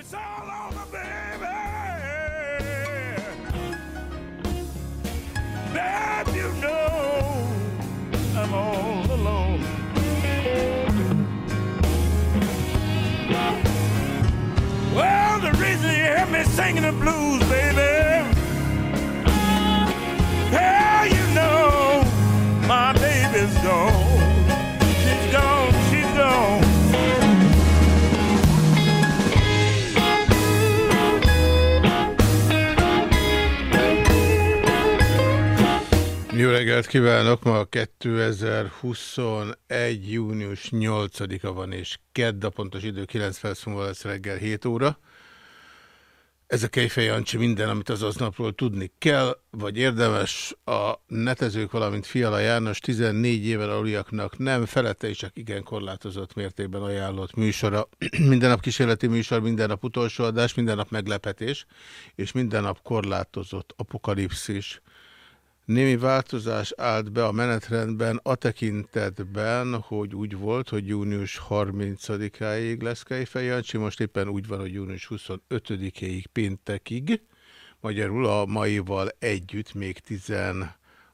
It's all over, baby. Babe, you know I'm all alone. Well, the reason you hear me singing reggelt kívánok! Ma 2021. június 8-a van, és kedd a pontos idő 9 perc múlva lesz reggel 7 óra. Ez a Kejfej Jancsi minden, amit az aznapról tudni kell, vagy érdemes. A netezők, valamint Fiala János 14 éven aluliaknak nem, felette is csak igen korlátozott mértékben ajánlott műsora. minden nap kísérleti műsor, minden nap utolsó adás, minden nap meglepetés, és minden nap korlátozott apokalipszis. Némi változás állt be a menetrendben a tekintetben, hogy úgy volt, hogy június 30-áig lesz Kejfej Jancsi, most éppen úgy van, hogy június 25-ig péntekig, magyarul a maival együtt még 10,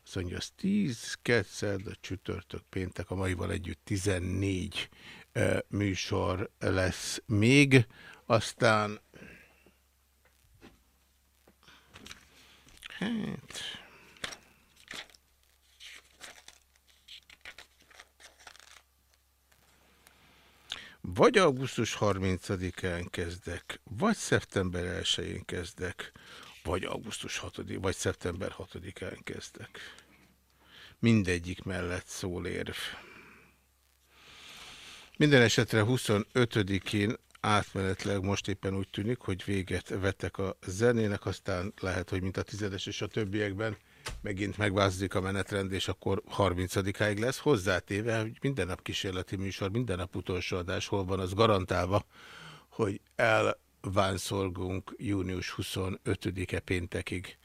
azt mondja, az 10, kétszer, de csütörtök péntek, a maival együtt 14 e, műsor lesz még, aztán hát... Vagy augusztus 30-án kezdek, vagy szeptember 1-én kezdek, vagy augusztus 6 vagy szeptember 6-án kezdek. Mindegyik mellett szól érv. Minden esetre 25-én átmenetleg most éppen úgy tűnik, hogy véget vettek a zenének, aztán lehet, hogy mint a tizedes és a többiekben megint megváltozik a menetrend, és akkor 30-áig lesz. Hozzátéve, hogy minden nap kísérleti műsor, minden nap utolsó adás, hol van az garantálva, hogy elvánszolgunk június 25-e péntekig.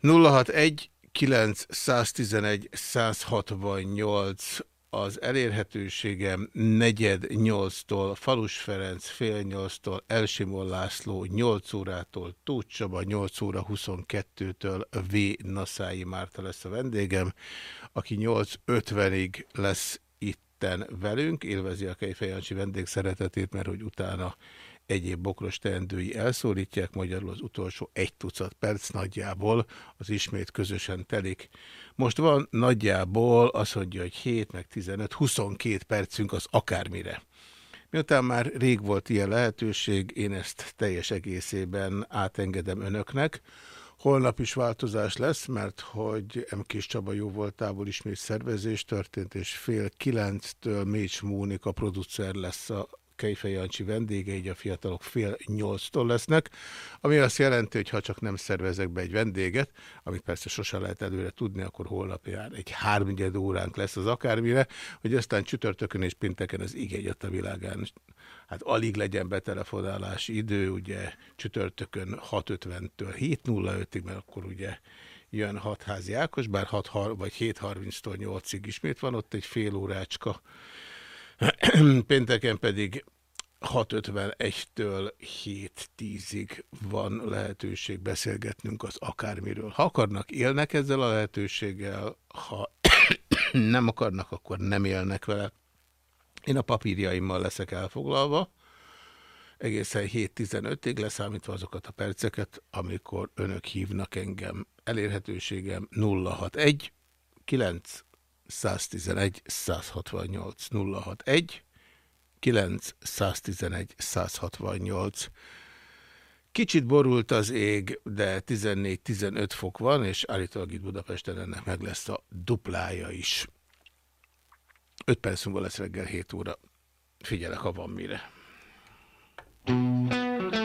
061 911 168 az elérhetőségem negyed nyolctól, Falus Ferenc fél nyolctól, Elsimon László 8 órától, Tóth Csaba 8 óra 22-től, V. Naszái Márta lesz a vendégem, aki 8.50-ig lesz itten velünk, élvezi a Kejfej Jancsi vendég szeretetét, mert hogy utána egyéb bokros teendői elszólítják, magyarul az utolsó egy tucat perc nagyjából az ismét közösen telik. Most van nagyjából azt mondja, hogy 7 meg 15, 22 percünk az akármire. Miután már rég volt ilyen lehetőség, én ezt teljes egészében átengedem önöknek. Holnap is változás lesz, mert hogy M. Kis Csaba jó voltából ismét szervezés történt, és fél kilenctől Mécs Mónika producer lesz a Kejfej Jancsi vendége, így a fiatalok fél nyolctól lesznek, ami azt jelenti, hogy ha csak nem szervezek be egy vendéget, amit persze sosem lehet előre tudni, akkor holnap jár egy hármegyed óránk lesz az akármire, hogy aztán csütörtökön és pinteken az igény a világán. Hát alig legyen betelefonálási idő, ugye csütörtökön 6.50-től 7.05-ig, mert akkor ugye jön hatházi Ákos, bár 6 vagy 7.30-tól 8-ig ismét van ott egy fél órácska, Pénteken pedig 6.51-től 7.10-ig van lehetőség beszélgetnünk az akármiről. Ha akarnak, élnek ezzel a lehetőséggel, ha nem akarnak, akkor nem élnek vele. Én a papírjaimmal leszek elfoglalva, egészen 7.15-ig leszámítva azokat a perceket, amikor önök hívnak engem. Elérhetőségem 061 9 111 168 061 9 111 168 Kicsit borult az ég, de 14-15 fok van, és állítólag itt Budapesten ennek meg lesz a duplája is. 5 perc múlva lesz reggel 7 óra. Figyelek, ha van mire. Thank.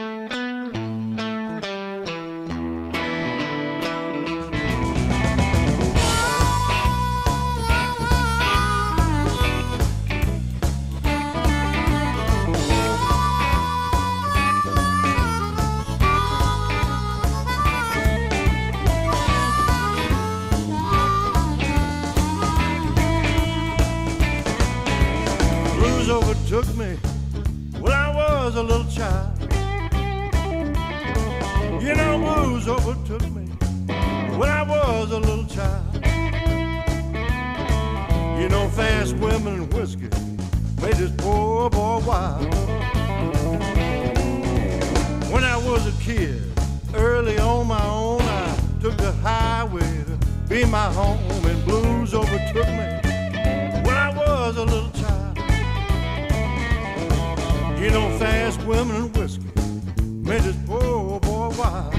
little child. You know, blues overtook me when I was a little child. You know, fast women and whiskey made this poor boy wild. When I was a kid, early on my own, I took the highway to be my home, and blues overtook me when I was a little child. You know, fast women and whiskey made this poor boy wild.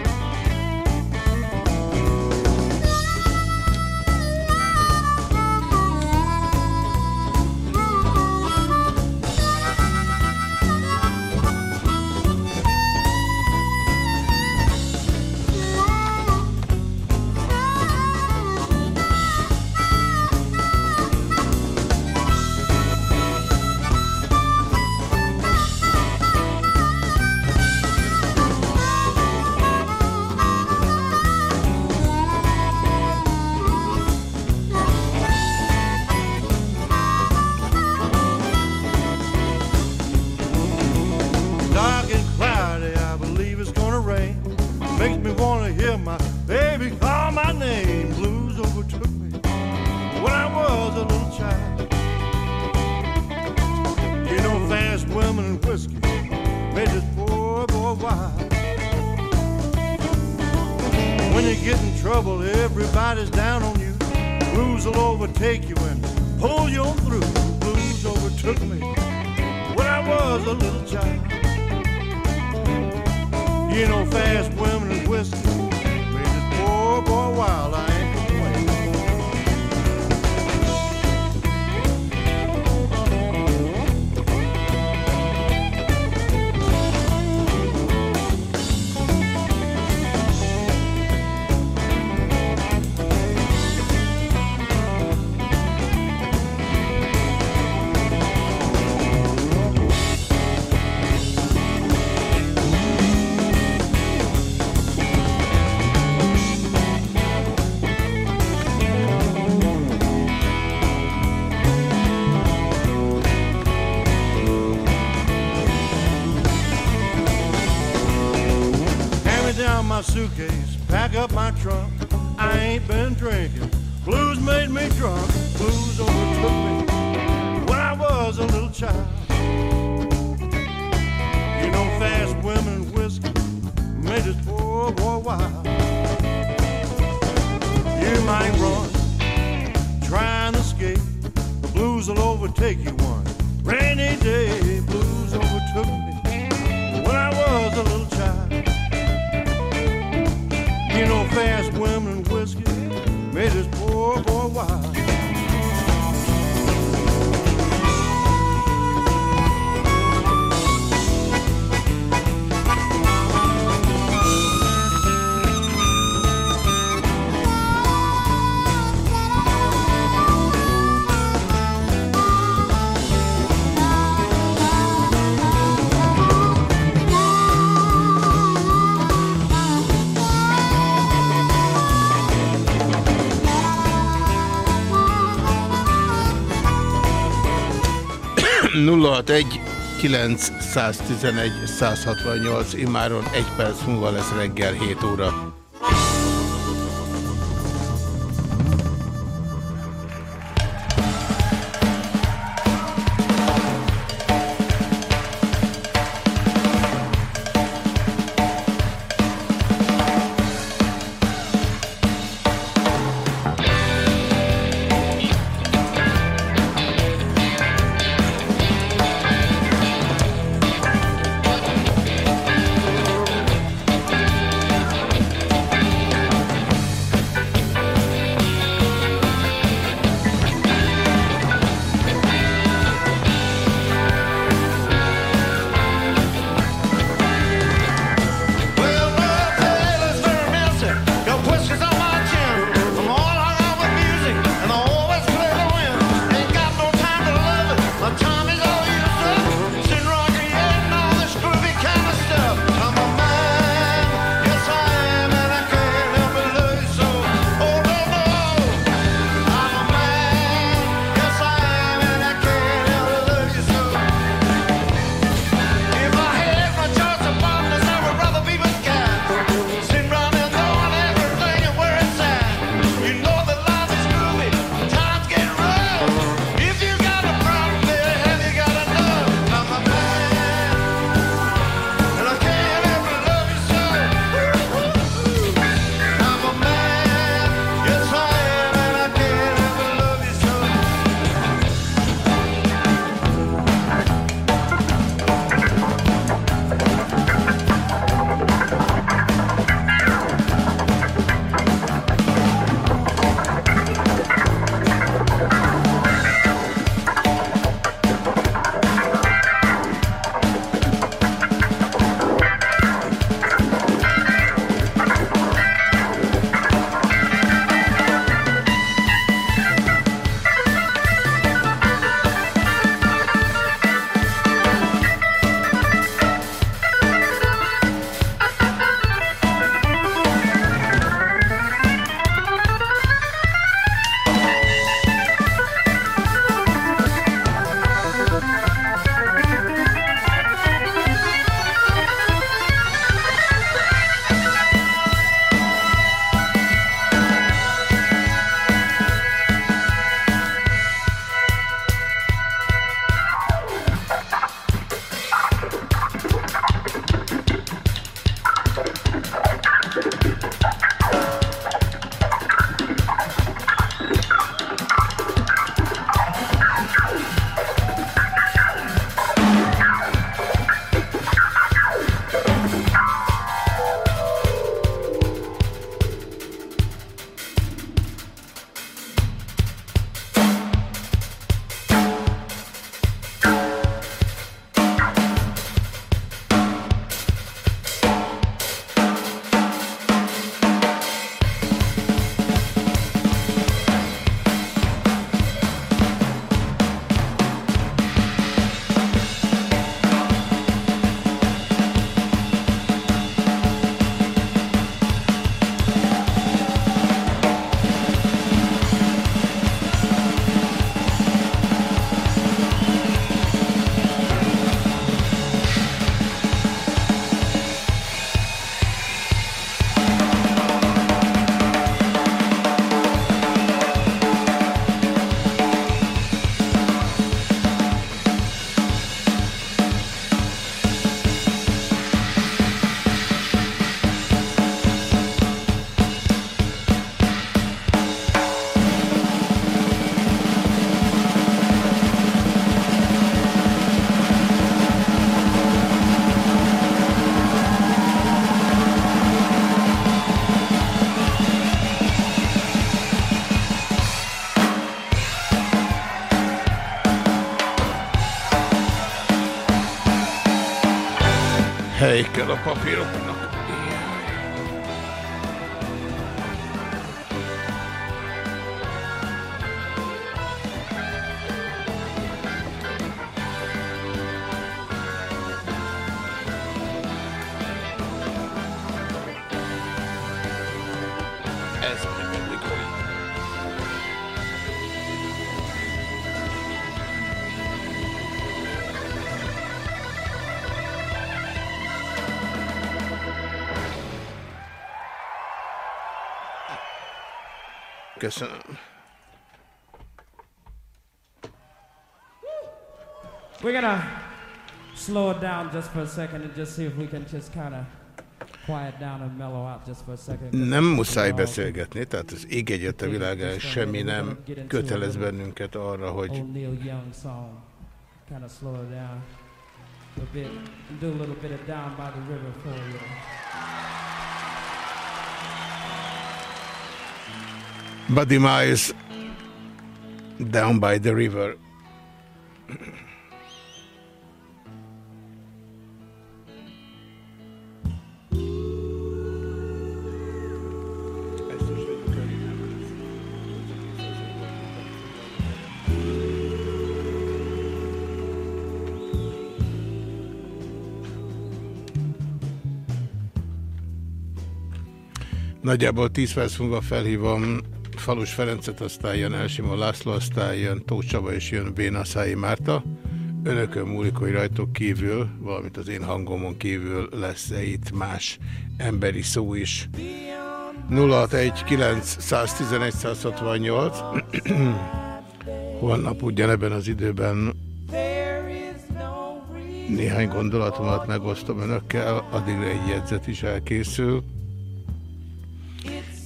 061 911 168 imáron egy perc múlva lesz reggel 7 óra. Hely Köszönöm. We're gonna slow it down just for a second and just see if we can just kind of quiet down and mellow out just for a second. Nem muszáj beszélgetni, tehát az ég egyet a világán semmi nem kötelez bennünket arra, hogy Neil Young song, kind of slow it down a bit, do a little bit of down by the river for you. Buddy Miles down by the river. Nagyjából 10 perc múlva felhívom Falus Ferencet, aztán jön Elsimon László, aztán jön Tóth Csaba és jön Bénaszái Márta. Önökön múlik, hogy rajtok kívül, valamint az én hangomon kívül lesz-e itt más emberi szó is. 061-911-168 Holnap ugyanebben az időben néhány gondolatomat megosztom önökkel, addigra egy jegyzet is elkészül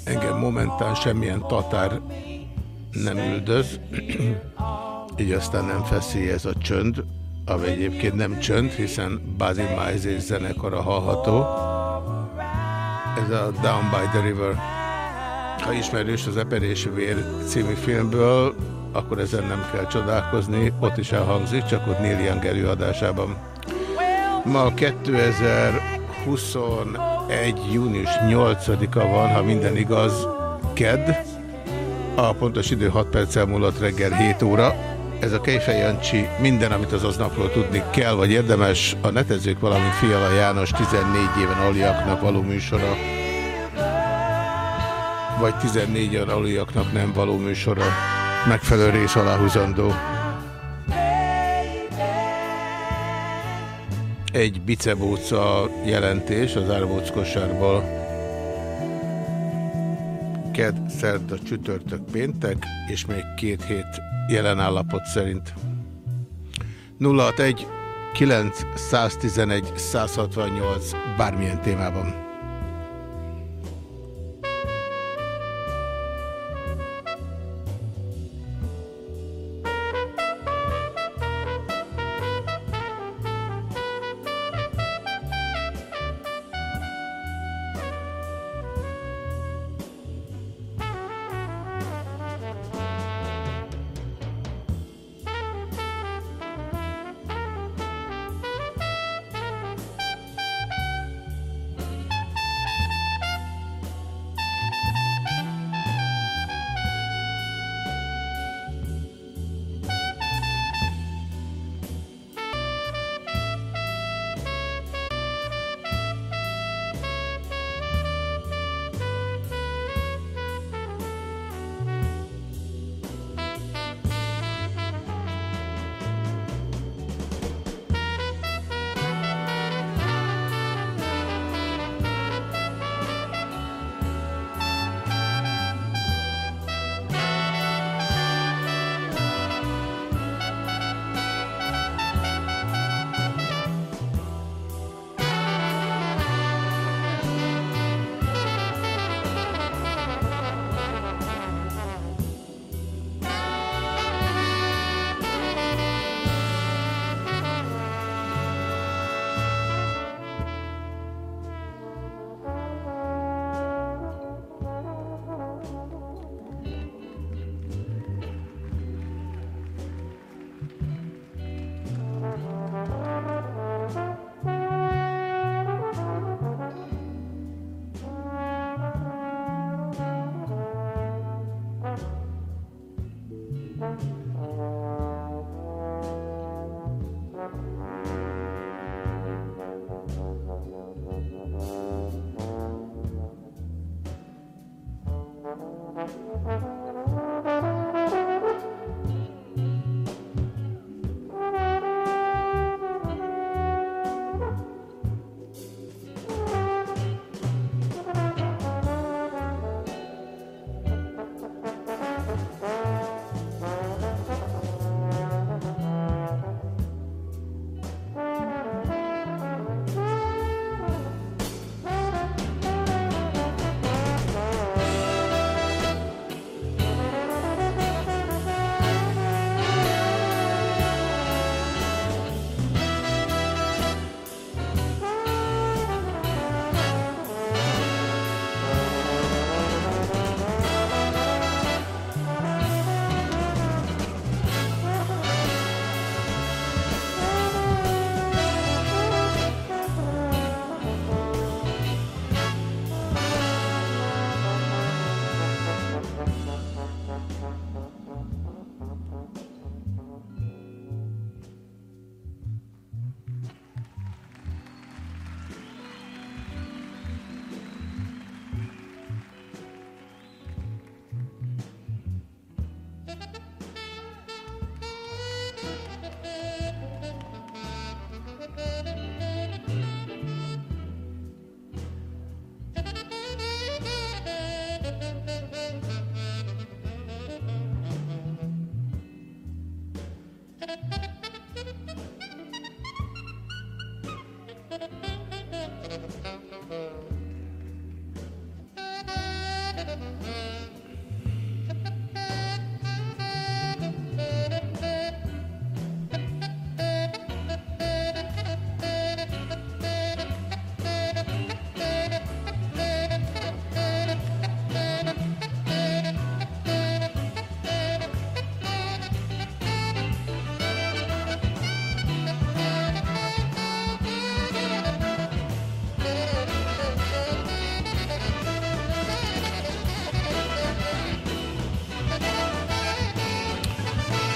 engem momentán semmilyen tatár nem üldöz, így aztán nem feszély ez a csönd, ami egyébként nem csönd, hiszen Bázin Májzés zenekara hallható. Ez a Down by the River. Ha ismerős az Eperés Vér című filmből, akkor ezen nem kell csodálkozni, ott is elhangzik, csak ott Neil Young előadásában. Ma 2000 2021. június 8-a van, ha minden igaz, KED. A pontos idő 6 perccel múlott reggel 7 óra. Ez a Kejfej Jancsi, minden, amit az aznapról tudni kell, vagy érdemes, a netezők, valamint Fiala János 14 éven aliaknak való műsora, vagy 14 éven aliaknak nem való műsora, megfelelő rész aláhúzandó. Egy bicebóca jelentés az árbóc kosárból. Ked, szerda, csütörtök, péntek, és még két hét jelen állapot szerint. 061 911 168 bármilyen témában.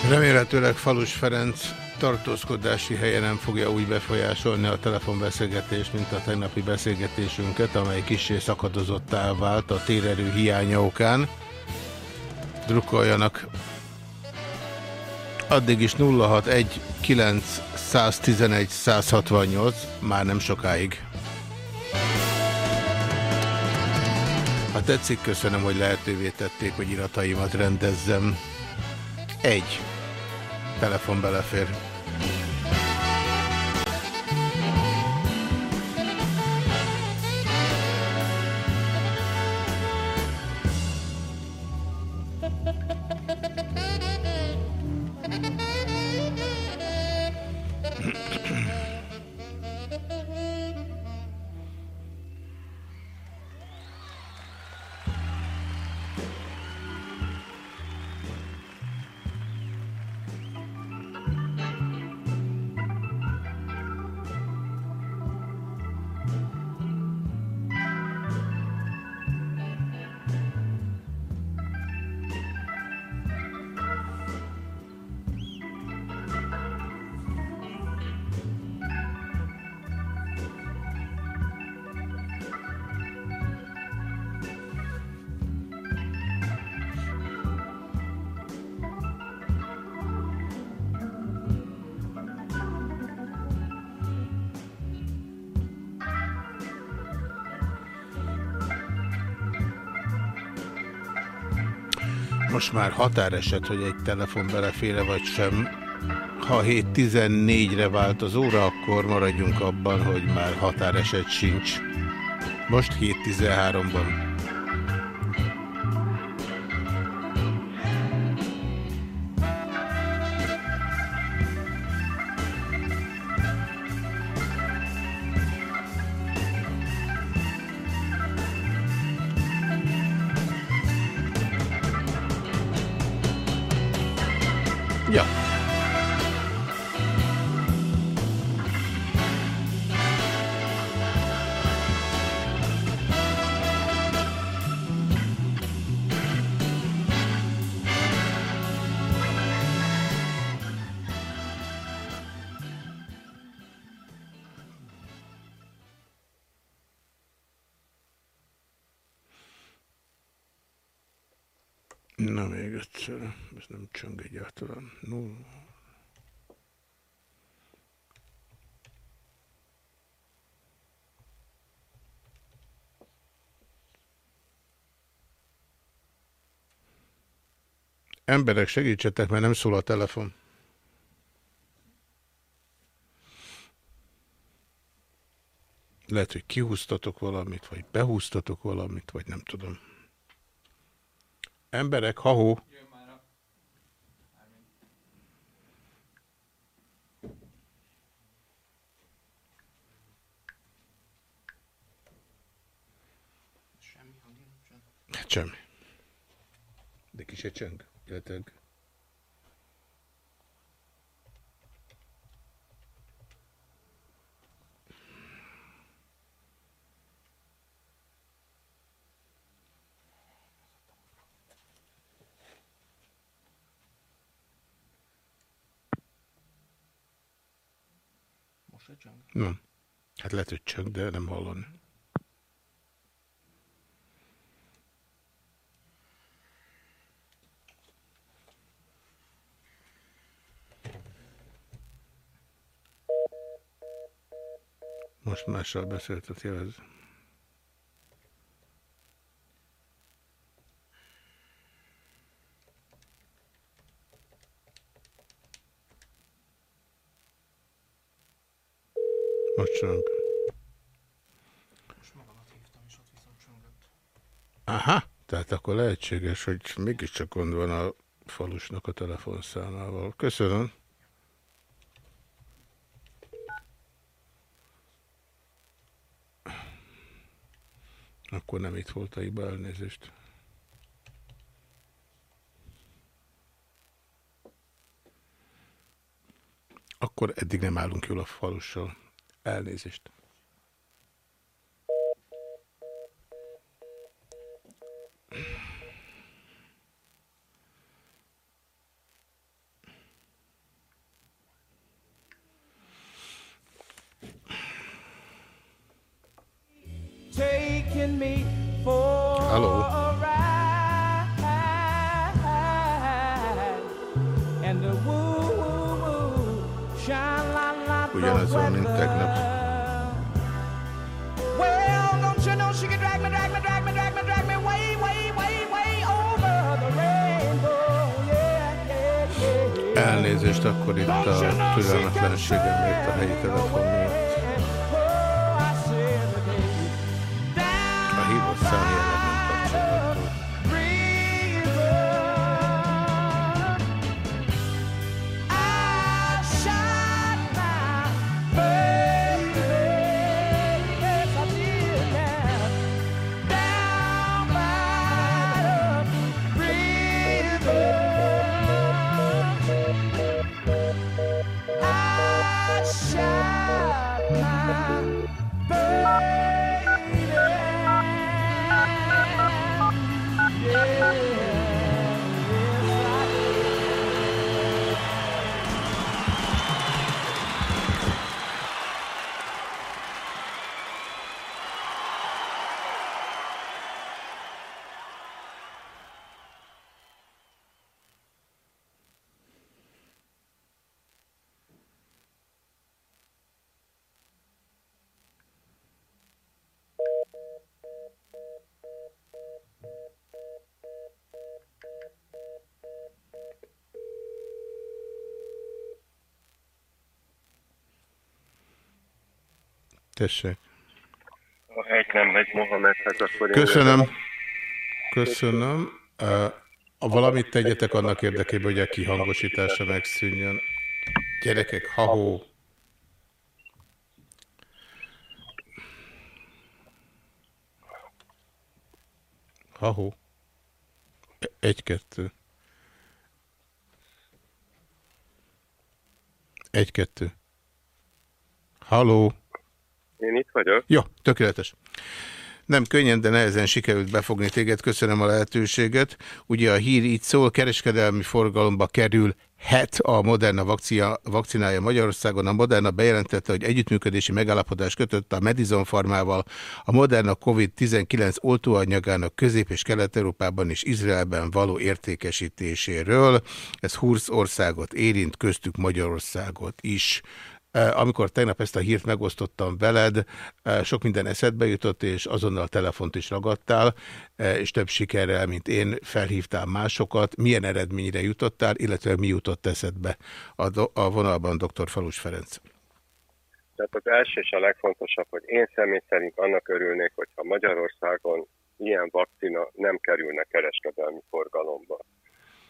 Remélhetőleg Falus Ferenc tartózkodási helye nem fogja úgy befolyásolni a telefonbeszélgetést, mint a tegnapi beszélgetésünket, amely kisé szakadozottá vált a térerő hiánya okán. Drukkoljanak. Addig is 061 911 168, már nem sokáig. Ha tetszik, köszönöm, hogy lehetővé tették, hogy irataimat rendezzem. Egy. Telefon belefér. Most már határeset, hogy egy telefon beleféle vagy sem. Ha 7.14-re vált az óra, akkor maradjunk abban, hogy már határeset sincs. Most 7.13-ban. Emberek, segítsetek, mert nem szól a telefon. Lehet, hogy kihúztatok valamit, vagy behúztatok valamit, vagy nem tudom. Emberek, ha-hó. Semmi, Hát semmi. De kis egy csöng. Illetőleg Nem. Hát lehet, hogy csöng, de nem hallani. Most mással beszéltet jelez. Most csöng. Most magamat hívtam, és ott viszont csöngött. Aha, tehát akkor lehetséges, hogy mégiscsak gond van a falusnak a telefonszámával. Köszönöm. Akkor nem itt volt a hiba, elnézést. Akkor eddig nem állunk jól a falussal. Elnézést. Tessék. Ha egy nem megy Mohamedhez, akkor én Köszönöm. Köszönöm. Uh, valamit tegyetek annak érdekében, hogy a kihangosítása megszűnjön. Gyerekek, ha-hó. Ha-hó. Egy-kettő. Egy-kettő. Halló. Vagyok. Jó, tökéletes. Nem könnyen, de nehezen sikerült befogni téged. Köszönöm a lehetőséget. Ugye a hír így szól, kereskedelmi forgalomba kerül het a Moderna vakcia, vakcinája Magyarországon. A Moderna bejelentette, hogy együttműködési megállapodás kötött a Medizon Farmával a Moderna COVID-19 oltóanyagának Közép- és Kelet-Európában és Izraelben való értékesítéséről. Ez 20 országot érint, köztük Magyarországot is. Eh, Amikor tegnap ezt a hírt megosztottam veled, eh, sok minden eszedbe jutott, és azonnal telefont is ragadtál, eh, és több sikerrel, mint én, felhívtál másokat. Milyen eredményre jutottál, illetve mi jutott eszedbe a, a vonalban dr. Falus Ferenc? Tehát az első és a legfontosabb, hogy én személy szerint annak örülnék, hogyha Magyarországon ilyen vakcina nem kerülne kereskedelmi forgalomba.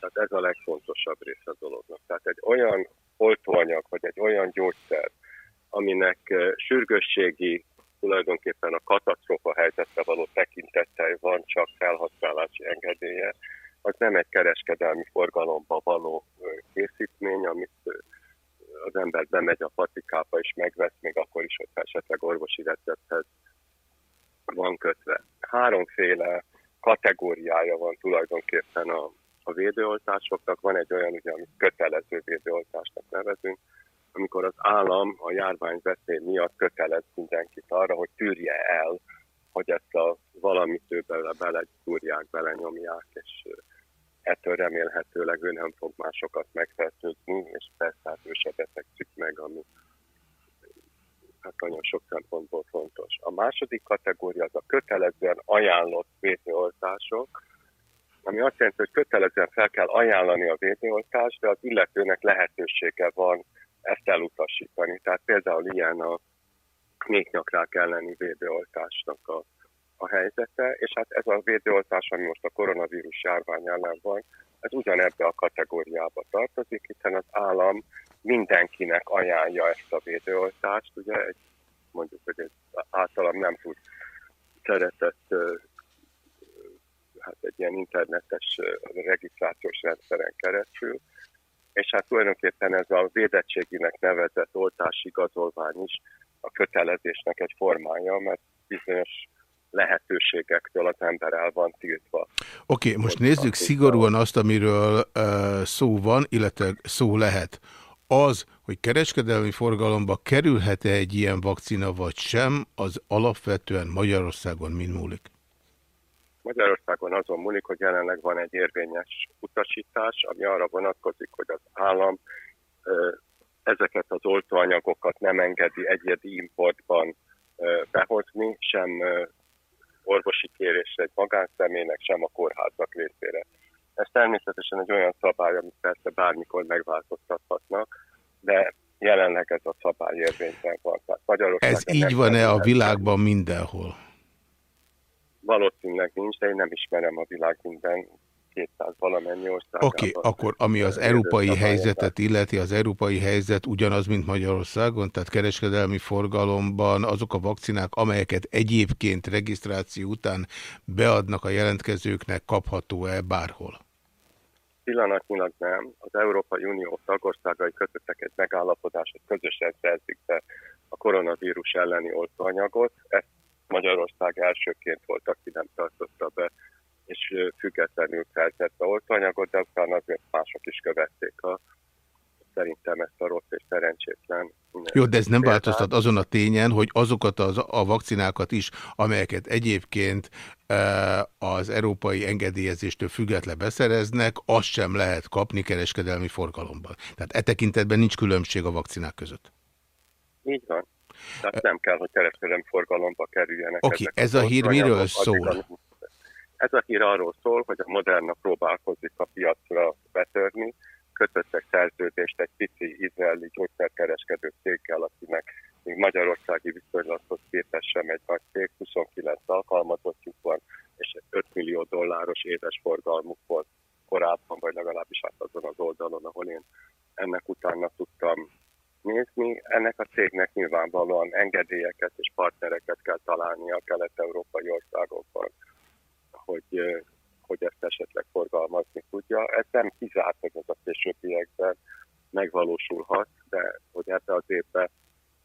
Tehát ez a legfontosabb része a dolognak. Tehát egy olyan oltóanyag, vagy egy olyan gyógyszer, aminek sürgősségi, tulajdonképpen a katasztrófa helyzetre való tekintettel van csak felhasználási engedélye, az nem egy kereskedelmi forgalomba való készítmény, amit az ember bemegy a patikába és megvesz, még akkor is, hogyha esetleg orvosi recepthez van kötve. Háromféle kategóriája van tulajdonképpen a, a védőoltásoknak. Van egy olyan, ugye, amit kötelező védőoltásnak nevezünk, amikor az állam a járvány veszély miatt kötelez mindenkit arra, hogy tűrje el, hogy ezt a valamit ő bele, belegyúrják, belenyomják, és ö, ettől remélhetőleg ő nem fog másokat megfertőzni, és persze hát ő se betegszik meg, ami hát nagyon sok szempontból fontos. A második kategória az a kötelezően ajánlott védőoltások, ami azt jelenti, hogy kötelezően fel kell ajánlani a védőoltást, de az illetőnek lehetősége van ezt elutasítani. Tehát például ilyen a méhnyakrák elleni védőoltásnak a, a helyzete, és hát ez a védőoltás, ami most a koronavírus járvány ellen van, ez ugyanebbe a kategóriába tartozik, hiszen az állam mindenkinek ajánlja ezt a védőoltást, ugye egy, mondjuk, hogy egy általam nem tud szeretett hát egy ilyen internetes regisztrációs rendszeren keresztül, és hát tulajdonképpen ez a védettséginek nevezett oltásigazolvány is a kötelezésnek egy formája, mert bizonyos lehetőségektől az ember el van tiltva. Oké, okay, most nézzük szigorúan azt, amiről uh, szó van, illetve szó lehet. Az, hogy kereskedelmi forgalomba kerülhet-e egy ilyen vakcina vagy sem, az alapvetően Magyarországon mind múlik. Magyarországon azon múlik, hogy jelenleg van egy érvényes utasítás, ami arra vonatkozik, hogy az állam ezeket az oltóanyagokat nem engedi egyedi importban behozni, sem orvosi kérésre egy magánszemélynek, sem a kórházak részére. Ez természetesen egy olyan szabály, amit persze bármikor megváltoztathatnak, de jelenleg ez a szabály érvényben van. ez így van-e a világban mindenhol? Valószínűleg nincs, de én nem ismerem a világ minden 200 valamennyi országában. Oké, okay, akkor ami az európai helyzetet illeti, az európai helyzet ugyanaz, mint Magyarországon, tehát kereskedelmi forgalomban azok a vakcinák, amelyeket egyébként regisztráció után beadnak a jelentkezőknek, kapható-e bárhol? Pillanatnyilag nem. Az Európai Unió tagországai kötöttek egy megállapodást, hogy közösen szerzik be a koronavírus elleni oltóanyagot. Ezt Magyarország elsőként volt, aki nem tartotta be és függetlenül feltette oltóanyagot, de utána azért mások is követték a szerintem ezt a rossz és szerencsétlen. Jó, de ez nem változtat azon a tényen, hogy azokat az, a vakcinákat is, amelyeket egyébként az európai engedélyezéstől független beszereznek, azt sem lehet kapni kereskedelmi forgalomban. Tehát e tekintetben nincs különbség a vakcinák között. Így van. Tehát nem kell, hogy kereskedelmi forgalomba kerüljenek. Oké, okay, ez a hír miről szól? Addig, ez a hír arról szól, hogy a Moderna próbálkozik a piacra betörni, kötöttek szerződést egy pici izraeli gyógyszerkereskedő céggel, akinek még magyarországi viszonylathoz képest sem egy nagy cég, 29 alkalmazottjuk van, és 5 millió dolláros éves forgalmuk volt korábban, vagy legalábbis hát azon az oldalon, ahol én ennek utána tudtam nézni. Ennek a cégnek nyilvánvalóan engedélyeket és partnereket kell találnia a kelet-európai országokban hogy, hogy ezt esetleg forgalmazni tudja. Ez nem kizárt, hogy ez a későbbiekben megvalósulhat, de hogy ebbe az évben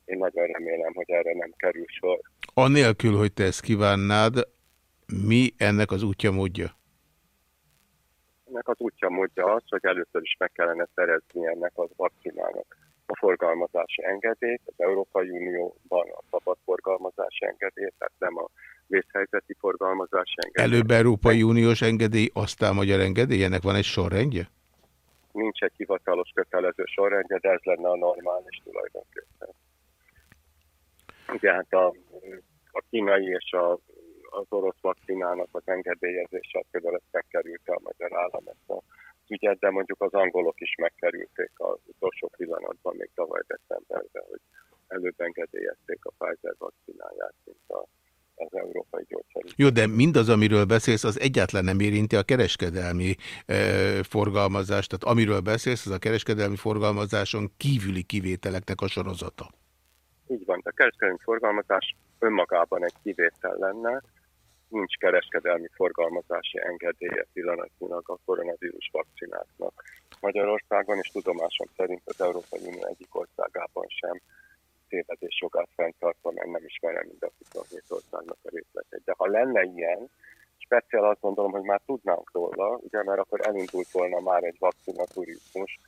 én nagyon remélem, hogy erre nem kerül sor. Anélkül, hogy te ezt kívánnád, mi ennek az útja módja? Ennek az útja módja az, hogy először is meg kellene szerezni ennek az vakcinának a forgalmazási engedélyt, az Európai Unióban a szabad forgalmazási engedélyt, tehát nem a vészhelyzeti forgalmazási engedély. Előbb Európai Uniós engedély, aztán magyar engedély, ennek van egy sorrendje? Nincs egy hivatalos kötelező sorrendje, de ez lenne a normális tulajdonképpen. Ugye hát a, a kínai és a, az orosz vakcinának az engedélyezése, ezt megkerülte a magyar állam ezt a ügyet, de mondjuk az angolok is megkerülték az utolsó pillanatban, még tavaly decemberben, hogy előbb engedélyezték a Pfizer vakcináját, mint a az európai gyógyszer. Jó, de mindaz, amiről beszélsz, az egyáltalán nem érinti a kereskedelmi e, forgalmazást. Tehát amiről beszélsz, az a kereskedelmi forgalmazáson kívüli kivételeknek a sorozata. Így van, a kereskedelmi forgalmazás önmagában egy kivétel lenne, nincs kereskedelmi forgalmazási engedélye pillanatnyilag a koronavírus vakcináknak. Magyarországon és tudomásom szerint az Európai Unió egyik országában sem tévedés jogát fenntartva, mert nem ismerem mind a 27 országnak a részleteit. De ha lenne ilyen, speciál azt gondolom, hogy már tudnánk róla, ugye, mert akkor elindult volna már egy vakcina turizmus,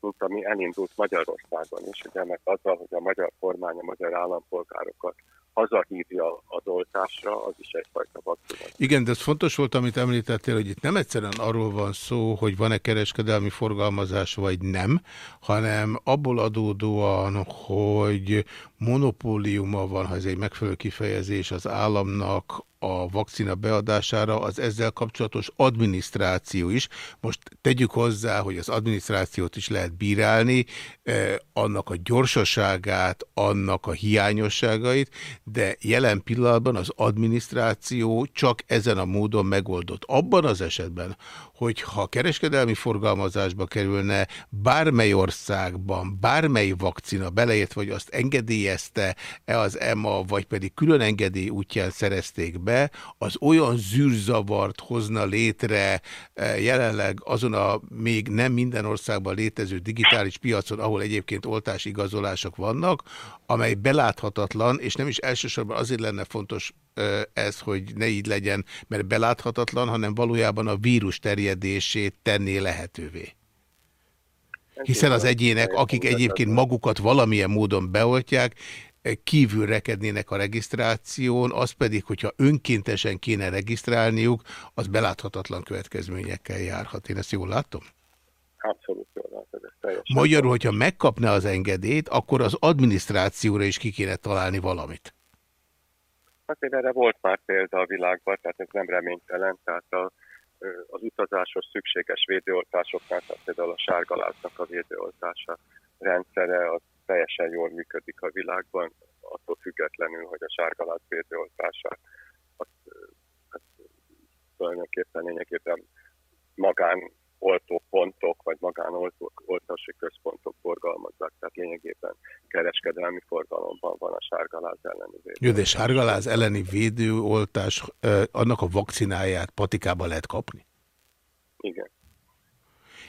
mint ami elindult Magyarországon is, ugye, mert azzal, hogy a magyar kormány a magyar állampolgárokat hazahívja az oltásra, az is egyfajta vakcina. Igen, de ez fontos volt, amit említettél, hogy itt nem egyszerűen arról van szó, hogy van-e kereskedelmi forgalmazás, vagy nem, hanem abból adódóan, hogy monopóliuma van, ha ez egy megfelelő kifejezés az államnak a vakcina beadására az ezzel kapcsolatos adminisztráció is. Most tegyük hozzá, hogy az adminisztrációt is lehet bírálni, eh, annak a gyorsaságát, annak a hiányosságait, de jelen pillanatban az adminisztráció csak ezen a módon megoldott. Abban az esetben, hogyha kereskedelmi forgalmazásba kerülne bármely országban, bármely vakcina belejött, vagy azt engedélyezte-e az EMA, vagy pedig külön engedély útján szerezték be, az olyan zűrzavart hozna létre e, jelenleg azon a még nem minden országban létező digitális piacon, ahol egyébként oltásigazolások vannak, amely beláthatatlan, és nem is elsősorban azért lenne fontos ez, hogy ne így legyen, mert beláthatatlan, hanem valójában a vírus terjedését tenné lehetővé. Hiszen az egyének, akik egyébként magukat valamilyen módon beoltják, kívül rekednének a regisztráción, az pedig, hogyha önkéntesen kéne regisztrálniuk, az beláthatatlan következményekkel járhat. Én ezt jól látom? Abszolút jól látod, ez. Magyarul, hogyha megkapná az engedélyt, akkor az adminisztrációra is ki kéne találni valamit. Azért erre volt már példa a világban, tehát ez nem reménytelen, tehát a, az utazáshoz szükséges védőoltásoknál, tehát például a sárgaláznak a védőoltása rendszere, az teljesen jól működik a világban, attól függetlenül, hogy a sárgaláz védőoltása az, az tulajdonképpen lényegében magán oltópontok, vagy magánoltási központok forgalmazzák, tehát lényegében kereskedelmi forgalomban van a sárgaláz elleni védőoltás. Jó, de sárgaláz elleni védőoltás, annak a vakcináját patikába lehet kapni? Igen.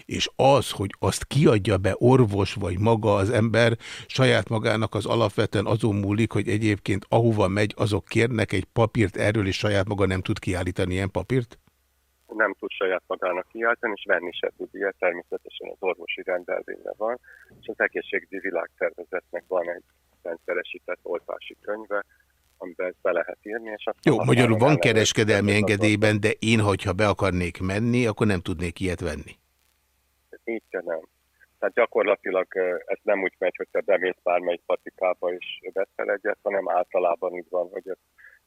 És az, hogy azt kiadja be orvos vagy maga az ember, saját magának az alapvetően azon múlik, hogy egyébként ahova megy, azok kérnek egy papírt erről, és saját maga nem tud kiállítani ilyen papírt? Nem tud saját magának kiáltani, és venni se tud ilyet, természetesen az orvosi rendelvényre van, és az egészségügyi világtervezetnek van egy rendszeresített oltási könyve, amiben ezt be lehet írni. És Jó, magyarul van kereskedelmi engedélyben, de én, hogyha be akarnék menni, akkor nem tudnék ilyet venni. Így nem. Tehát gyakorlatilag ez nem úgy megy, hogy te bemész bármelyik patikába és veszel egyet, hanem általában úgy van, hogy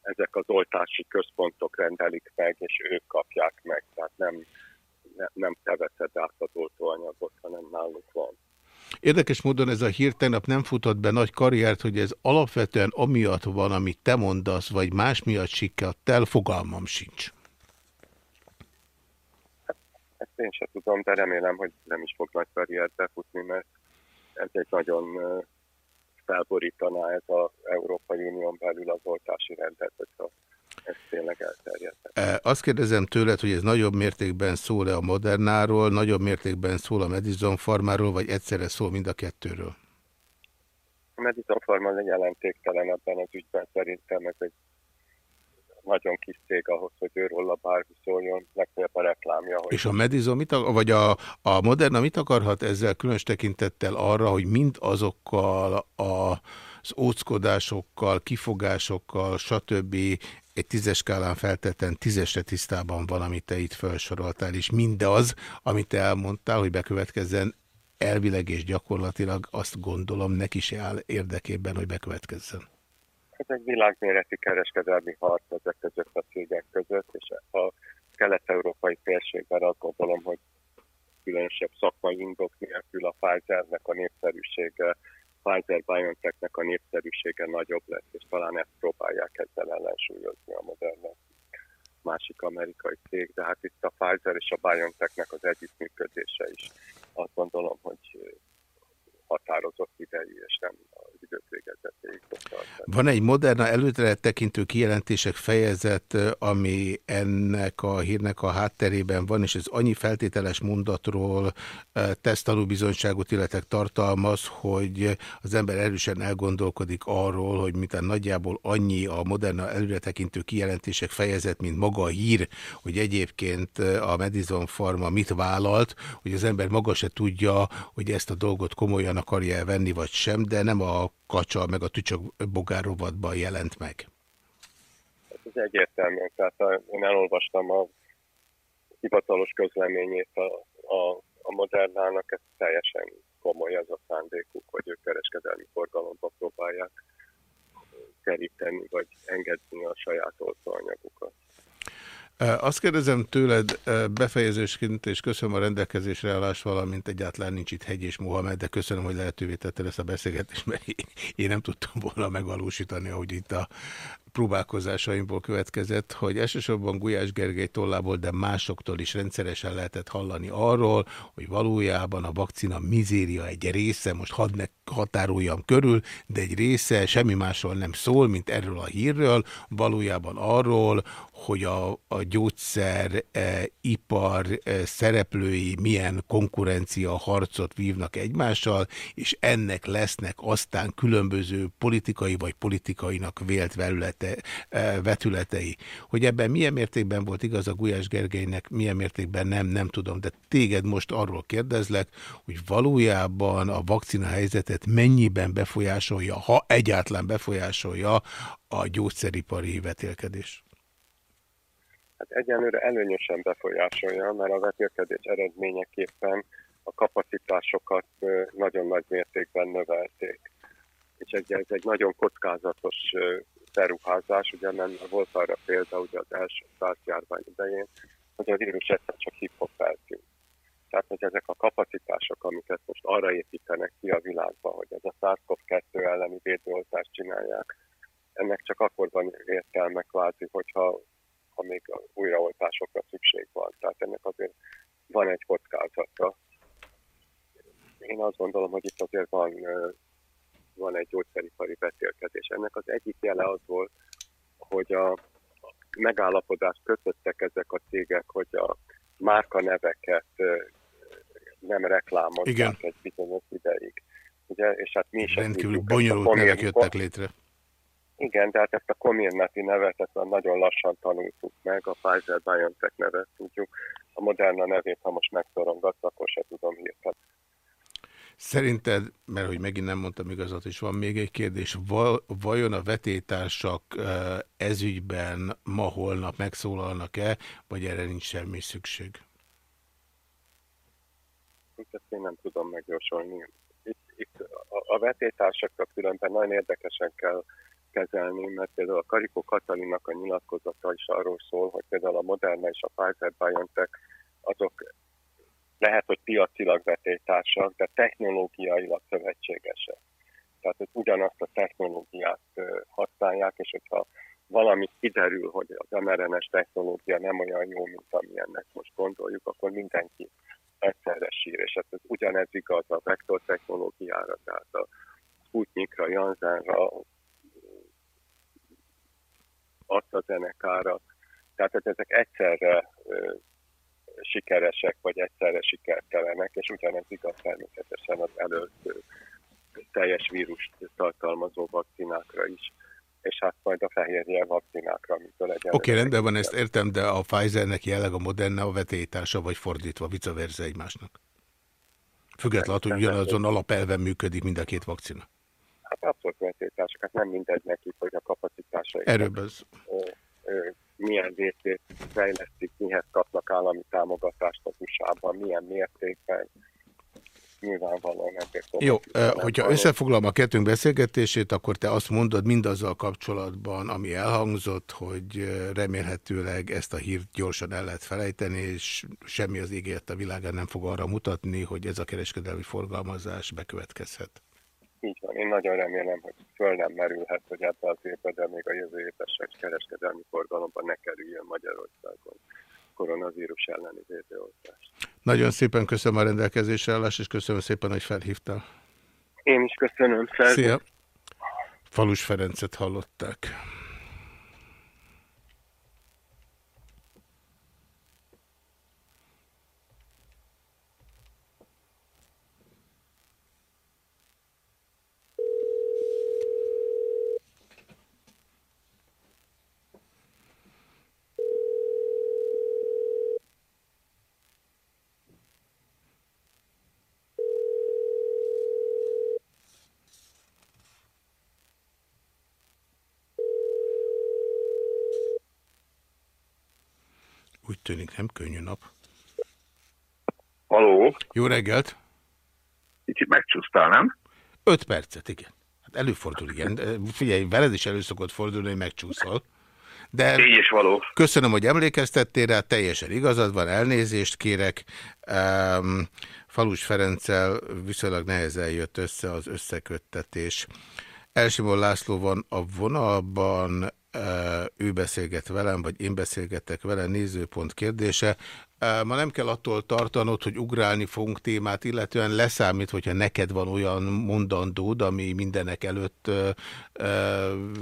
ezek az oltási központok rendelik meg, és ők kapják meg. Tehát nem, ne, nem te veszed át az oltóanyagot, hanem náluk van. Érdekes módon ez a hír tegnap nem futott be nagy karriert, hogy ez alapvetően amiatt van, amit te mondasz, vagy más miatt sikkett el, fogalmam sincs. Hát, ezt én sem tudom, de remélem, hogy nem is fog nagy karriert befutni, mert ez egy nagyon felborítaná ez az Európai Unión belül az oltási rendet, hogyha ez tényleg elterjedt. Azt kérdezem tőled, hogy ez nagyobb mértékben szól-e a Modernáról, nagyobb mértékben szól a Madison Farmáról, vagy egyszerre szól mind a kettőről? A Madison Farma jelentéktelen ebben az ügyben szerintem ez egy nagyon kis cég ahhoz, hogy őróla bármi szóljon, legfeljebb a reklámja. Hogy... És a Medizon, mit akar, vagy a, a Moderna mit akarhat ezzel különös tekintettel arra, hogy mind azokkal a, az óckodásokkal, kifogásokkal, stb. egy tízes skálán feltetten tízesre tisztában van, amit te itt felsoroltál, és mindaz, amit te elmondtál, hogy bekövetkezzen, elvileg és gyakorlatilag azt gondolom neki se áll érdekében, hogy bekövetkezzen ez egy világméretű kereskedelmi harc ezek között a cégek között, és a kelet-európai térségben azt gondolom, hogy különösebb szakmai indok nélkül a Pfizernek a népszerűsége, Pfizer-BioNTech-nek a népszerűsége nagyobb lesz, és talán ezt próbálják ezzel ellensúlyozni a modern másik amerikai cég, de hát itt a Pfizer és a BioNTech-nek az együttműködése is azt gondolom, hogy határozott idejű, és nem az időt végezetéig Van egy moderna előtre tekintő kijelentések fejezet, ami ennek a hírnek a hátterében van, és ez annyi feltételes mondatról tesz tanúbizonyságot, illetve tartalmaz, hogy az ember erősen elgondolkodik arról, hogy mint nagyjából annyi a moderna előre tekintő kijelentések fejezet, mint maga a hír, hogy egyébként a Madison Pharma mit vállalt, hogy az ember maga se tudja, hogy ezt a dolgot komolyan akarja venni, vagy sem, de nem a kacsa meg a tücsök bogárovatban jelent meg. Ez egyértelmű. Tehát én elolvastam a hivatalos közleményét a, a, a Modernának, ez teljesen komoly ez a szándékuk, hogy ők kereskedelmi forgalomba próbálják keríteni, vagy engedni a saját oltóanyagukat. Azt kérdezem tőled befejezésként, és köszönöm a rendelkezésre állás, valamint egyáltalán nincs itt Hegy és Mohamed, de köszönöm, hogy lehetővé tetted ezt a beszélgetést, mert én nem tudtam volna megvalósítani, ahogy itt a próbálkozásaimból következett, hogy elsősorban Gulyás Gergely tollából, de másoktól is rendszeresen lehetett hallani arról, hogy valójában a vakcina mizéria egy része, most hadd ne határoljam körül, de egy része semmi másról nem szól, mint erről a hírről, valójában arról, hogy a, a gyógyszeripar e, e, szereplői milyen konkurencia harcot vívnak egymással, és ennek lesznek aztán különböző politikai vagy politikainak vélt velülete, e, vetületei. Hogy ebben milyen mértékben volt igaz a Gulyás Gergelynek, milyen mértékben nem, nem tudom, de téged most arról kérdezlek, hogy valójában a vakcina helyzetet mennyiben befolyásolja, ha egyáltalán befolyásolja a gyógyszeripari vetélkedés? Hát egyenlőre előnyösen befolyásolja, mert a vetélkedés eredményeképpen a kapacitásokat nagyon nagy mértékben növelték. És ez, egy nagyon kockázatos beruházás, ugye mert volt arra példa ugye az első száz járvány idején, hogy a vírus egyszer csak hip feltűnt. Tehát, hogy ezek a kapacitások, amiket most arra építenek ki a világba, hogy ez a SARS-CoV-2 elleni védőoltást csinálják, ennek csak akkor van értelme kvázi, hogyha ha még újraoltásokra szükség van. Tehát ennek azért van egy kockázata. Én azt gondolom, hogy itt azért van, van egy gyógyszeripari betélkedés. Ennek az egyik jele az volt, hogy a megállapodást kötöttek ezek a cégek, hogy a márka nem reklámozzák egy bizonyos ideig. Ugye, és hát mi is Rendkívül bonyolult nevek jöttek létre. Igen, de hát ezt a Comirnaty nevet ezt nagyon lassan tanultuk meg, a Pfizer-BioNTech nevet tudjuk. A Moderna nevét, ha most megszorongatsz, akkor se tudom hirtelen. Szerinted, mert hogy megint nem mondtam igazat, és van még egy kérdés, vajon a vetétársak ezügyben ma-holnap megszólalnak-e, vagy erre nincs semmi szükség? Ezt én nem tudom megjósolni. Itt, itt a, a vetétársakkal különben nagyon érdekesen kell kezelni, mert például a Karikó Katalinnak a nyilatkozata is arról szól, hogy például a Moderna és a Pfizer-BioNTech azok lehet, hogy piacilag vetétársak, de technológiailag szövetségesek. Tehát, hogy ugyanazt a technológiát használják, és hogyha valami kiderül, hogy az mRNS technológia nem olyan jó, mint amilyennek most gondoljuk, akkor mindenki egyszerre sír, és hát ez ugyanez igaz a vektor technológiára, tehát a Sputnikra, Janzenra, AstraZeneca-ra. Tehát ezek egyszerre sikeresek, vagy egyszerre sikertelenek, és ugyanez igaz természetesen az előző teljes vírust tartalmazó vakcinákra is és hát majd a fehérje vakcinákra, amitől egy... Oké, okay, rendben van, ezt értem, de a Pfizernek jelleg a Moderna a vetélytársa, vagy fordítva, vice versa egymásnak? Függetlenül, hogy ugyanazon alapelven működik mind a két vakcina. Hát abszolút vetélytársak, hát nem mindegy nekik, hogy a kapacitásai. Erről az. milyen részét fejlesztik, mihez kapnak állami támogatást az USA-ban, milyen mértékben, nyilvánvalóan ezért Jó, hogyha való. összefoglalom a kettőnk beszélgetését, akkor te azt mondod mindazzal kapcsolatban, ami elhangzott, hogy remélhetőleg ezt a hírt gyorsan el lehet felejteni, és semmi az ígért a világán nem fog arra mutatni, hogy ez a kereskedelmi forgalmazás bekövetkezhet. Így van, én nagyon remélem, hogy föl nem merülhet, hogy ebbe az évben, de még a jövő évben kereskedelmi forgalomban ne kerüljön Magyarországon koronavírus elleni védőoltást. Nagyon szépen köszönöm a rendelkezésre állást, és köszönöm szépen, hogy felhívtál. Én is köszönöm. Szervusz. Szia! Falus Ferencet hallották. Úgy tűnik, nem könnyű nap. Haló? Jó reggelt! Kicsit megcsúsztál, nem? Öt percet, igen. Hát előfordul, igen. Figyelj, veled is előszokott fordulni, hogy megcsúszol. De Így is való. Köszönöm, hogy emlékeztettél rá, teljesen igazad van, elnézést kérek. Um, Falus Ferenccel viszonylag nehezen jött össze az összeköttetés. Elsimon László van a vonalban, ő beszélget velem, vagy én beszélgetek vele, nézőpont kérdése. Ma nem kell attól tartanod, hogy ugrálni fogunk témát, illetően leszámít, hogyha neked van olyan mondandód, ami mindenek előtt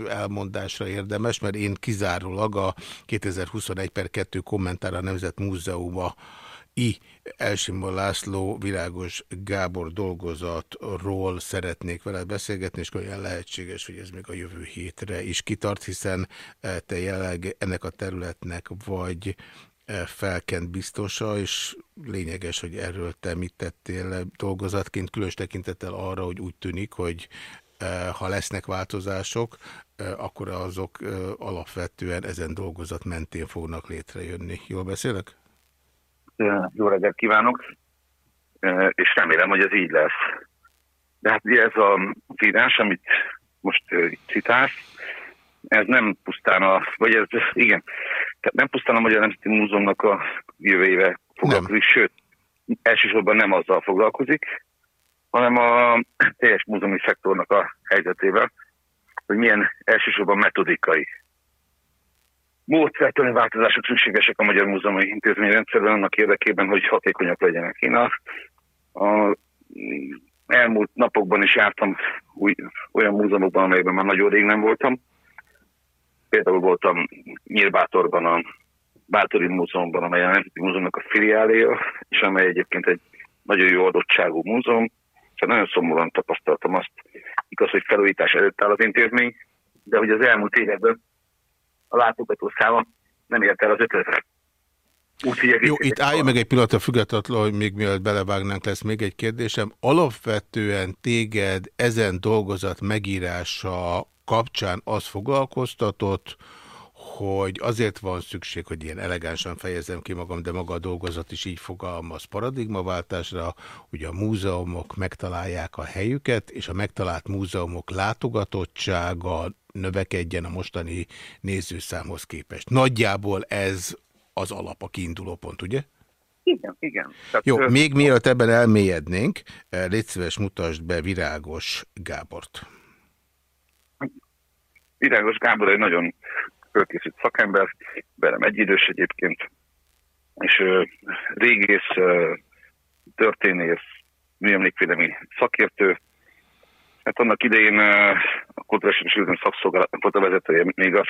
elmondásra érdemes, mert én kizárólag a 2021 per 2 kommentár a Nemzet Múzeuma I. Elsimon László Virágos Gábor dolgozatról szeretnék vele beszélgetni, és olyan lehetséges, hogy ez még a jövő hétre is kitart, hiszen te jelenleg ennek a területnek vagy felkent biztosa, és lényeges, hogy erről te mit tettél dolgozatként, különös tekintettel arra, hogy úgy tűnik, hogy ha lesznek változások, akkor azok alapvetően ezen dolgozat mentén fognak létrejönni. Jól beszélek? Jó reggelt kívánok, és remélem, hogy ez így lesz. De hát ez a írás, amit most citálsz, ez nem pusztán a, vagy ez, igen, tehát nem pusztán a Magyar Nemzeti Múzeumnak a jövő éve foglalkozik, sőt, elsősorban nem azzal foglalkozik, hanem a teljes múzeumi szektornak a helyzetével, hogy milyen elsősorban metodikai módszertani változások szükségesek a Magyar Múzeumi Intézményrendszerben annak érdekében, hogy hatékonyak legyenek. Én a, a elmúlt napokban is jártam új, olyan múzeumokban, amelyekben már nagyon rég nem voltam, Például voltam Nyírbátorban a Bátori Múzeumban, amely a Nemzeti Múzeumnak a filiáléja, és amely egyébként egy nagyon jó adottságú múzeum, és nagyon szomorúan tapasztaltam azt, igaz, hogy felújítás előtt áll az intézmény, de hogy az elmúlt években a látogató száma nem ért el az ötletre. Jó, itt állj meg egy pillanatra függetlenül, hogy még mielőtt belevágnánk lesz még egy kérdésem. Alapvetően téged ezen dolgozat megírása kapcsán az foglalkoztatott, hogy azért van szükség, hogy ilyen elegánsan fejezem ki magam, de maga a dolgozat is így fogalmaz paradigmaváltásra, hogy a múzeumok megtalálják a helyüket, és a megtalált múzeumok látogatottsága növekedjen a mostani nézőszámhoz képest. Nagyjából ez az alap, a kiinduló pont, ugye? Igen, igen. Tehát, Jó, még mielőtt ebben elmélyednénk, légy szíves, mutasd be Virágos Gábort. Virágos Gábor egy nagyon fölkészült szakember, velem egyidős egyébként, és uh, régész, uh, történész, műemlékvédelmi szakértő. Hát annak idején a Kulturális és Szakszolgálatnak a vezetője, még a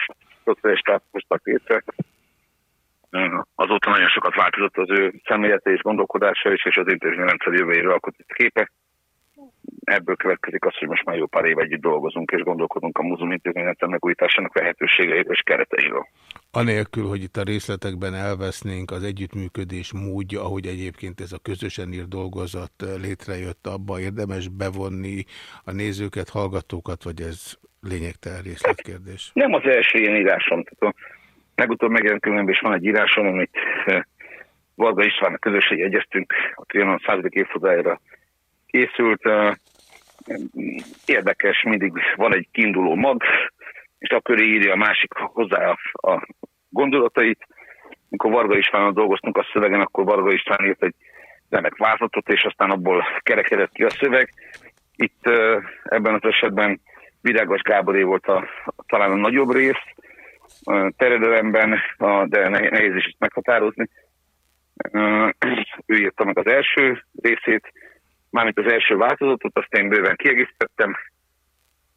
Kulturális Tápoztak létre. Uh, azóta nagyon sokat változott az ő személyete és gondolkodása is, és az intézményrendszer jövőjéről alkotott képe ebből következik az, hogy most már jó pár év együtt dolgozunk, és gondolkodunk a múzeum intézményrendszer megújításának lehetőségeiről és kereteiről. Anélkül, hogy itt a részletekben elvesznénk az együttműködés módja, ahogy egyébként ez a közösen ír dolgozat létrejött, abba érdemes bevonni a nézőket, hallgatókat, vagy ez lényegtelen részletkérdés? Nem az első ilyen írásom. Tehát a legutóbb megjelent könyvemben is van egy írásom, amit eh, Varga István a közösség egyeztünk a Trianon 100. évfodájára készült. Érdekes, mindig van egy kiinduló mag, és akkor írja a másik hozzá a, a gondolatait. Amikor Varga Istvánnal dolgoztunk a szövegen, akkor Varga István írt egy remek vázlatot, és aztán abból kerekedett ki a szöveg. Itt ebben az esetben Virágos Gáboré volt a, talán a nagyobb rész, terjedelemben, de nehéz is meghatározni. Ő írta meg az első részét, mármint az első változatot, azt én bőven kiegészítettem,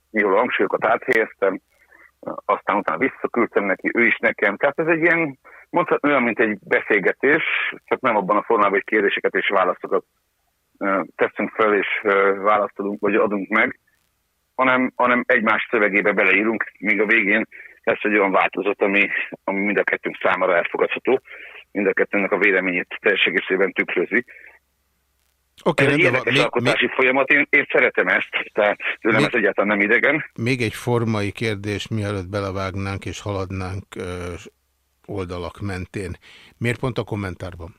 néhol hangsúlyokat áthelyeztem, aztán utána visszaküldtem neki, ő is nekem. Tehát ez egy ilyen, mondhatni olyan, mint egy beszélgetés, csak nem abban a formában, hogy kérdéseket és válaszokat teszünk fel és választodunk, vagy adunk meg, hanem, hanem egymás szövegébe beleírunk, míg a végén lesz egy olyan változat, ami, ami mind a kettőnk számára elfogadható, mind a kettőnek a véleményét teljes egészében tükrözi. Okay, ez egy érdekes alkotási még, folyamat, én, én szeretem ezt, tehát tőlem még, ez egyáltalán nem idegen. Még egy formai kérdés, mielőtt belevágnánk és haladnánk ö, oldalak mentén. Miért pont a kommentárban?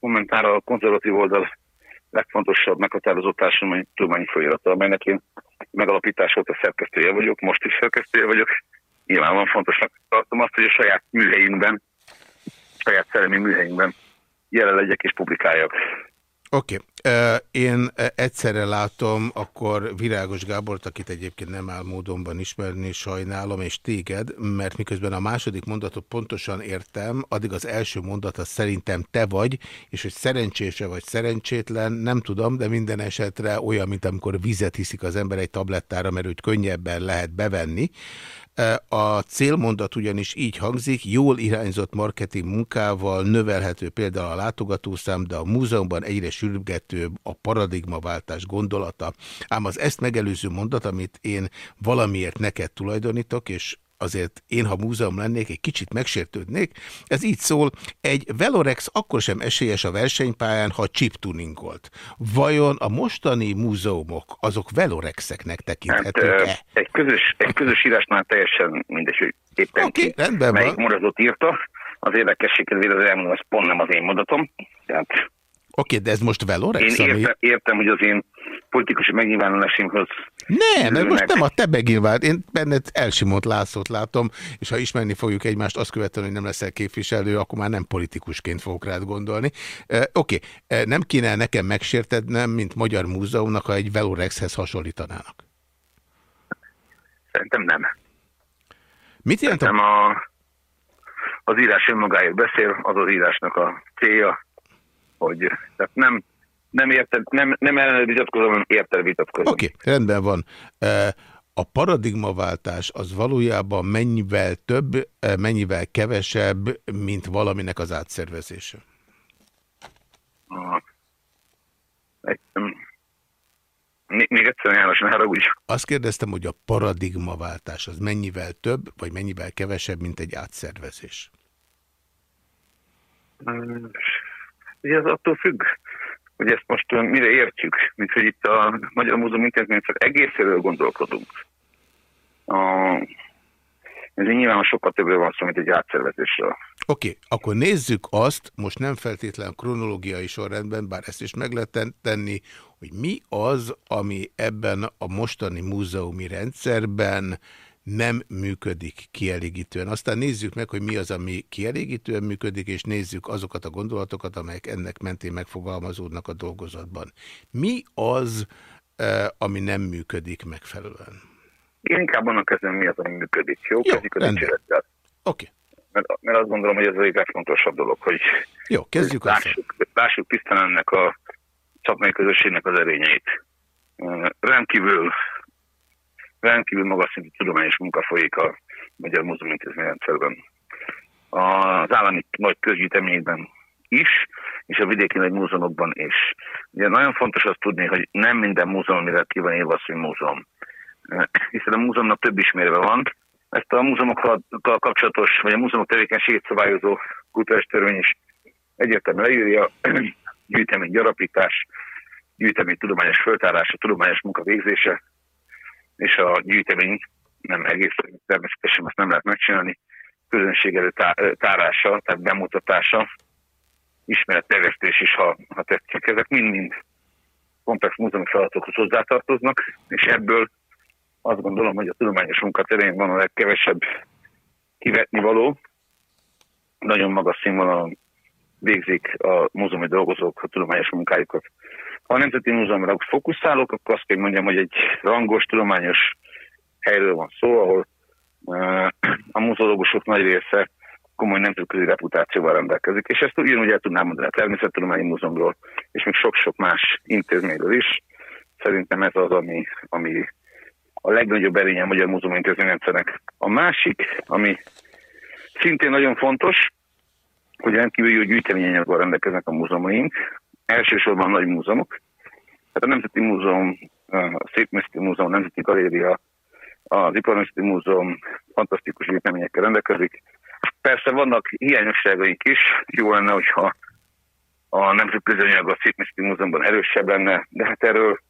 Kommentár a konzervatív oldal legfontosabb meghatározó társadalmi tudományi folyamata, amelynek én megalapítás óta szerkesztője vagyok, most is szerkesztője vagyok. Nyilván van fontosnak tartom azt, hogy a saját műhelyünkben, saját szellemi műhelyünkben jelen legyek és publikáljak. Oké. Én egyszerre látom akkor Virágos Gábort, akit egyébként nem áll módonban ismerni, sajnálom, és téged, mert miközben a második mondatot pontosan értem, addig az első mondat az szerintem te vagy, és hogy szerencsése vagy szerencsétlen, nem tudom, de minden esetre olyan, mint amikor vizet hiszik az ember egy tablettára, mert őt könnyebben lehet bevenni. A célmondat ugyanis így hangzik, jól irányzott marketing munkával növelhető például a látogatószám, de a múzeumban egyre sürgetőbb a paradigmaváltás gondolata. Ám az ezt megelőző mondat, amit én valamiért neked tulajdonítok, és azért én, ha múzeum lennék, egy kicsit megsértődnék. Ez így szól, egy Velorex akkor sem esélyes a versenypályán, ha chip tuningolt. Vajon a mostani múzeumok, azok Velorexeknek tekinthetők-e? Hát, egy, közös, egy közös írásnál teljesen mindegy, hogy éppen okay, ki, rendben melyik van. mondatot írta. Az érdekesség kedvére az elmondom, ez pont nem az én mondatom. Tehát Oké, de ez most Velorex? én ami- értem, értem, hogy az én politikus megnyilvánulásimhoz Nem, ez most nem a te megnyilvánt. Én benned Elsimont Lászlót látom, és ha ismerni fogjuk egymást, azt követően, hogy nem leszel képviselő, akkor már nem politikusként fogok rád gondolni. Uh, Oké, okay. nem kéne nekem megsértednem, mint Magyar Múzeumnak, ha egy Velorexhez hasonlítanának. szerintem nem. Mit jelent a... a, az írás önmagáért beszél, az az írásnak a célja, hogy tehát nem, nem, érted, nem, nem ellen vitatkozom, hanem érted vitatkozom. Oké, okay, rendben van. A paradigmaváltás az valójában mennyivel több, mennyivel kevesebb, mint valaminek az átszervezése? Mm, még, egyszer János, ne haragudj. Azt kérdeztem, hogy a paradigmaváltás az mennyivel több, vagy mennyivel kevesebb, mint egy átszervezés? Mm, Ugye ez attól függ, hogy ezt most mire értjük, mint hogy itt a Magyar Múzeum Intézményszer egészéről gondolkodunk. A, ez nyilván sokkal többről van szó, mint egy átszervezésről. Oké, okay, akkor nézzük azt, most nem feltétlen kronológiai sorrendben, bár ezt is meg lehet ten- tenni, hogy mi az, ami ebben a mostani múzeumi rendszerben nem működik kielégítően. Aztán nézzük meg, hogy mi az, ami kielégítően működik, és nézzük azokat a gondolatokat, amelyek ennek mentén megfogalmazódnak a dolgozatban. Mi az, eh, ami nem működik megfelelően? Én inkább annak kezdem, mi az, ami működik. Jó, Jó, kezdjük a dicsérettel. Oké, Mert, mert azt gondolom, hogy ez a legfontosabb dolog, hogy jó, kezdjük lássuk, lássuk tisztán ennek a szakmai közösségnek az erényeit. Ö, Rendkívül, rendkívül magas szintű tudományos munka folyik a Magyar Múzeum Intézményrendszerben. Az állami nagy közgyűjteményekben is, és a vidéki nagy múzeumokban is. Ugye nagyon fontos azt tudni, hogy nem minden múzeum, amire ki van írva az, hogy múzeum. Hiszen a múzeumnak több ismérve van. Ezt a múzeumokkal kapcsolatos, vagy a múzeumok tevékenységét szabályozó kultúrás törvény is egyértelműen leírja, gyűjtemény gyarapítás, gyűjtemény tudományos föltárása, tudományos munka végzése, és a gyűjtemény nem egész, természetesen azt nem lehet megcsinálni, közönség előtt tá- tárása, tehát bemutatása, ismeretterjesztés is, ha, ha tetszik. Ezek mind-mind komplex múzeumi feladatokhoz hozzátartoznak, és ebből azt gondolom, hogy a tudományos munka terén van a legkevesebb kivetni való. Nagyon magas színvonalon végzik a múzeumi dolgozók a tudományos munkájukat. A Nemzeti Múzeumra fókuszálok, akkor azt kell mondjam, hogy egy rangos, tudományos helyről van szó, ahol a muzeológusok nagy része komoly nemzetközi reputációval rendelkezik, és ezt ugyanúgy el tudnám mondani a Természettudományi Múzeumról, és még sok-sok más intézményről is. Szerintem ez az, ami, ami a legnagyobb erénye a Magyar Múzeum Intézményrendszernek. A másik, ami szintén nagyon fontos, hogy rendkívül jó gyűjteményanyaggal rendelkeznek a múzeumaink, elsősorban nagy múzeumok. Tehát a Nemzeti Múzeum, a Szépművészeti Múzeum, a Nemzeti Galéria, az Iparművészeti Múzeum fantasztikus gyűjteményekkel rendelkezik. Persze vannak hiányosságaink is, jó lenne, hogyha a nemzetközi anyag a Szépművészeti Múzeumban erősebb lenne, de hát erről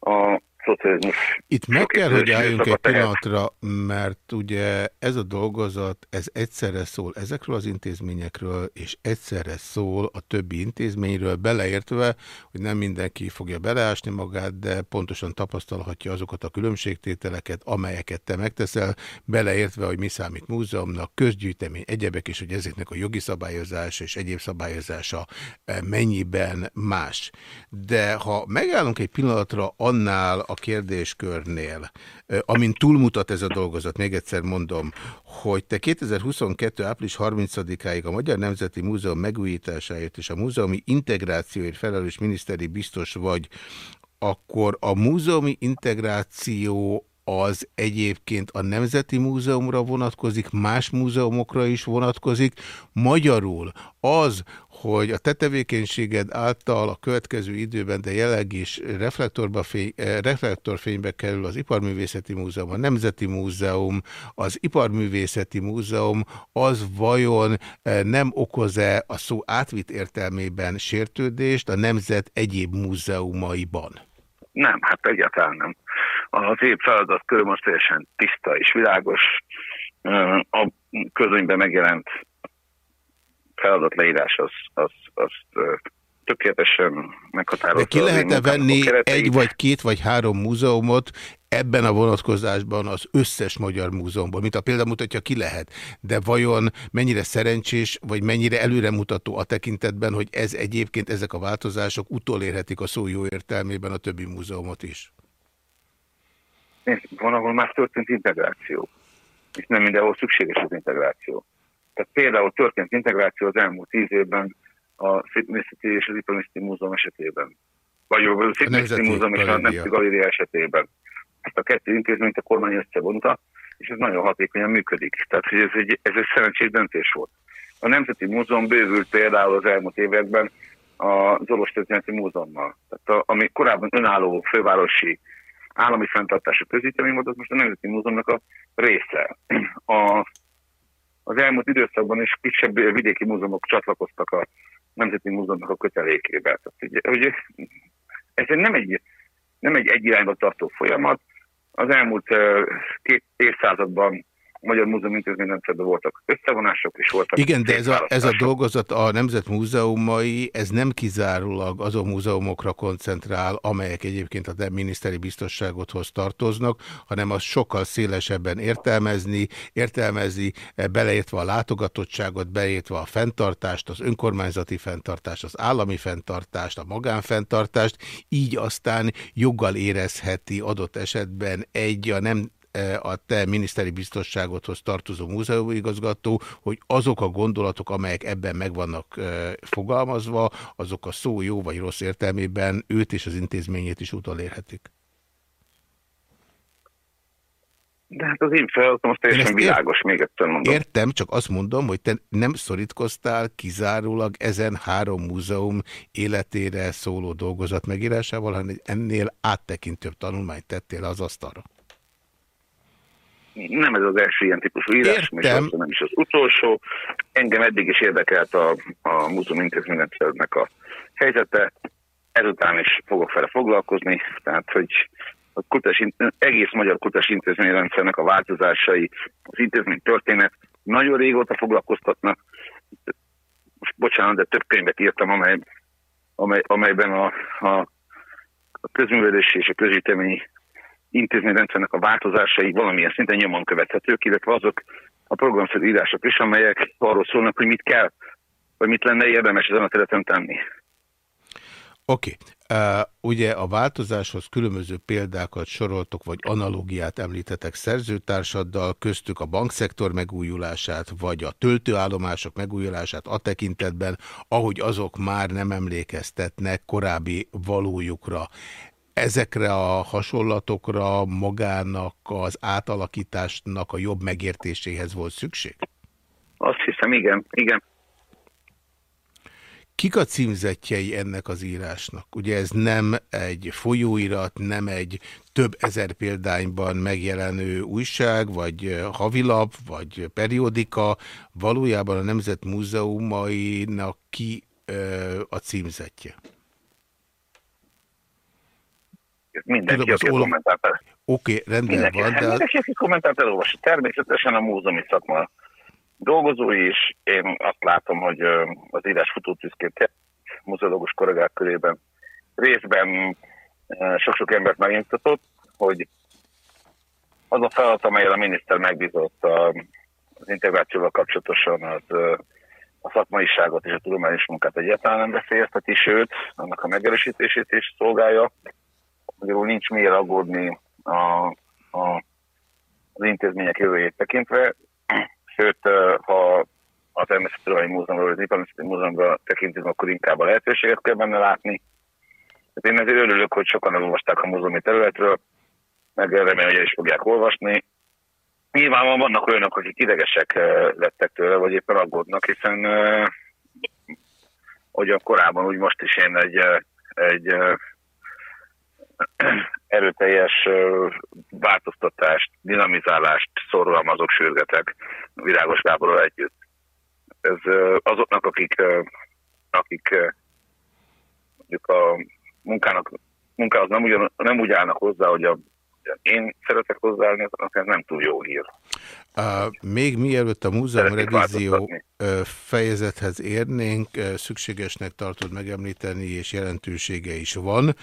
a szocializmus. Itt meg kell, hogy álljunk egy pillanatra, mert ugye ez a dolgozat, ez egyszerre szól ezekről az intézményekről, és egyszerre szól a többi intézményről, beleértve, hogy nem mindenki fogja beleásni magát, de pontosan tapasztalhatja azokat a különbségtételeket, amelyeket te megteszel, beleértve, hogy mi számít múzeumnak, közgyűjtemény, egyebek, és hogy ezeknek a jogi szabályozása és egyéb szabályozása eh, mennyiben más. De ha megállunk egy pillanatra annál a kérdéskörnél, amin túlmutat ez a dolgozat, még egyszer mondom, hogy te 2022. április 30-áig a Magyar Nemzeti Múzeum megújításáért és a múzeumi integrációért felelős miniszteri biztos vagy, akkor a múzeumi integráció az egyébként a Nemzeti Múzeumra vonatkozik, más múzeumokra is vonatkozik. Magyarul az, hogy a te tevékenységed által a következő időben, de jelenleg is reflektorba fény, eh, reflektorfénybe kerül az Iparművészeti Múzeum, a Nemzeti Múzeum, az Iparművészeti Múzeum, az vajon eh, nem okoz-e a szó átvitt értelmében sértődést a nemzet egyéb múzeumaiban? Nem, hát egyáltalán nem. Az év feladat körül most teljesen tiszta és világos. Ö, A közönyben megjelent feladat leírás az, az, az tökéletesen meghatározza. De ki lehet-e venni egy vagy két vagy három múzeumot ebben a vonatkozásban az összes magyar múzeumból, mint a példa mutatja, ki lehet. De vajon mennyire szerencsés, vagy mennyire előremutató a tekintetben, hogy ez egyébként, ezek a változások utolérhetik a szó jó értelmében a többi múzeumot is? Nézd, Van, ahol már történt integráció, és nem mindenhol szükséges az integráció. Tehát például történt integráció az elmúlt tíz évben a Szépművészeti és az Iparművészeti Múzeum esetében. Vagy a Szépművészeti Nemzeti Múzeum és a. Nemzeti Galéria esetében. Ezt a kettő intézményt a kormány összevonta, és ez nagyon hatékonyan működik. Tehát, hogy ez egy, ez egy szerencsés döntés volt. A Nemzeti Múzeum bővült például az elmúlt években az Orvostörténeti Múzeummal. Tehát a, ami korábban önálló fővárosi állami fenntartású közítemény volt, az most a Nemzeti Múzeumnak a része. A, az elmúlt időszakban is kisebb vidéki múzeumok csatlakoztak a Nemzeti Múzeumnak a kötelékébe. Tehát, ugye, ez nem egy, nem egy egy irányba tartó folyamat. Az elmúlt két évszázadban Magyar Múzeum intézményrendszerben voltak összevonások, és voltak Igen, de ez a, ez a dolgozat a Nemzet Múzeumai, ez nem kizárólag azon múzeumokra koncentrál, amelyek egyébként a te miniszteri biztosságodhoz tartoznak, hanem az sokkal szélesebben értelmezni, értelmezi, eh, beleértve a látogatottságot, beleértve a fenntartást, az önkormányzati fenntartást, az állami fenntartást, a magánfenntartást, így aztán joggal érezheti adott esetben egy a nem a te miniszteri biztosságodhoz tartozó múzeumigazgató, hogy azok a gondolatok, amelyek ebben meg vannak eh, fogalmazva, azok a szó jó vagy rossz értelmében őt és az intézményét is utolérhetik. De hát az én feladatom az teljesen világos, még egyszer mondom. Értem, csak azt mondom, hogy te nem szorítkoztál kizárólag ezen három múzeum életére szóló dolgozat megírásával, hanem ennél áttekintőbb tanulmányt tettél az asztalra. Nem ez az első ilyen típusú írás, és nem is az utolsó. Engem eddig is érdekelt a, a múzeum intézményrendszernek a helyzete. Ezután is fogok vele foglalkozni, tehát hogy a kutatás, egész magyar kutatás intézményrendszernek a változásai, az intézmény történet nagyon régóta foglalkoztatnak. Most bocsánat, de több könyvet írtam, amely, amely, amelyben a, a, a közművelési és a közgyűjteményi intézményrendszernek a változásai valamilyen szinten nyomon követhetők, illetve azok a programszerű írások is, amelyek arról szólnak, hogy mit kell, vagy mit lenne érdemes ezen a területen tenni. Oké. Okay. Uh, ugye a változáshoz különböző példákat soroltok, vagy analógiát említetek szerzőtársaddal, köztük a bankszektor megújulását, vagy a töltőállomások megújulását a tekintetben, ahogy azok már nem emlékeztetnek korábbi valójukra. Ezekre a hasonlatokra magának az átalakításnak a jobb megértéséhez volt szükség? Azt hiszem, igen, igen. Kik a címzetjei ennek az írásnak? Ugye ez nem egy folyóirat, nem egy több ezer példányban megjelenő újság, vagy havilap, vagy periódika. Valójában a Nemzet Múzeumainak ki ö, a címzetje? Mindenki, Tudom, aki olom- kommentált el. Oké, rendben Mindenki, van, de mindenki, aki kommentált elolvassa. Természetesen a múzeumi szakma dolgozói is. Én azt látom, hogy az írás futótűzként muzeológus kollégák körében részben sok-sok embert megnyugtatott, hogy az a feladat, amelyel a miniszter megbízott az integrációval kapcsolatosan, az a szakmaiságot és a tudományos munkát egyáltalán nem veszélyezteti, sőt, annak a megerősítését is szolgálja. Magyarul nincs miért aggódni a, a, az intézmények jövőjét tekintve, sőt, ha a Természettudományi Múzeumról, az Iparművészeti Múzeumra tekintünk, akkor inkább a lehetőséget kell benne látni. Tehát én ezért örülök, hogy sokan elolvasták a múzeumi területről, meg remélem, hogy el is fogják olvasni. Nyilvánvalóan vannak olyanok, akik idegesek lettek tőle, vagy éppen aggódnak, hiszen eh, hogyan korábban, úgy most is én egy, egy erőteljes változtatást, dinamizálást szorgalmazok, sürgetek Virágos Gáborral együtt. Ez azoknak, akik, akik mondjuk a munkának, munkához nem, ugyan, nem úgy állnak hozzá, hogy a én szeretek hozzáállni, ez nem túl jó hír. Uh, még mielőtt a múzeum revízió fejezethez érnénk, szükségesnek tartod megemlíteni, és jelentősége is van,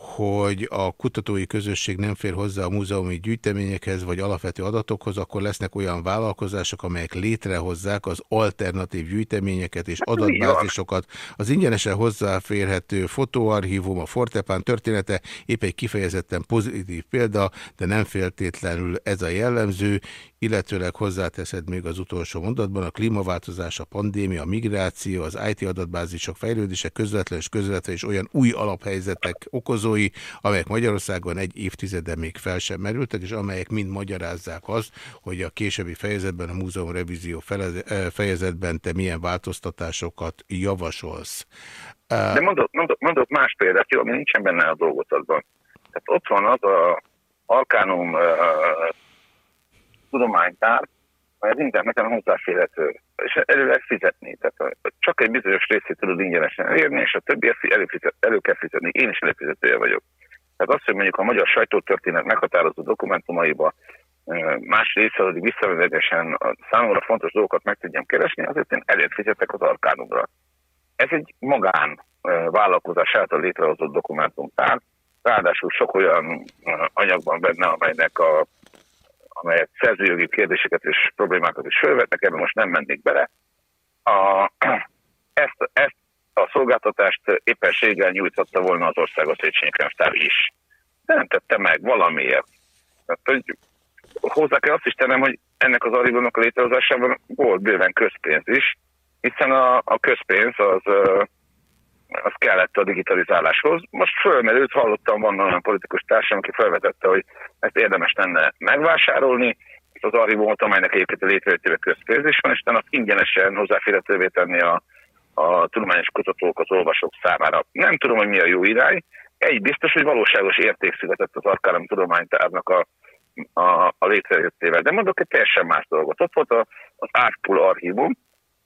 hogy a kutatói közösség nem fér hozzá a múzeumi gyűjteményekhez vagy alapvető adatokhoz, akkor lesznek olyan vállalkozások, amelyek létrehozzák az alternatív gyűjteményeket és Hát, adatbázisokat. Az ingyenesen hozzáférhető fotóarchívum, a Fortepán története épp egy kifejezetten pozitív példa, de nem feltétlenül ez a jellemző, illetőleg hozzáteszed még az utolsó mondatban, a klímaváltozás, a pandémia, a migráció, az IT adatbázisok fejlődése közvetlen és közvetlen és olyan új alaphelyzetek okozói, amelyek Magyarországon egy évtizede még fel sem merültek, és amelyek mind magyarázzák azt, hogy a későbbi fejezetben, a múzeum revízió eh, fejezetben te milyen változtatásokat javasolsz. Eh, De mondok, mondok, mondok más példát, jó, ami nincsen benne a dolgozatban. Tehát ott van az a Arcanum uh, tudománytár, amely az interneten hozzáférhető, és elő lehet fizetni. Tehát csak egy bizonyos részét tudod ingyenesen elérni, és a többi előfizet, elő kell fizetni. Én is előfizetője vagyok. Tehát azt, hogy mondjuk a magyar sajtótörténet meghatározó dokumentumaiba más részadódik visszavezetesen a számomra fontos dolgokat meg tudjam keresni, azért én előtt fizetek az Arcanumra. Ez egy magán vállalkozás által létrehozott dokumentumtár, ráadásul sok olyan ö, anyag van benne, amelynek a, amelyek szerzőjogi kérdéseket és problémákat is felvetnek, ebben most nem mennék bele. A, ezt, ezt a szolgáltatást éppenséggel nyújtotta volna az Országos Széchenyi is. De nem tette meg valamiért. Tehát, hogy hozzá kell azt is tennem, hogy ennek az archívumnak a létrehozásában volt bőven közpénz is, hiszen a, a közpénz az, az kellett a digitalizáláshoz. Most fölmerült, hallottam, van olyan politikus társam, aki felvetette, hogy ezt érdemes lenne megvásárolni, az archívumot, amelynek egyébként a létrejöttőbe közpénz is van, és utána ingyenesen hozzáférhetővé tenni a, a tudományos kutatók, az olvasók számára. Nem tudom, hogy mi a jó irány. Egy biztos, hogy valóságos érték született az Arkáram tudománytárnak a, a, a létrejöttével. De mondok egy teljesen más dolgot. Ott volt a, az Ártpool archívum,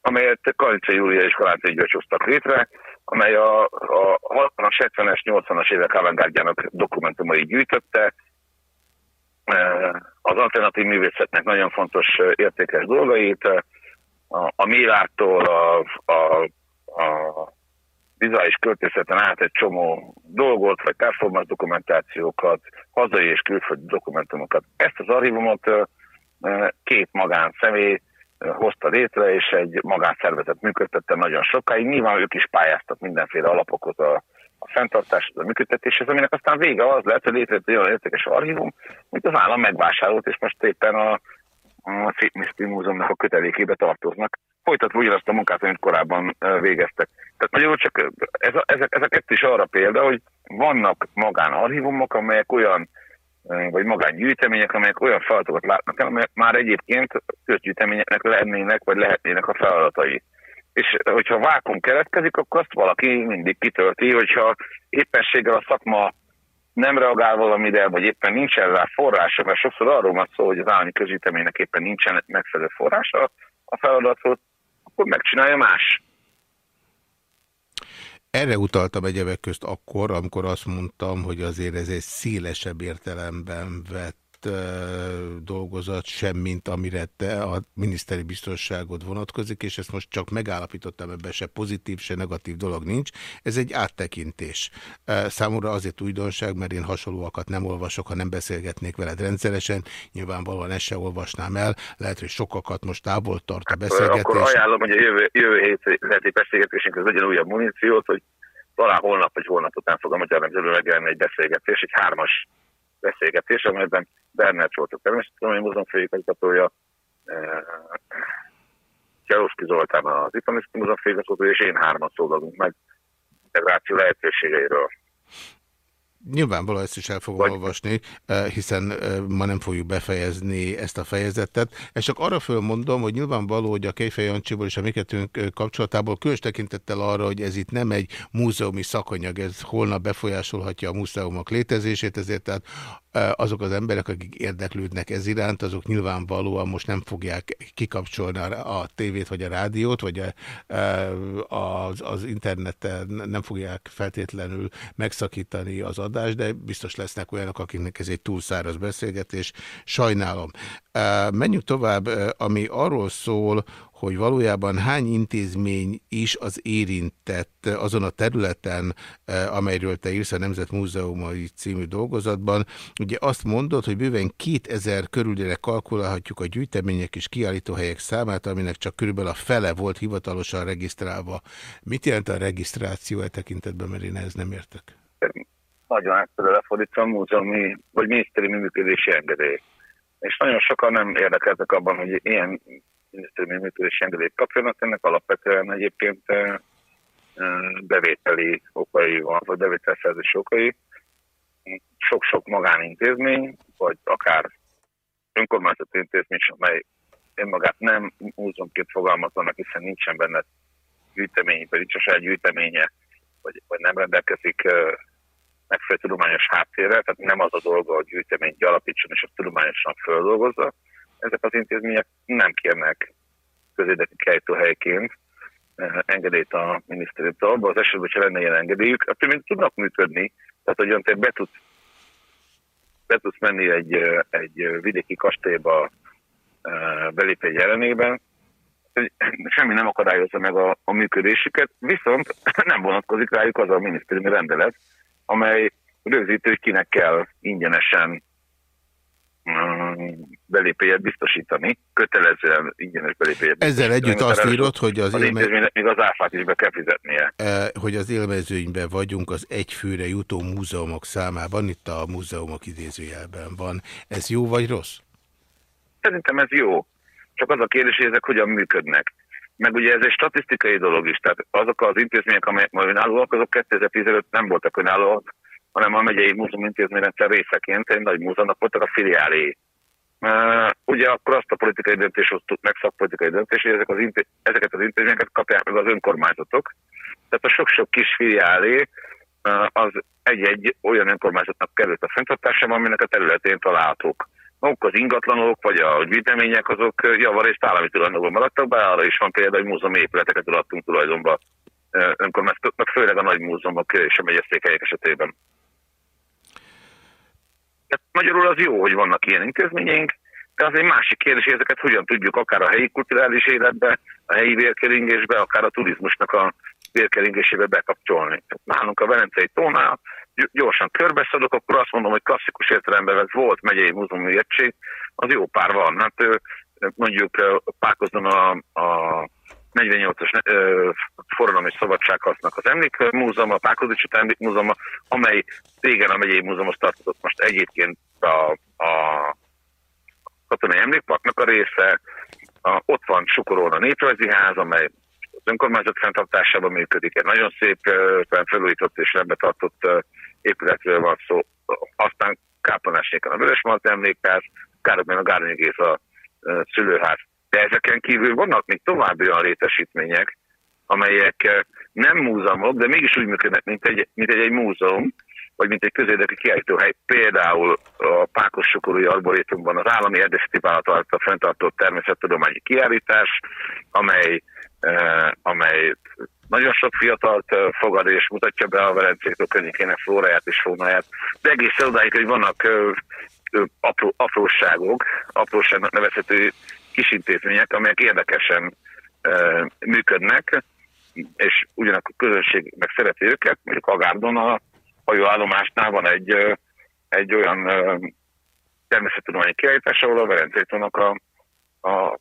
amelyet Kalica Júlia és Kaláncai György hoztak létre, amely a, a 60-as, 70-es, 80-as évek avantgárdjának dokumentumai gyűjtötte, Eh, az alternatív művészetnek nagyon fontos eh, értékes dolgait, eh, a, a Mélártól a, a, a vizuális költészeten át egy csomó dolgot, vagy performance dokumentációkat, hazai és külföldi dokumentumokat. Ezt az archívumot két magánszemély hozta létre, és egy magánszervezet működtette nagyon sokáig. Nyilván ők is pályáztak mindenféle alapokhoz a, a fenntartáshoz, a működtetéshez, aminek aztán vége az lett, hogy létrejött egy olyan értékes archívum, amit az állam megvásárolt, és most éppen a, a Szépműszti Múzeumnak a kötelékébe tartoznak. Folytatva ugyanazt a munkát, amit korábban végeztek. Tehát magyarul csak ö, ez a, ezek, ezek is arra példa, hogy vannak magánarchívumok, amelyek olyan vagy magángyűjtemények, amelyek olyan feladatokat látnak el, amelyek már egyébként közgyűjteményeknek lennének, vagy lehetnének a feladatai. És hogyha vákum keletkezik, akkor azt valaki mindig kitölti, hogyha éppenséggel a szakma nem reagál valamire, vagy éppen nincsen rá forrása, mert sokszor arról van szó, hogy az állami közgyűjteménynek éppen nincsen megfelelő forrása a feladathoz, akkor megcsinálja más. Erre utaltam egyebek közt akkor, amikor azt mondtam, hogy azért ez egy szélesebb értelemben vett dolgozat, sem mint amire te a miniszteri biztonságot vonatkozik, és ezt most csak megállapítottam, ebben se pozitív, se negatív dolog nincs. Ez egy áttekintés. Számomra azért újdonság, mert én hasonlóakat nem olvasok, ha nem beszélgetnék veled rendszeresen. Nyilvánvalóan ezt se olvasnám el. Lehet, hogy sokakat most távol tart a beszélgetés. Akkor ajánlom, hogy a jövő, jövő heti beszélgetésünk az legyen újabb muníciót, hogy talán holnap vagy holnap után fog a Magyar Nemzetben megjelenni egy beszélgetés, egy hármas beszélgetés, amelyben Bernert volt a Természettudományi Múzeum főigazgatója, Cseroszki Zoltán az Ipamiszti Múzeum főigazgatója, és én hármat szólalunk meg integráció lehetőségeiről. Nyilvánvalóan ezt is el fogom Vagy... olvasni, eh, hiszen eh, ma nem fogjuk befejezni ezt a fejezetet. És csak arra fölmondom, hogy nyilvánvaló, hogy a Kejfej Jancsiból és a miketünk eh, kapcsolatából különös tekintettel arra, hogy ez itt nem egy múzeumi szakanyag, ez holnap befolyásolhatja a múzeumok létezését, ezért tehát azok az emberek, akik érdeklődnek ez iránt, azok nyilvánvalóan most nem fogják kikapcsolni a tévét, vagy a rádiót, vagy a, az, az interneten nem fogják feltétlenül megszakítani az adást, de biztos lesznek olyanok, akiknek ez egy túlszáraz beszélgetés. Sajnálom. Menjünk tovább, ami arról szól, hogy valójában hány intézmény is az érintett azon a területen, eh, amelyről te írsz a Nemzetmúzeumai című dolgozatban. Ugye azt mondod, hogy bőven 2000 körülére kalkulálhatjuk a gyűjtemények és kiállítóhelyek számát, aminek csak körülbelül a fele volt hivatalosan regisztrálva. Mit jelent a regisztráció e tekintetben, mert én ehhez nem értek? Nagyon átfele lefordítva múzeumi vagy miniszteri működési engedély. És nagyon sokan nem érdekeltek abban, hogy ilyen minisztériumi működési engedélyt kapjanak, ennek alapvetően egyébként bevételi okai van, vagy bevételszerzési okai. Sok-sok magánintézmény, vagy akár önkormányzati intézmény, amely önmagát nem múzeumként fogalmazzanak, hiszen nincsen benne gyűjtemény, vagy nincs a saját gyűjteménye, vagy, vagy nem rendelkezik megfelelő tudományos háttérrel, tehát nem az a dolga, hogy gyűjteményt alapítson és azt tudományosan földolgozza, ezek az intézmények nem kérnek közérdekű kejtőhelyként eh, engedélyt a minisztériumtól. Abban az esetben, hogyha lenne ilyen engedélyük, attól még tudnak működni. Tehát, hogy te be tudsz, be tudsz menni egy, eh, egy vidéki kastélyba eh, belépény jelenében, semmi nem akadályozza meg a, a működésüket, viszont nem vonatkozik rájuk az a minisztériumi rendelet, amely rögzítő, hogy kinek kell ingyenesen belépélyet biztosítani, kötelezően ingyenes belépélyet Ezzel együtt azt írod, hogy az, az élme... még az áfát is be kell fizetnie. E, hogy az élmezőnyben vagyunk az egyfőre jutó múzeumok számában, itt a múzeumok idézőjelben van. Ez jó vagy rossz? Szerintem ez jó. Csak az a kérdés, hogy ezek hogyan működnek. Meg ugye ez egy statisztikai dolog is, tehát azok az intézmények, amelyek majd önállóak, azok 2015 nem voltak önállóak, hanem a megyei múzeum intézményrendszer részeként egy nagy múzeumnak voltak a filiálé. Ugye akkor azt a politikai döntés hoztuk meg, szakpolitikai döntés, hogy ezek az ezeket az intézményeket kapják meg az önkormányzatok. Tehát a sok-sok kis filiálé az egy-egy olyan önkormányzatnak került a fenntartásában, aminek a területén találhatók. Maguk az ingatlanok, vagy a gyűjtemények, azok javarészt állami tulajdonban maradtak be, arra is van például, hogy múzeumi épületeket adtunk tulajdonba önkormányzatoknak, főleg a nagy múzeumok és a megyeszékhelyek esetében. Tehát magyarul az jó, hogy vannak ilyen intézményeink, de az egy másik kérdés, hogy ezeket hogyan tudjuk akár a helyi kulturális életbe, a helyi vérkeringésbe, akár a turizmusnak a vérkeringésébe bekapcsolni. Nálunk a Velencei tónál gyorsan körbeszadok, akkor azt mondom, hogy klasszikus értelemben vett volt megyei múzeumi egység, az jó pár van. Hát mondjuk Pákozdon a, a 48-as forradalmi szabadsághasznak az emlékmúzeum, a Pákozi Csata Emlékmúzeum, amely régen a megyei múzeumhoz tartozott, most egyébként a, a katonai emlékparknak a része. A, ott van Sukorón a Néprajzi Ház, amely az önkormányzat fenntartásában működik, egy nagyon szép felújított és rendbe tartott épületről van szó. Aztán Kápanáséken a Vörösmalt emlékház, Károkban a Gárnyi Géza szülőház de ezeken kívül vannak még további olyan létesítmények, amelyek eh, nem múzeumok, de mégis úgy működnek, mint egy, mint egy, egy múzeum, vagy mint egy közérdekű kiállítóhely. Például a Pákos Sokorúi Arborétumban az Állami Erdészeti Vállalat által fenntartott természettudományi kiállítás, amely, eh, amely nagyon sok fiatalt ö, fogad és mutatja be a Velencétől környékének flóráját és faunáját, de egészen odáig, hogy vannak ö, apró, apróságok, apróságnak nevezhető kisintézmények, amelyek érdekesen ö, működnek, és ugyanakkor a közönség meg szereti őket, mondjuk Agárdon a hajóállomásnál van egy, egy olyan ö, természettudományi kiállítás, ahol a Velencétónak a, a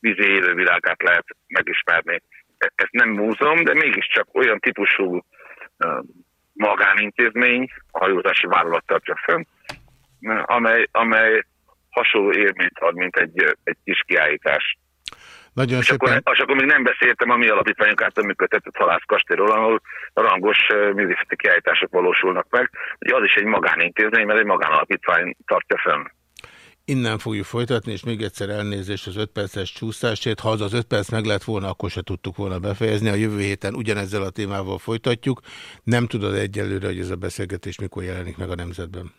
vízi élővilágát lehet megismerni. E- Ez nem múzeum, de mégiscsak olyan típusú ö, magánintézmény, a hajózási vállalat tartja fönn, amely, amely hasonló élményt ad, mint egy, egy kis kiállítás. Nagyon És akkor, szépen, és akkor még nem beszéltem a mi alapítványunk által működtetett halászkastélyról, ahol rangos művészeti kiállítások valósulnak meg. Ugye az is egy magánintézmény, mert egy magánalapítvány tartja fönn. innen fogjuk folytatni, és még egyszer elnézést az 5 perces csúszásért. Ha az az 5 perc meg lett volna, akkor se tudtuk volna befejezni. A jövő héten ugyanezzel a témával folytatjuk. Nem tudod egyelőre, hogy ez a beszélgetés mikor jelenik meg a nemzetben.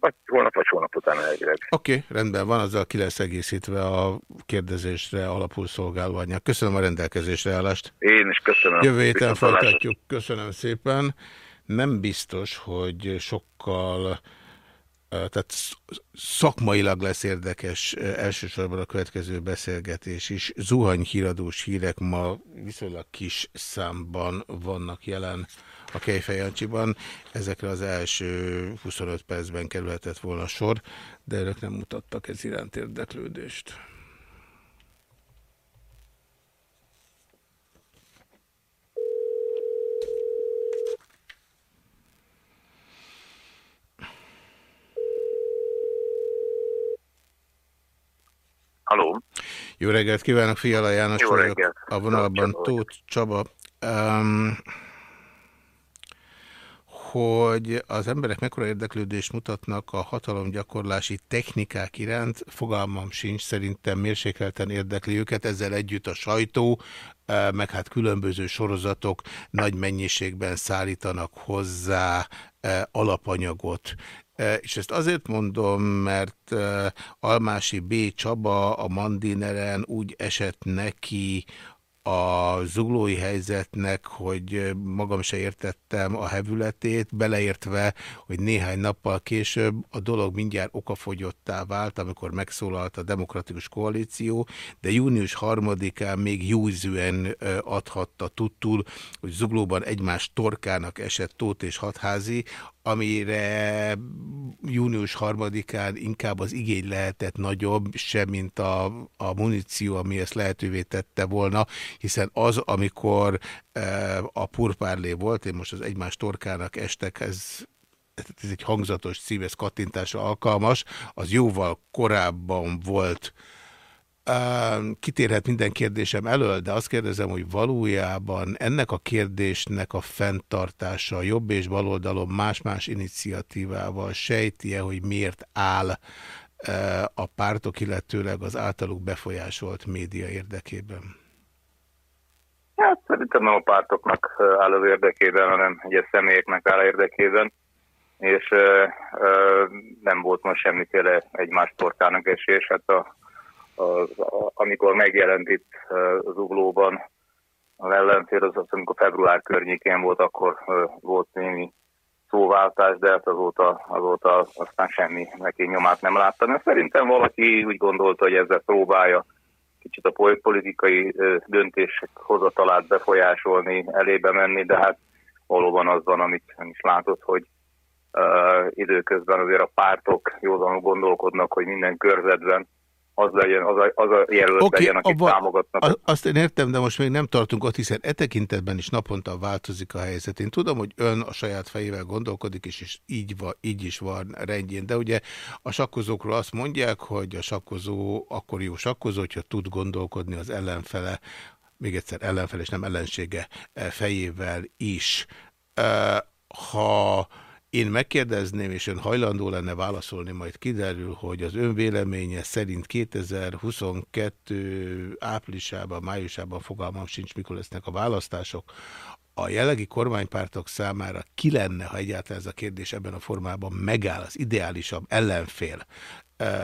Vagy holnap, vagy holnap után elvileg. Oké, okay, rendben van, azzal ki lesz egészítve a kérdezésre alapul szolgáló anyag. Köszönöm a rendelkezésre állást. Én is köszönöm. Jövő héten folytatjuk. Köszönöm szépen. Nem biztos, hogy sokkal, tehát sz- szakmailag lesz érdekes elsősorban a következő beszélgetés is. Zuhany híradós hírek ma viszonylag kis számban vannak jelen a Kejfejancsiban. Ezekre az első 25 percben kerülhetett volna sor, de önök nem mutattak ez iránt érdeklődést. Haló? Jó reggelt kívánok, Fiala János Jó vagyok. reggelt. A vonalban Csaba Tóth Csaba. Um, hogy az emberek mekkora érdeklődést mutatnak a hatalomgyakorlási technikák iránt, fogalmam sincs, szerintem mérsékelten érdekli őket, ezzel együtt a sajtó, eh, meg hát különböző sorozatok nagy mennyiségben szállítanak hozzá eh, alapanyagot. Eh, És ezt azért mondom, mert eh, Almási B. Csaba a Mandineren úgy esett neki a zuglói helyzetnek, hogy magam se értettem a hevületét, beleértve, hogy néhány nappal később a dolog mindjárt okafogyottá vált, amikor megszólalt a Demokratikus Koalíció, de június 3-án még józűen ö, adhatta tudtul, hogy zuglóban egymás torkának esett Tóth és Hatházi, amire június 3-án inkább az igény lehetett nagyobb, sem mint a, a muníció, ami ezt lehetővé tette volna, hiszen az, amikor e, a purpárlé volt, én most az egymás torkának estek, ez ez egy hangzatos cím, ez kattintásra alkalmas, az jóval korábban volt. Kitérhet minden kérdésem elől, de azt kérdezem, hogy valójában ennek a kérdésnek a fenntartása a jobb és baloldalon más-más iniciatívával sejti-e, hogy miért áll uh, a pártok, illetőleg az általuk befolyásolt média érdekében? Hát szerintem nem a pártoknak ö, áll az érdekében, hanem egyes személyeknek áll érdekében, és ö, ö, nem volt most semmiféle egymás torkának esés. Hát a, a, a, amikor megjelent itt ö, az az ellenfél, az, az amikor február környékén volt, akkor volt némi szóváltás, de hát azóta, azóta aztán semmi neki nyomát nem láttam. Mert szerintem valaki úgy gondolta, hogy ezzel próbálja kicsit a pol- politikai döntések hozatalát befolyásolni, elébe menni, de hát valóban az van, amit ön is látott, hogy uh, időközben azért a pártok józanul gondolkodnak, hogy minden körzetben az, legyen, az, a, az a jelölt Oké, legyen, akit abba- támogatnak. Azt én értem, de most még nem tartunk ott, hiszen e tekintetben is naponta változik a helyzet. Én tudom, hogy ön a saját fejével gondolkodik, és, és így, va, így is van rendjén. De ugye a sakkozókról azt mondják, hogy a sakkozó akkor jó sakkozó, hogyha tud gondolkodni az ellenfele, még egyszer ellenfele és nem ellensége eh, fejével is. Eh, Ha én megkérdezném, és ön hajlandó lenne válaszolni, majd kiderül, hogy az ön véleménye szerint 2022 áprilisában, májusában fogalmam sincs, mikor lesznek a választások, a jellegi kormánypártok számára ki lenne, ha egyáltalán ez a kérdés ebben a formában megáll, az ideálisabb ellenfél,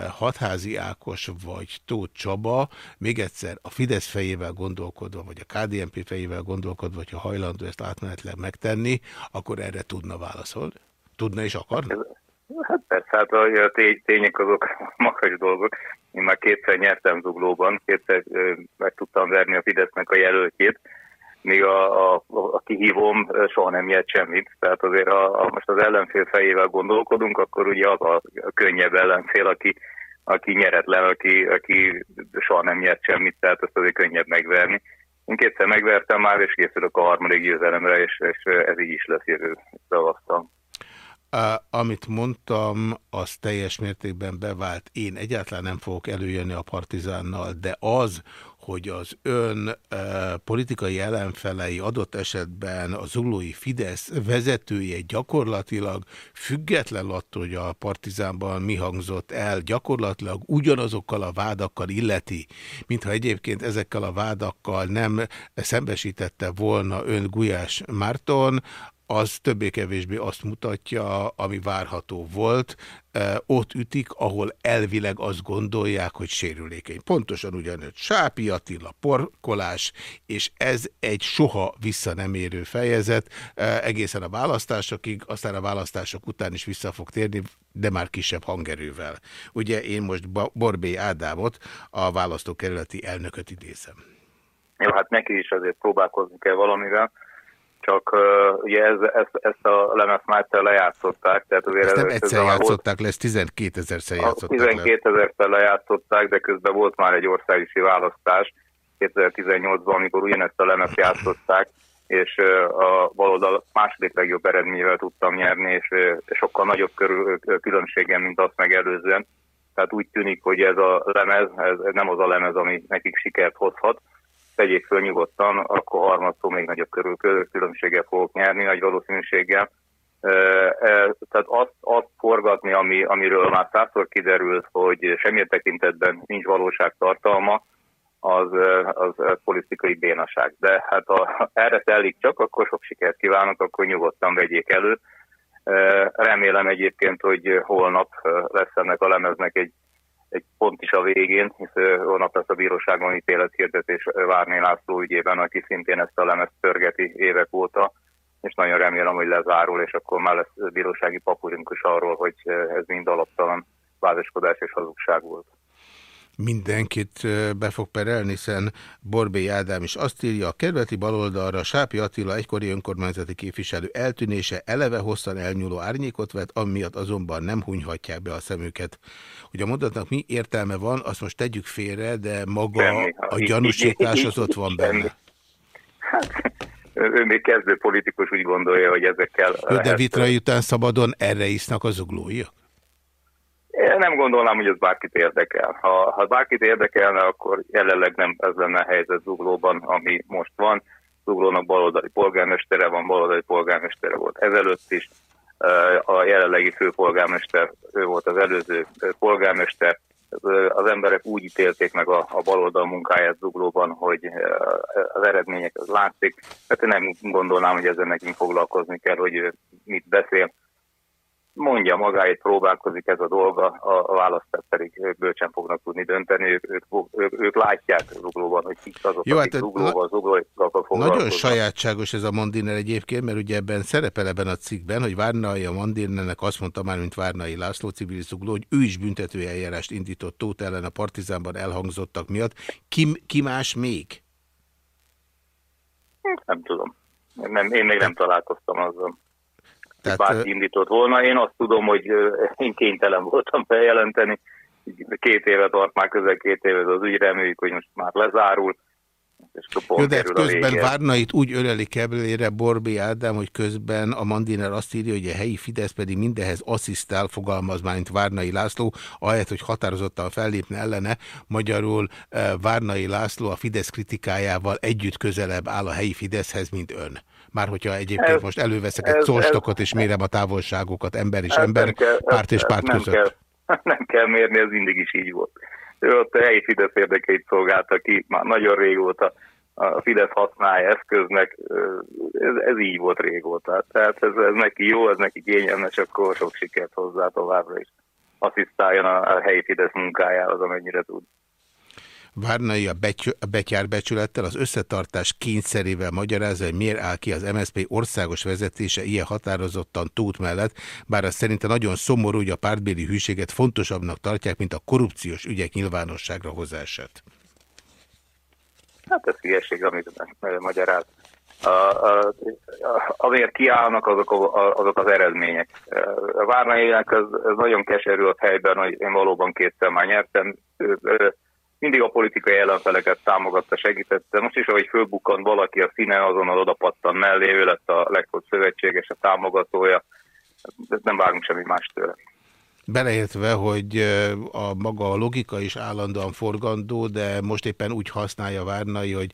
Hatházi Ákos vagy Tóth Csaba, még egyszer a Fidesz fejével gondolkodva, vagy a KDNP fejével gondolkodva, hogyha hajlandó ezt átmenetleg megtenni, akkor erre tudna válaszolni? Tudna és akarna? Hát persze, hát a tény, tények azok magas dolgok. Én már kétszer nyertem zuglóban, kétszer meg tudtam verni a Fidesznek a jelöltjét, míg a, a, a kihívom soha nem nyert semmit. Tehát azért, ha, ha most az ellenfél fejével gondolkodunk, akkor ugye az a, könnyebb ellenfél, aki, aki nyeretlen, aki, aki soha nem nyert semmit, tehát ezt azért könnyebb megverni. Én kétszer megvertem már, és készülök a harmadik győzelemre, és, és ez így is lesz jövő szavaztam. Amit mondtam, az teljes mértékben bevált. Én egyáltalán nem fogok előjönni a partizánnal, de az, hogy az ön e, politikai ellenfelei adott esetben a zuglói Fidesz vezetője gyakorlatilag független attól, hogy a partizánban mi hangzott el, gyakorlatilag ugyanazokkal a vádakkal illeti, mintha egyébként ezekkel a vádakkal nem szembesítette volna ön Gulyás Márton, az többé-kevésbé azt mutatja, ami várható volt. Ott ütik, ahol elvileg azt gondolják, hogy sérülékeny. Pontosan ugyanúgy Sápi Attila, porkolás, és ez egy soha vissza nem érő fejezet egészen a választásokig, aztán a választások után is vissza fog térni, de már kisebb hangerővel. Ugye én most Borbé Ádámot, a választókerületi elnököt idézem. Jó, hát neki is azért próbálkozni kell valamivel csak uh, ugye ez, ezt, ezt a lemez már egyszer lejátszották. Tehát azért ezt nem egyszer játszották le, ezt 12 ezerszer játszották 12 ezerszer lejátszották, de közben volt már egy országisi választás 2018-ban, amikor ugyanezt a lemez játszották, és a baloldal második legjobb eredményével tudtam nyerni, és sokkal nagyobb körül, különbségem, mint azt megelőzően. Tehát úgy tűnik, hogy ez a lemez, ez nem az a lemez, ami nekik sikert hozhat, tegyék föl nyugodtan, akkor harmadszor még nagyobb körül különbséggel fogok nyerni, nagy valószínűséggel. Tehát azt, azt forgatni, ami, amiről már százszor kiderült, hogy semmilyen tekintetben nincs valóságtartalma, az, az, az politikai bénaság. De hát ha erre telik csak, akkor sok sikert kívánok, akkor nyugodtan vegyék elő. Remélem egyébként, hogy holnap lesz ennek a lemeznek egy egy pont is a végén, hisz holnap lesz a bíróságon ítélethirdetés Várné László ügyében, aki szintén ezt a lemezt törgeti évek óta, és nagyon remélem, hogy lezárul, és akkor már lesz bírósági papurunk is arról, hogy ez mind alaptalan vádaskodás és hazugság volt mindenkit be fog perelni, hiszen Borbé Ádám is azt írja, a kerületi baloldalra Sápi Attila egykori önkormányzati képviselő eltűnése eleve hosszan elnyúló árnyékot vet, amiatt azonban nem hunyhatják be a szemüket. Hogy a mondatnak mi értelme van, azt most tegyük félre, de maga Semmi. a gyanúsítás az ott van benne. Hát, ő még kezdő politikus úgy gondolja, hogy ezekkel... De vitrai után szabadon erre isznak az uglóiak? Én nem gondolnám, hogy ez bárkit érdekel. Ha, ha bárkit érdekelne, akkor jelenleg nem ez lenne a helyzet Zuglóban, ami most van. Zuglónak baloldali polgármestere van, baloldali polgármestere volt ezelőtt is. A jelenlegi főpolgármester, ő volt az előző polgármester. Az emberek úgy ítélték meg a, a baloldal munkáját Zuglóban, hogy az eredmények az látszik. Hát én nem gondolnám, hogy ezzel nekünk foglalkozni kell, hogy mit beszél mondja magáit, próbálkozik ez a dolga, a választás pedig bölcsen fognak tudni dönteni, ők, ők, ők, ők látják zuglóban, hogy kik azok, Jó, akik hát, zuglóval, zuglóval Nagyon sajátságos ez a Mandiner egyébként, mert ugye ebben szerepel ebben a cikkben, hogy Várnai a Mandinernek azt mondta már, mint Várnai László civil zugló, hogy ő is büntető eljárást indított Tóth ellen a partizánban elhangzottak miatt. Ki, ki más még? Nem tudom. Nem, én még nem találkoztam azzal. Tehát, bárki indított volna. Én azt tudom, hogy én kénytelen voltam feljelenteni. Két éve tart, már közel két éve az ügy, reméljük, hogy most már lezárul. Jó, de hát közben Várnait úgy öleli keblére Borbé Ádám, hogy közben a Mandiner azt írja, hogy a helyi Fidesz pedig mindehez asszisztál, fogalmaz mint Várnai László, ahelyett, hogy határozottan fellépne ellene, magyarul Várnai László a Fidesz kritikájával együtt közelebb áll a helyi Fideszhez, mint ön. Már hogyha egyébként ez, most előveszek egy szolstokot és mérem a távolságokat ember és ember, kell, párt és párt nem között. Kell, nem kell mérni, ez mindig is így volt. Ő ott a helyi Fidesz érdekeit szolgálta ki, már nagyon régóta a Fidesz használja eszköznek, ez, ez így volt régóta. Tehát ez, ez neki jó, ez neki kényelmes, akkor sok sikert hozzá továbbra is. asszisztáljon a, a helyi Fidesz munkájához, amennyire tud. Várnai a, betyü, a betyárbecsülettel az összetartás kényszerével magyarázza, hogy miért áll ki az MSZP országos vezetése ilyen határozottan tót mellett, bár az szerinte nagyon szomorú, hogy a pártbéli hűséget fontosabbnak tartják, mint a korrupciós ügyek nyilvánosságra hozását. Hát ez hülyeség, amit magyaráz. A, a, a, azért kiállnak azok, a, azok az eredmények. A Várnaiak ez, ez nagyon keserű a helyben, hogy én valóban kétszer már nyertem. Ő, ő, mindig a politikai ellenfeleket támogatta, segítette. Most is, ahogy fölbukkan valaki a színen, azonnal odapattan mellé, ő lett a legjobb szövetséges, a támogatója. Nem várunk semmi más tőle. Beleértve, hogy a maga a logika is állandóan forgandó, de most éppen úgy használja Várnai, hogy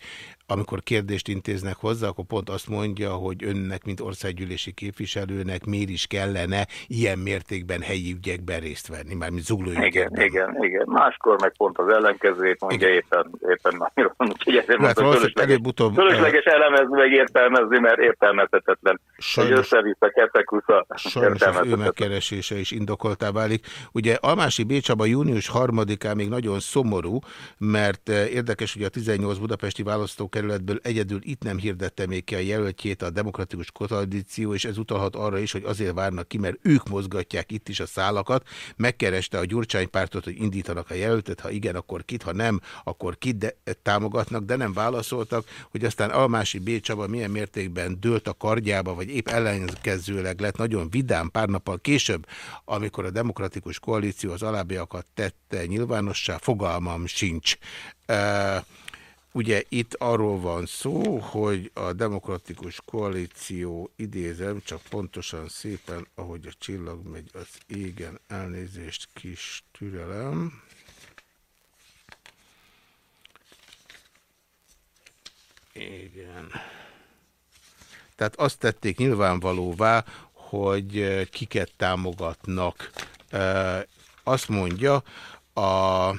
amikor kérdést intéznek hozzá, akkor pont azt mondja, hogy önnek, mint országgyűlési képviselőnek miért is kellene ilyen mértékben helyi ügyekben részt venni, mármint zuglói Igen, igen, igen. Máskor meg pont az ellenkezőjét mondja igen. éppen, éppen nagyon. Úgyhogy ezért mondta, fölösleges, utóbb, fölösleges elemezni, meg értelmezni, mert értelmezhetetlen. Sajnos, össze-vissza, keszekusza. Sajnos az ő megkeresése is indokoltá válik. Ugye Almási Bécsaba június 3-án még nagyon szomorú, mert érdekes, hogy a 18 budapesti választók kerületből egyedül itt nem hirdette még ki a jelöltjét a demokratikus koalíció, és ez utalhat arra is, hogy azért várnak ki, mert ők mozgatják itt is a szálakat. Megkereste a Gyurcsány pártot, hogy indítanak a jelöltet, ha igen, akkor kit, ha nem, akkor kit de támogatnak, de nem válaszoltak, hogy aztán Almási B. Csaba milyen mértékben dőlt a kardjába, vagy épp ellenkezőleg lett nagyon vidám pár nappal később, amikor a demokratikus koalíció az alábbiakat tette nyilvánossá, fogalmam sincs. Uh, Ugye itt arról van szó, hogy a demokratikus koalíció idézem, csak pontosan szépen, ahogy a csillag megy az égen, elnézést kis türelem. Igen. Tehát azt tették nyilvánvalóvá, hogy kiket támogatnak. Azt mondja, a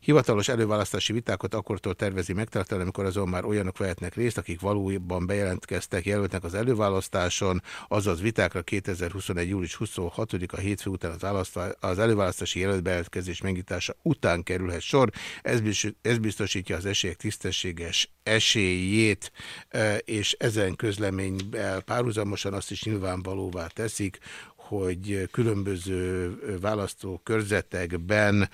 Hivatalos előválasztási vitákat akkortól tervezi megtartani, amikor azon már olyanok vehetnek részt, akik valójában bejelentkeztek jelöltnek az előválasztáson, azaz vitákra 2021. július 26-a hétfő után az, az előválasztási jelöltbejelentkezés megnyitása után kerülhet sor. Ez, ez biztosítja az esélyek tisztességes esélyét, e, és ezen közleményben párhuzamosan azt is nyilvánvalóvá teszik, hogy különböző választókörzetekben Eh,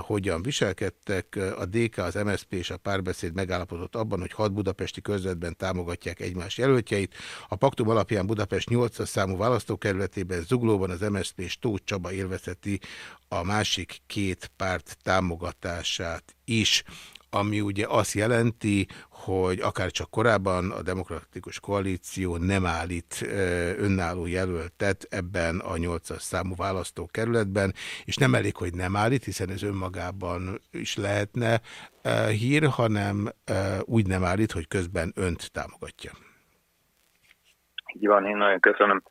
hogyan viselkedtek. A DK, az MSZP és a párbeszéd megállapodott abban, hogy hat budapesti közvetben támogatják egymás jelöltjeit. A paktum alapján Budapest 8 számú választókerületében Zuglóban az MSZP és Tóth Csaba élvezheti a másik két párt támogatását is ami ugye azt jelenti, hogy akár csak korábban a demokratikus koalíció nem állít önálló jelöltet ebben a 8-as számú választókerületben, és nem elég, hogy nem állít, hiszen ez önmagában is lehetne hír, hanem úgy nem állít, hogy közben önt támogatja. Van, én nagyon köszönöm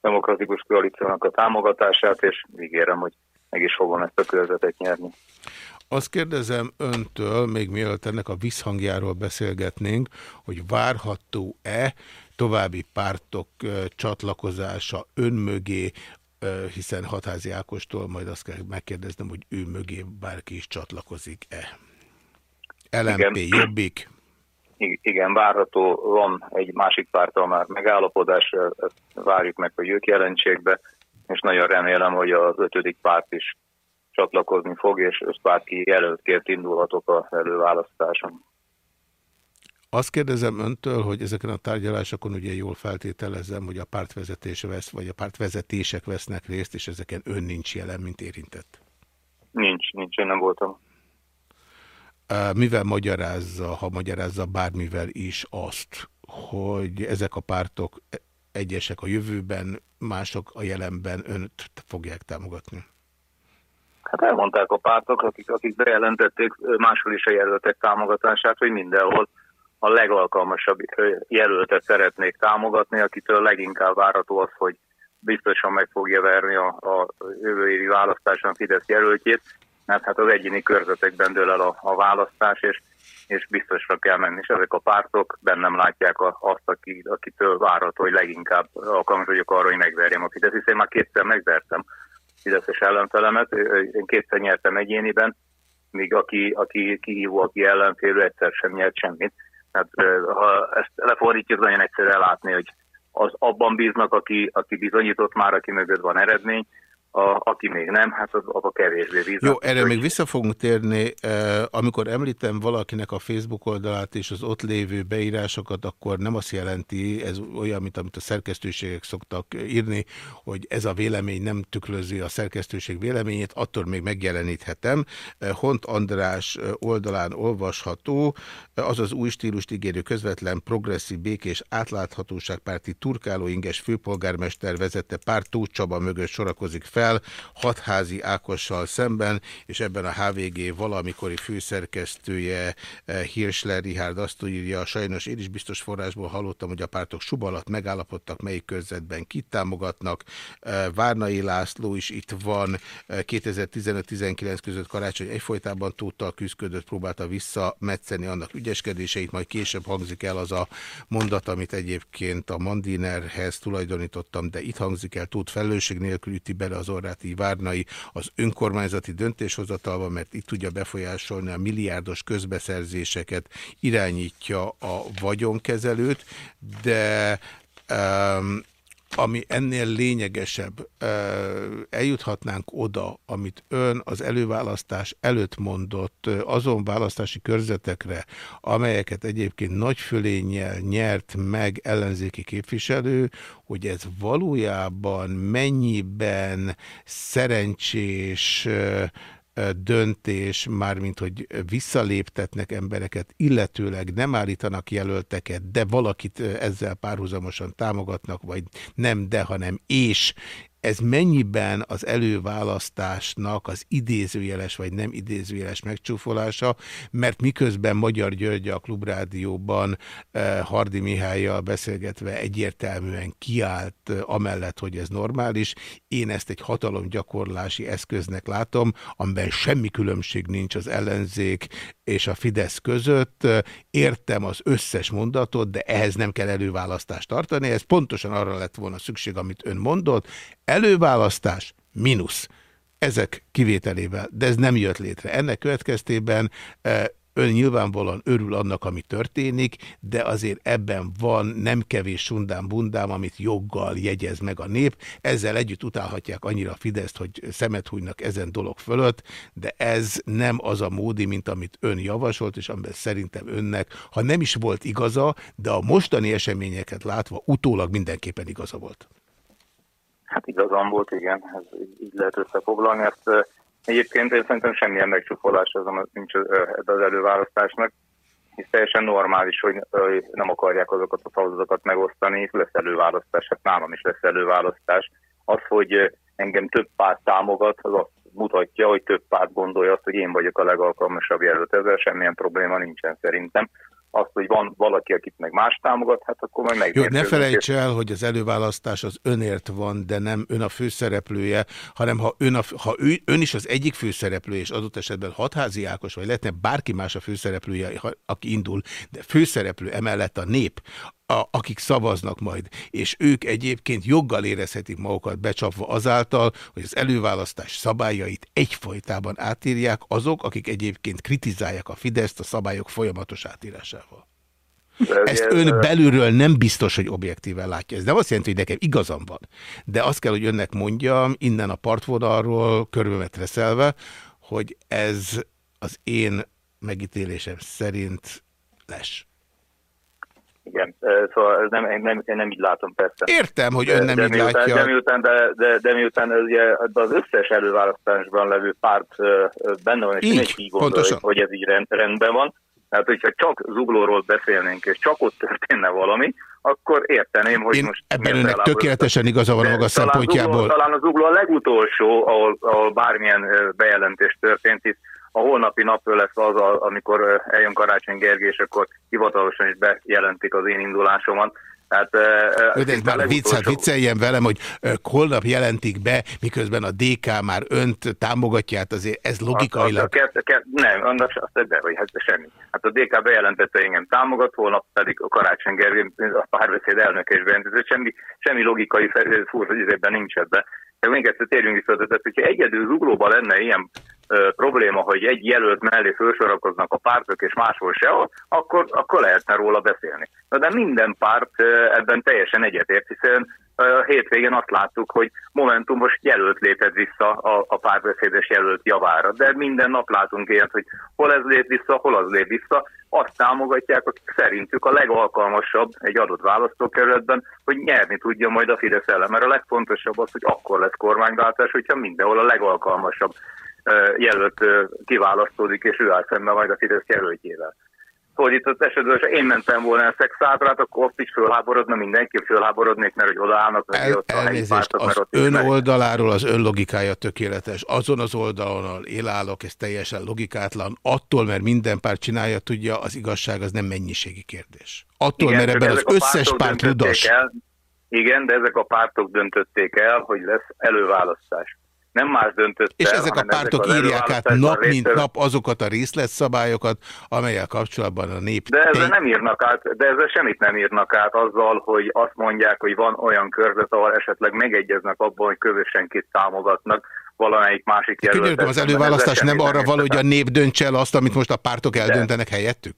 demokratikus koalíciónak a támogatását, és ígérem, hogy meg is fogom ezt a körzetet nyerni. Azt kérdezem öntől, még mielőtt ennek a visszhangjáról beszélgetnénk, hogy várható-e további pártok csatlakozása önmögé, hiszen Hatházi Ákostól majd azt kell megkérdeznem, hogy ő mögé bárki is csatlakozik-e. LMP, Igen. Jobbik? Igen, várható, van egy másik pártal már megállapodás, ezt várjuk meg, hogy ők jelentsék be, és nagyon remélem, hogy az ötödik párt is csatlakozni fog, és bárki jelöltként indulhatok a előválasztáson. Azt kérdezem öntől, hogy ezeken a tárgyalásokon ugye jól feltételezem, hogy a pártvezetés vesz, vagy a pártvezetések vesznek részt, és ezeken ön nincs jelen, mint érintett. Nincs, nincs, én nem voltam. Mivel magyarázza, ha magyarázza bármivel is azt, hogy ezek a pártok egyesek a jövőben, mások a jelenben önt fogják támogatni? Hát elmondták a pártok, akik, akik bejelentették máshol is a jelöltek támogatását, hogy mindenhol a legalkalmasabb jelöltet szeretnék támogatni, akitől leginkább várható az, hogy biztosan meg fogja verni a, a jövő évi választáson Fidesz jelöltjét, mert hát az egyéni körzetekben dől el a, a választás, és, és biztosra kell menni, és ezek a pártok bennem látják a, azt, aki, akitől várható, hogy leginkább alkalmas vagyok arra, hogy megverjem a Fidesz, hiszen már kétszer megvertem Fideszes ellenfelemet. Én kétszer nyertem egyéniben, míg aki, aki kihívó, aki ellenfélő egyszer sem nyert semmit. Tehát ha ezt lefordítjuk, nagyon egyszerű látni, hogy az abban bíznak, aki, aki bizonyított már, aki mögött van eredmény, a, aki még nem, hát az, a kevésbé bíznak. Jó, erre még vissza fogunk térni. Amikor említem valakinek a Facebook oldalát és az ott lévő beírásokat, akkor nem azt jelenti, ez olyan, mint amit a szerkesztőségek szoktak írni, hogy ez a vélemény nem tükrözi a szerkesztőség véleményét, attól még megjeleníthetem. Hont András oldalán olvasható, az az új stílust ígérő közvetlen progresszív békés átláthatóságpárti turkálóinges főpolgármester vezette pár Csaba mögött sorakozik fel, fel hatházi Ákossal szemben, és ebben a HVG valamikori főszerkesztője eh, Hirschler Richard azt írja, sajnos én is biztos forrásból hallottam, hogy a pártok suba alatt megállapodtak, melyik körzetben kit támogatnak. Eh, Várnai László is itt van, 2015-19 eh, között karácsony egyfolytában túltal küzdködött, próbálta visszametszeni annak ügyeskedéseit, majd később hangzik el az a mondat, amit egyébként a Mandinerhez tulajdonítottam, de itt hangzik el, tud felelősség nélkül üti bele az Orráti Várnai az önkormányzati döntéshozatalban, mert itt tudja befolyásolni a milliárdos közbeszerzéseket, irányítja a vagyonkezelőt, de um, ami ennél lényegesebb, eljuthatnánk oda, amit ön az előválasztás előtt mondott azon választási körzetekre, amelyeket egyébként nagy fölénnyel nyert meg ellenzéki képviselő, hogy ez valójában mennyiben szerencsés döntés, mármint hogy visszaléptetnek embereket, illetőleg nem állítanak jelölteket, de valakit ezzel párhuzamosan támogatnak, vagy nem de, hanem és ez mennyiben az előválasztásnak az idézőjeles vagy nem idézőjeles megcsúfolása, mert miközben Magyar György a Klubrádióban eh, Hardi Mihályjal beszélgetve egyértelműen kiállt eh, amellett, hogy ez normális, én ezt egy hatalomgyakorlási eszköznek látom, amiben semmi különbség nincs az ellenzék és a Fidesz között. Értem az összes mondatot, de ehhez nem kell előválasztást tartani, ez pontosan arra lett volna szükség, amit ön mondott, Előválasztás, mínusz. Ezek kivételével, de ez nem jött létre. Ennek következtében e, ön nyilvánvalóan örül annak, ami történik, de azért ebben van nem kevés sundám-bundám, amit joggal jegyez meg a nép. Ezzel együtt utálhatják annyira a Fideszt, hogy szemet hújnak ezen dolog fölött, de ez nem az a módi, mint amit ön javasolt, és amiben szerintem önnek, ha nem is volt igaza, de a mostani eseményeket látva utólag mindenképpen igaza volt. Hát igazam volt, igen, ez így lehet összefoglalni. Ezt egyébként én szerintem semmilyen megcsúfolás az nincs az előválasztásnak, hisz teljesen normális, hogy nem akarják azokat a szavazatokat megosztani, lesz előválasztás, hát nálam is lesz előválasztás. Az, hogy engem több párt támogat, az azt mutatja, hogy több párt gondolja azt, hogy én vagyok a legalkalmasabb jelölt. Ezzel semmilyen probléma nincsen szerintem azt, hogy van valaki, akit meg más támogat, hát akkor majd meg. Jó, ne felejts el, hogy az előválasztás az önért van, de nem ön a főszereplője, hanem ha ön, a, ha ő, ön is az egyik főszereplője, és adott esetben hatházi Ákos, vagy lehetne bárki más a főszereplője, aki indul, de főszereplő emellett a nép, a, akik szavaznak majd, és ők egyébként joggal érezhetik magukat becsapva azáltal, hogy az előválasztás szabályait egyfajtában átírják azok, akik egyébként kritizálják a Fideszt a szabályok folyamatos átírásával. Ezt ön belülről nem biztos, hogy objektíven látja. Ez nem azt jelenti, hogy nekem igazam van. De azt kell, hogy önnek mondjam, innen a partvonalról körbemet reszelve, hogy ez az én megítélésem szerint les. Igen, szóval nem, nem, nem, nem így látom persze. Értem, hogy ön nem de, így miután, látja. De miután, de, de, de miután ugye az összes előválasztásban levő párt benne van, és így, egy gondolja, hogy ez így rend, rendben van. Tehát, hogyha csak zuglóról beszélnénk, és csak ott történne valami, akkor érteném, hogy Én most... ebben önnek tökéletesen igaza van a maga szempontjából. Zugló, talán a zugló a legutolsó, ahol, ahol bármilyen bejelentés történt, itt a holnapi napról lesz az, amikor eljön Karácsony Gergely, és akkor hivatalosan is bejelentik az én indulásomat. Tehát, ez már vicc, hát vicceljen velem, hogy holnap jelentik be, miközben a DK már önt támogatja, hát azért ez logikailag... Az, az, az, az, nem, annak azt de, hogy hát semmi. Hát a DK bejelentette, engem támogat, holnap pedig a Karácsony Gergely, a párbeszéd elnöke is bejelentette, semmi, semmi logikai furcsa nincs ebben. de még egyszer térjünk vissza, tehát hogyha egyedül zuglóban lenne ilyen ö, probléma, hogy egy jelölt mellé felsorakoznak a pártok és máshol se, akkor, akkor lehetne róla beszélni. Na de minden párt ö, ebben teljesen egyetért, hiszen a hétvégén azt láttuk, hogy Momentum most jelölt lépett vissza a, a párbeszédes jelölt javára, de minden nap látunk ilyet, hogy hol ez lép vissza, hol az lép vissza, azt támogatják, akik szerintük a legalkalmasabb egy adott választókerületben, hogy nyerni tudja majd a Fidesz ellen. Mert a legfontosabb az, hogy akkor lesz kormányváltás, hogyha mindenhol a legalkalmasabb jelölt kiválasztódik, és ő áll szemben majd a Fidesz jelöltjével fordított esetben, ha én mentem volna a szexábrát, akkor ott is fölháborodna, mindenki fölháborodnék, mert hogy odaállnak, El, ott a pártok, az ön meg... oldaláról az ön logikája tökéletes. Azon az oldalon, élálok, ez teljesen logikátlan. Attól, mert minden párt csinálja, tudja, az igazság az nem mennyiségi kérdés. Attól, igen, mert ebben az összes párt ludas. El, igen, de ezek a pártok döntötték el, hogy lesz előválasztás nem más döntött És el, ezek a pártok ezek írják át nap mint nap azokat a részletszabályokat, amelyel kapcsolatban a nép... De ezzel nem írnak át, de ezzel semmit nem írnak át azzal, hogy azt mondják, hogy van olyan körzet, ahol esetleg megegyeznek abban, hogy közösen kit támogatnak, valamelyik másik jelöltet. az előválasztás nem arra való, hogy a nép döntse el azt, amit most a pártok eldöntenek de. helyettük?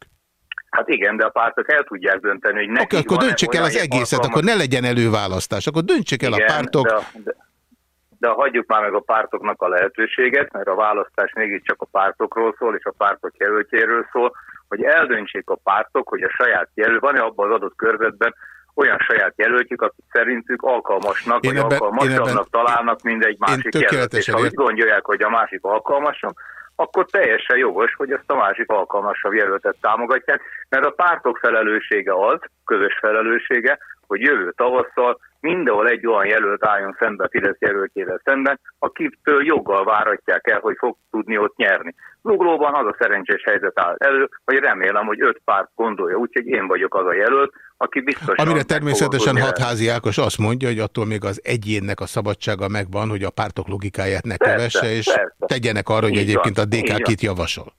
Hát igen, de a pártok el tudják dönteni, hogy Oké, okay, akkor döntsék el az egészet, alkalmas... akkor ne legyen előválasztás, akkor döntsék el igen, a pártok. De, de, de hagyjuk már meg a pártoknak a lehetőséget, mert a választás mégiscsak a pártokról szól, és a pártok jelöltjéről szól, hogy eldöntsék a pártok, hogy a saját jelölt, van-e abban az adott körzetben olyan saját jelöltjük, akik szerintük alkalmasnak, én vagy ebben, alkalmasabbnak ebben, találnak, mint egy másik jelölt. És ha úgy gondolják, hogy a másik alkalmasabb, akkor teljesen jogos, hogy ezt a másik alkalmasabb jelöltet támogatják, mert a pártok felelőssége az, közös felelőssége, hogy jövő tavasszal mindenhol egy olyan jelölt álljon szembe a Fidesz jelöltjével szemben, akitől joggal váratják el, hogy fog tudni ott nyerni. Zuglóban az a szerencsés helyzet áll elő, hogy remélem, hogy öt párt gondolja, úgyhogy én vagyok az a jelölt, aki biztosan... Amire természetesen Hatházi Ákos azt mondja, hogy attól még az egyénnek a szabadsága megvan, hogy a pártok logikáját ne kövesse, és persze. tegyenek arra, hogy így egyébként van, a DK kit javasol.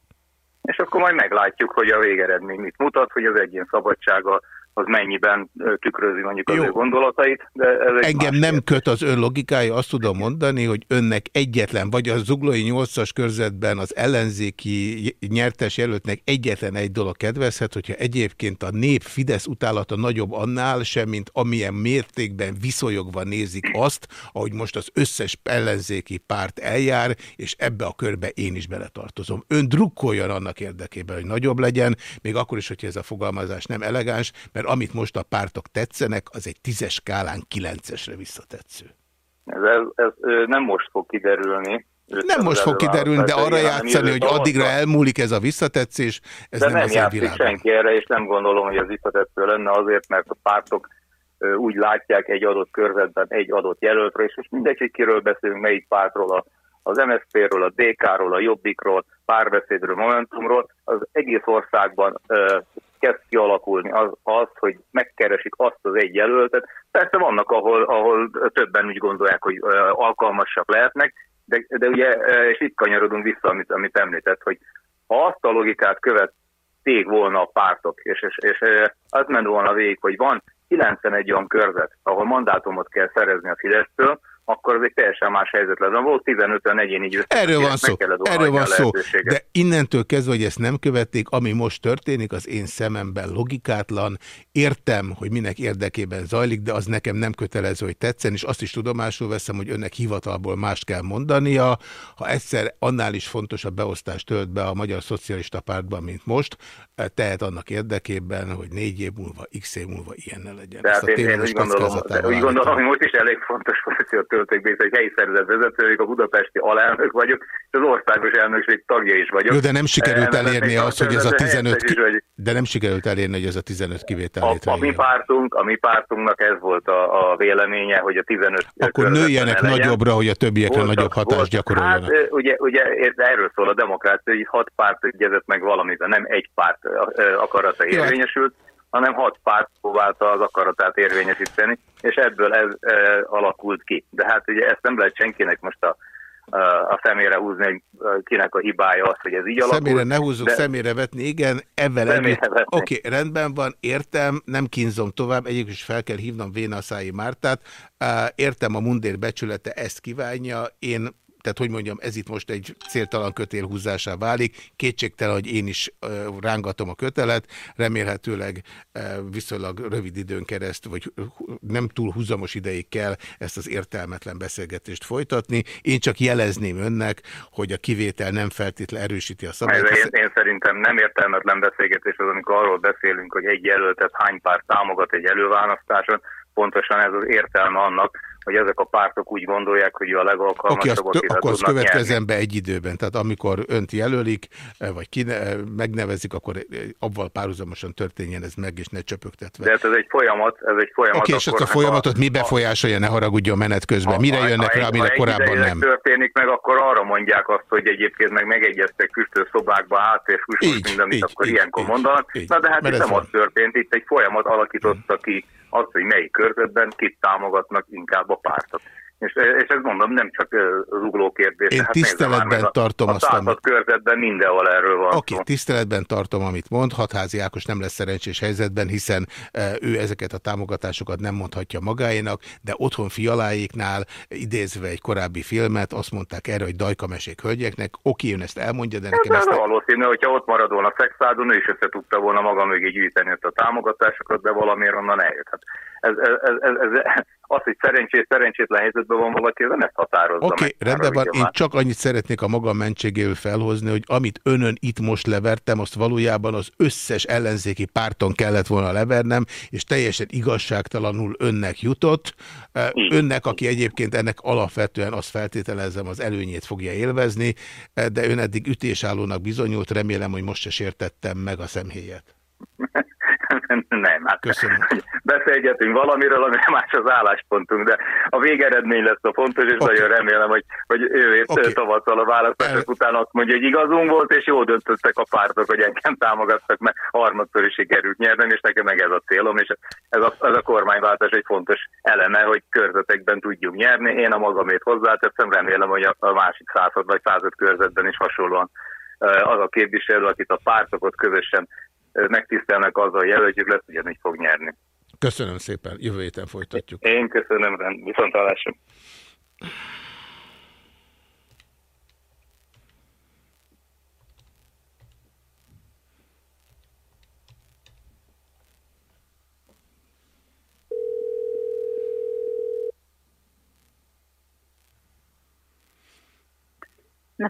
És akkor majd meglátjuk, hogy a végeredmény mit mutat, hogy az egyén szabadsága az mennyiben tükrözi mondjuk Jó. az ő gondolatait. De ez Engem nem kérdés. köt az ön logikája, azt tudom mondani, hogy önnek egyetlen, vagy a zuglói 8-as körzetben az ellenzéki nyertes jelöltnek egyetlen egy dolog kedvezhet, hogyha egyébként a nép Fidesz utálata nagyobb annál sem, mint amilyen mértékben viszonyogva nézik azt, ahogy most az összes ellenzéki párt eljár, és ebbe a körbe én is beletartozom. Ön drukkoljon annak érdekében, hogy nagyobb legyen, még akkor is, hogyha ez a fogalmazás nem elegáns, mert amit most a pártok tetszenek, az egy tízes skálán kilencesre visszatetsző. Ez, ez, ez nem most fog kiderülni. Nem most fog kiderülni, de arra játszani, hogy addigra elmúlik ez a visszatetszés, ez de nem, nem az játszik senki erre, és nem gondolom, hogy ez visszatetsző lenne azért, mert a pártok úgy látják egy adott körzetben egy adott jelöltre, és most mindegy, hogy kiről beszélünk, melyik pártról, az MSZP-ről, a DK-ról, a Jobbikról, párbeszédről, Momentumról, az egész országban kezd kialakulni az, az, hogy megkeresik azt az egy jelöltet. Persze vannak, ahol, ahol többen úgy gondolják, hogy alkalmasak lehetnek, de, de ugye, és itt kanyarodunk vissza, amit, amit említett, hogy ha azt a logikát követték volna a pártok, és, és, és az ment volna végig, hogy van 91 olyan körzet, ahol mandátumot kell szerezni a Fidesztől, akkor az egy teljesen más helyzet lesz. Volt 15-ön egyéni győztes. Erről van szó, erről van szó. De innentől kezdve, hogy ezt nem követték, ami most történik, az én szememben logikátlan. Értem, hogy minek érdekében zajlik, de az nekem nem kötelező, hogy tetszen, és azt is tudomásul veszem, hogy önnek hivatalból mást kell mondania. Ha egyszer annál is fontosabb beosztást tölt be a Magyar Szocialista Pártban, mint most, tehet annak érdekében, hogy négy év múlva, x év múlva ilyen ne legyen. De hát én, én úgy gondolom, úgy gondolom, hogy most is elég fontos pozíciót töltök be, hogy helyi szervezet vezető, a budapesti alelnök vagyok, és az országos elnökség tagja is vagyok. Jó, de nem sikerült elérni azt, hogy ez a 15 ki... De nem sikerült elérni, hogy ez a 15 kivétel a, a, mi pártunk, a mi pártunknak ez volt a, a véleménye, hogy a 15 Akkor nőjenek nagyobbra, hogy a többiekre voltak, nagyobb hatást volt, gyakoroljanak. Hát ugye, ugye erről szól a demokrácia, hogy hat párt egyezett meg valamit, nem egy párt akarata érvényesült, hanem hat párt próbálta az akaratát érvényesíteni, és ebből ez e, alakult ki. De hát ugye ezt nem lehet senkinek most a, a szemére húzni, hogy kinek a hibája az, hogy ez így alakul. Szemére ne húzzuk, de... szemére vetni, igen, ebben. Oké, okay, rendben van, értem, nem kínzom tovább, egyébként is fel kell hívnom Vénaszái Mártát, értem a mundér becsülete ezt kívánja, én tehát hogy mondjam, ez itt most egy céltalan kötélhúzásá válik. Kétségtelen, hogy én is rángatom a kötelet, remélhetőleg viszonylag rövid időn kereszt, vagy nem túl húzamos ideig kell ezt az értelmetlen beszélgetést folytatni. Én csak jelezném önnek, hogy a kivétel nem feltétlen erősíti a szabályt. Én, én szerintem nem értelmetlen beszélgetés az, amikor arról beszélünk, hogy egy jelöltet hány pár támogat egy előválasztáson, pontosan ez az értelme annak, hogy ezek a pártok úgy gondolják, hogy a legalkalmasabb, okay, azt, akkor az következzen be egy időben, tehát amikor önt jelölik, vagy kine, eh, megnevezik, akkor abban párhuzamosan történjen ez meg, és ne csöpögtetve. De hát ez egy folyamat, ez egy folyamat. Oké, okay, és ezt a folyamatot a, mi befolyásolja, ne haragudjon menet közben? Ha, Mire jönnek ha, rá, amire korábban nem? történik meg, akkor arra mondják azt, hogy egyébként meg megegyeztek füstőszobákba át, és füstös mindent, így, akkor így, ilyenkor mondanak. Na de hát itt nem az történt, itt egy folyamat alakította ki az, hogy melyik körzetben kit támogatnak inkább a pártot. És, és ezt mondom, nem csak rúgló kérdés. Én hát tiszteletben már, tartom a, azt, amit... A körzetben mindenhol erről van Oké, okay, tiszteletben tartom, amit mond. Hatházi Ákos nem lesz szerencsés helyzetben, hiszen ő ezeket a támogatásokat nem mondhatja magáénak, de otthon fialáéknál, idézve egy korábbi filmet, azt mondták erre, hogy dajkamesék hölgyeknek. Oké, ön ezt elmondja, de nekem ez ezt... Valószínű, hogyha ott marad volna szexádon, ő is össze tudta volna maga mögé gyűjteni ezt a támogatásokat, de valamiért onnan eljött. Hát ez, ez, ez, ez, az, hogy szerencsés, szerencsétlen helyzetben van valaki, ez nem ezt határozza Oké, okay, rendben van, én csak annyit szeretnék a magam mentségéül felhozni, hogy amit önön itt most levertem, azt valójában az összes ellenzéki párton kellett volna levernem, és teljesen igazságtalanul önnek jutott. Önnek, aki egyébként ennek alapvetően azt feltételezem, az előnyét fogja élvezni, de ön eddig ütésállónak bizonyult, remélem, hogy most se sértettem meg a szemhéjat. nem, hát Köszönöm. beszélgetünk valamiről, ami más az álláspontunk, de a végeredmény lesz a fontos, és okay. nagyon remélem, hogy, hogy ő okay. tavasszal a választások El... után azt mondja, hogy igazunk volt, és jó döntöttek a pártok, hogy engem támogattak, mert harmadszor is sikerült nyernem, és nekem meg ez a célom, és ez a, ez a kormányváltás egy fontos eleme, hogy körzetekben tudjunk nyerni. Én a magamét hozzáteszem, remélem, hogy a, a másik század vagy század körzetben is hasonlóan az a képviselő, akit a pártokat közösen megtisztelnek azzal, hogy jelöltjük lesz, ugyanígy fog nyerni. Köszönöm szépen, jövő héten folytatjuk. Én köszönöm, rend,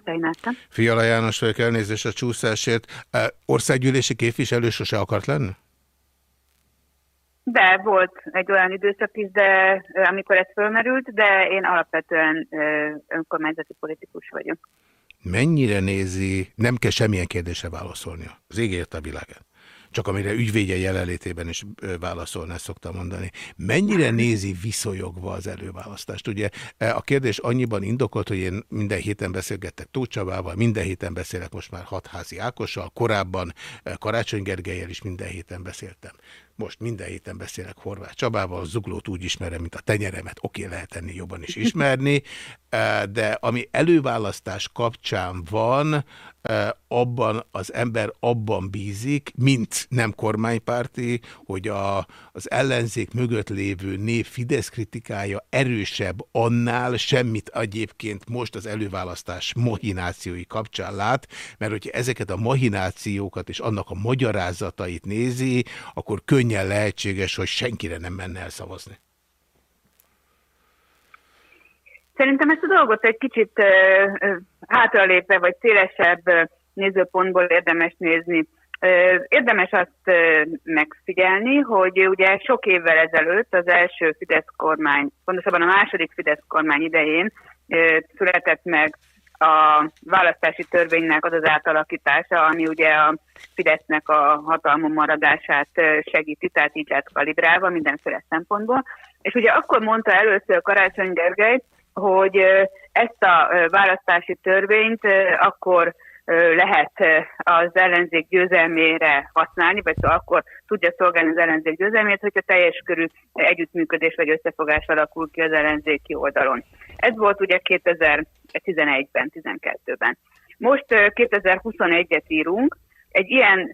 hallásra. Fiala János vagyok, elnézést a csúszásért. Országgyűlési képviselő sose akart lenni? De volt egy olyan időszak is, de amikor ez fölmerült, de én alapvetően önkormányzati politikus vagyok. Mennyire nézi, nem kell semmilyen kérdésre válaszolnia. Az égért a világán csak amire ügyvédje jelenlétében is válaszolni, ezt szoktam mondani. Mennyire nézi viszonyogva az előválasztást? Ugye a kérdés annyiban indokolt, hogy én minden héten beszélgettek Tócsavával, minden héten beszélek most már hatházi Ákossal, korábban Karácsony Gergelyel is minden héten beszéltem. Most minden héten beszélek Horváth Csabával, Zuglót úgy ismerem, mint a tenyeremet, oké, lehet enni jobban is ismerni, de ami előválasztás kapcsán van, abban az ember abban bízik, mint nem kormánypárti, hogy a, az ellenzék mögött lévő név Fidesz kritikája erősebb annál, semmit egyébként most az előválasztás mahinációi kapcsán lát, mert hogyha ezeket a mahinációkat és annak a magyarázatait nézi, akkor könnyen lehetséges, hogy senkire nem menne el szavazni. Szerintem ezt a dolgot egy kicsit hátralépve, vagy szélesebb nézőpontból érdemes nézni. Érdemes azt megfigyelni, hogy ugye sok évvel ezelőtt az első Fidesz kormány, pontosabban a második Fidesz kormány idején született meg a választási törvénynek az az átalakítása, ami ugye a Fidesznek a hatalmon maradását segíti, tehát így lett kalibrálva mindenféle szempontból. És ugye akkor mondta először Karácsony Gergely, hogy ezt a választási törvényt akkor lehet az ellenzék győzelmére használni, vagy szóval akkor tudja szolgálni az ellenzék győzelmét, hogyha teljes körű együttműködés vagy összefogás alakul ki az ellenzéki oldalon. Ez volt ugye 2011-ben, 12-ben. Most 2021-et írunk, egy ilyen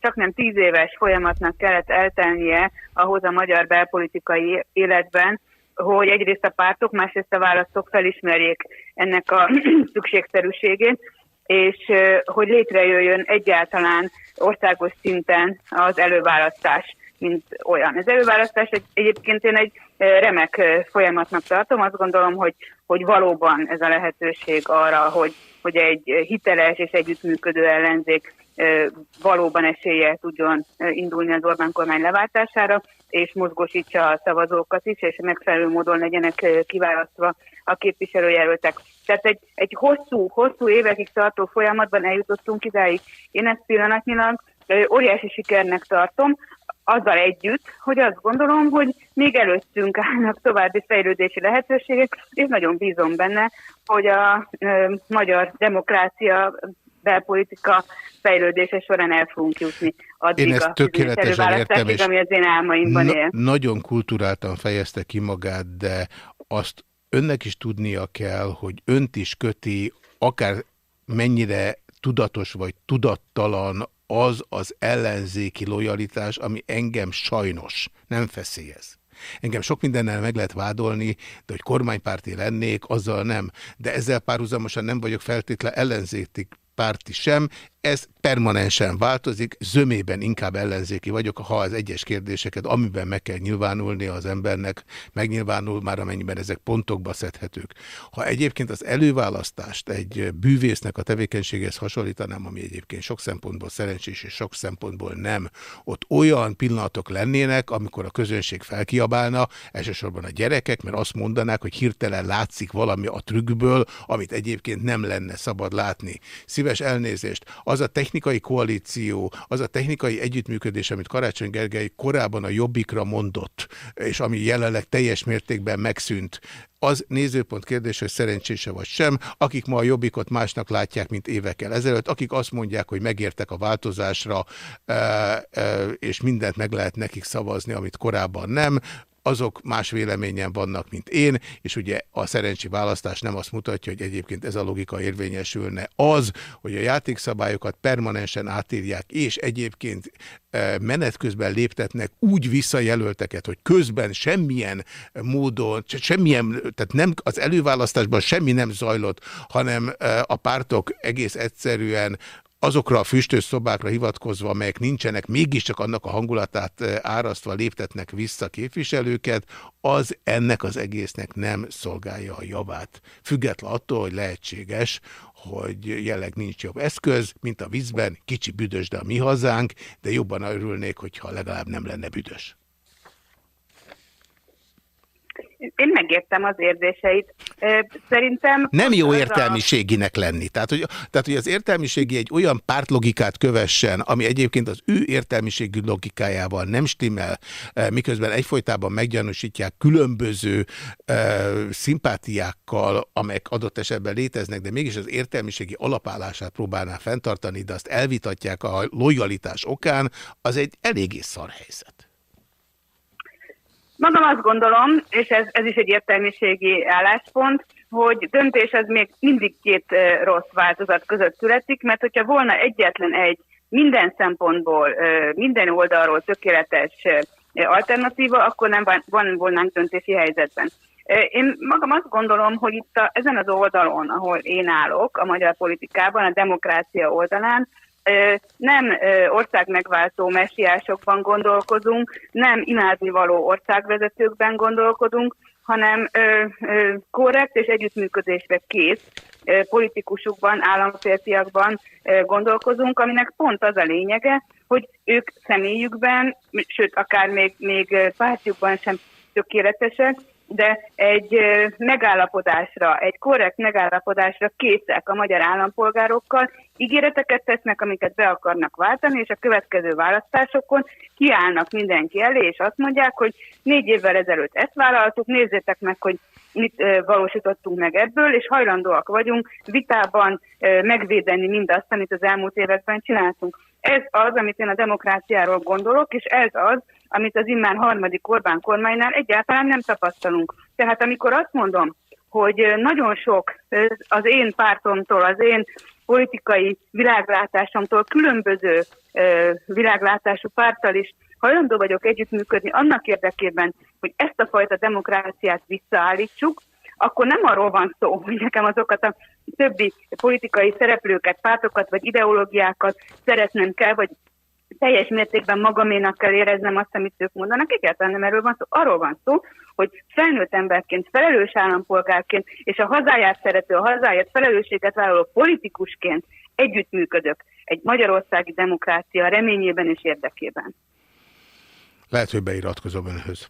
csak nem tíz éves folyamatnak kellett eltelnie ahhoz a magyar belpolitikai életben, hogy egyrészt a pártok, másrészt a választók felismerjék ennek a szükségszerűségét, és hogy létrejöjjön egyáltalán országos szinten az előválasztás, mint olyan. Az előválasztás egy, egyébként én egy remek folyamatnak tartom. Azt gondolom, hogy, hogy valóban ez a lehetőség arra, hogy, hogy egy hiteles és együttműködő ellenzék valóban eséllyel tudjon indulni az Orbán kormány leváltására, és mozgósítsa a szavazókat is, és megfelelő módon legyenek kiválasztva a képviselőjelöltek. Tehát egy, egy hosszú, hosszú évekig tartó folyamatban eljutottunk idáig. Én ezt pillanatnyilag óriási sikernek tartom, azzal együtt, hogy azt gondolom, hogy még előttünk állnak további fejlődési lehetőségek, és nagyon bízom benne, hogy a ö, magyar demokrácia belpolitika fejlődése során el fogunk jutni addig én ezt a tökéletesen értem, és ami az én álmaimban na él. nagyon kulturáltan fejezte ki magát, de azt önnek is tudnia kell, hogy önt is köti, akár mennyire tudatos vagy tudattalan az az ellenzéki lojalitás, ami engem sajnos nem feszélyez. Engem sok mindennel meg lehet vádolni, de hogy kormánypárti lennék, azzal nem. De ezzel párhuzamosan nem vagyok feltétlen ellenzéki párti sem, ez permanensen változik, zömében inkább ellenzéki vagyok, ha az egyes kérdéseket, amiben meg kell nyilvánulni az embernek, megnyilvánul már amennyiben ezek pontokba szedhetők. Ha egyébként az előválasztást egy bűvésznek a tevékenységhez hasonlítanám, ami egyébként sok szempontból szerencsés és sok szempontból nem, ott olyan pillanatok lennének, amikor a közönség felkiabálna, elsősorban a gyerekek, mert azt mondanák, hogy hirtelen látszik valami a trükkből, amit egyébként nem lenne szabad látni. Szíves elnézést, az a technikai koalíció, az a technikai együttműködés, amit Karácsony Gergely korábban a Jobbikra mondott, és ami jelenleg teljes mértékben megszűnt, az nézőpont kérdés, hogy szerencsése vagy sem, akik ma a jobbikot másnak látják, mint évekkel ezelőtt, akik azt mondják, hogy megértek a változásra, és mindent meg lehet nekik szavazni, amit korábban nem, azok más véleményen vannak, mint én, és ugye a szerencsi választás nem azt mutatja, hogy egyébként ez a logika érvényesülne. Az, hogy a játékszabályokat permanensen átírják, és egyébként e, menet közben léptetnek úgy visszajelölteket, hogy közben semmilyen módon, semmilyen, tehát nem az előválasztásban semmi nem zajlott, hanem e, a pártok egész egyszerűen azokra a füstös szobákra hivatkozva, amelyek nincsenek, mégiscsak annak a hangulatát eh, árasztva léptetnek vissza képviselőket, az ennek az egésznek nem szolgálja a javát. Független attól, hogy lehetséges, hogy jelleg nincs jobb eszköz, mint a vízben, kicsi büdös, de a mi hazánk, de jobban örülnék, hogyha legalább nem lenne büdös. Én megértem az érzéseit. Szerintem... Nem jó értelmiséginek lenni. Tehát hogy, tehát, hogy az értelmiségi egy olyan pártlogikát kövessen, ami egyébként az ő értelmiségű logikájával nem stimmel, miközben egyfolytában meggyanúsítják különböző uh, szimpátiákkal, amelyek adott esetben léteznek, de mégis az értelmiségi alapállását próbálná fenntartani, de azt elvitatják a lojalitás okán, az egy eléggé szar helyzet. Magam azt gondolom, és ez, ez is egy értelmiségi álláspont, hogy döntés az még mindig két rossz változat között születik, mert hogyha volna egyetlen egy minden szempontból, minden oldalról tökéletes alternatíva, akkor nem van, volnánk döntési helyzetben. Én magam azt gondolom, hogy itt a, ezen az oldalon, ahol én állok, a magyar politikában, a demokrácia oldalán, nem országmegváltó messiásokban gondolkozunk, nem imádnivaló országvezetőkben gondolkodunk, hanem korrekt és együttműködésre kész politikusokban, államférfiakban gondolkozunk, aminek pont az a lényege, hogy ők személyükben, sőt, akár még, még pártjukban sem tökéletesek, de egy megállapodásra, egy korrekt megállapodásra készek a magyar állampolgárokkal, ígéreteket tesznek, amiket be akarnak váltani, és a következő választásokon kiállnak mindenki elé, és azt mondják, hogy négy évvel ezelőtt ezt vállaltuk, nézzétek meg, hogy mit valósítottunk meg ebből, és hajlandóak vagyunk vitában megvédeni mindazt, amit az elmúlt években csináltunk. Ez az, amit én a demokráciáról gondolok, és ez az, amit az immár harmadik Orbán kormánynál egyáltalán nem tapasztalunk. Tehát amikor azt mondom, hogy nagyon sok az én pártomtól, az én politikai világlátásomtól különböző világlátású pártal is hajlandó vagyok együttműködni annak érdekében, hogy ezt a fajta demokráciát visszaállítsuk, akkor nem arról van szó, hogy nekem azokat a többi politikai szereplőket, pártokat vagy ideológiákat szeretnem kell, vagy teljes mértékben magaménak kell éreznem azt, amit ők mondanak. Egyáltalán nem erről van szó. Arról van szó, hogy felnőtt emberként, felelős állampolgárként és a hazáját szerető, a hazáját felelősséget vállaló politikusként együttműködök egy magyarországi demokrácia reményében és érdekében. Lehet, hogy beiratkozom önhöz.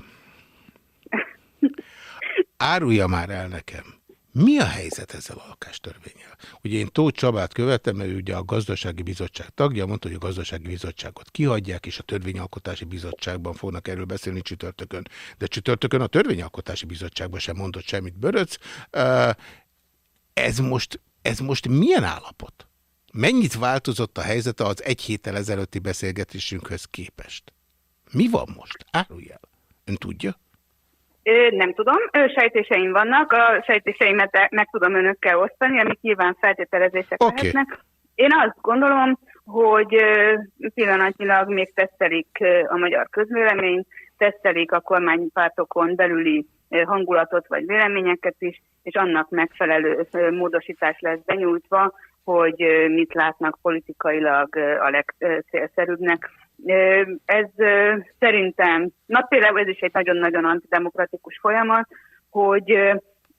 Árulja már el nekem, mi a helyzet ezzel a lakástörvényel? Ugye én Tóth Csabát követem, mert ő ugye a gazdasági bizottság tagja, mondta, hogy a gazdasági bizottságot kihagyják, és a törvényalkotási bizottságban fognak erről beszélni csütörtökön. De csütörtökön a törvényalkotási bizottságban sem mondott semmit Böröc. Ez most, ez most milyen állapot? Mennyit változott a helyzete az egy héttel ezelőtti beszélgetésünkhöz képest? Mi van most? Árulj el. Ön tudja? Nem tudom, sejtéseim vannak, a sejtéseimet meg tudom önökkel osztani, amik nyilván feltételezések okay. lehetnek. Én azt gondolom, hogy pillanatnyilag még tesztelik a magyar közvéleményt, tesztelik a kormánypártokon belüli hangulatot vagy véleményeket is, és annak megfelelő módosítás lesz benyújtva, hogy mit látnak politikailag a legcélszerűbbnek. Ez szerintem, na például ez is egy nagyon-nagyon antidemokratikus folyamat, hogy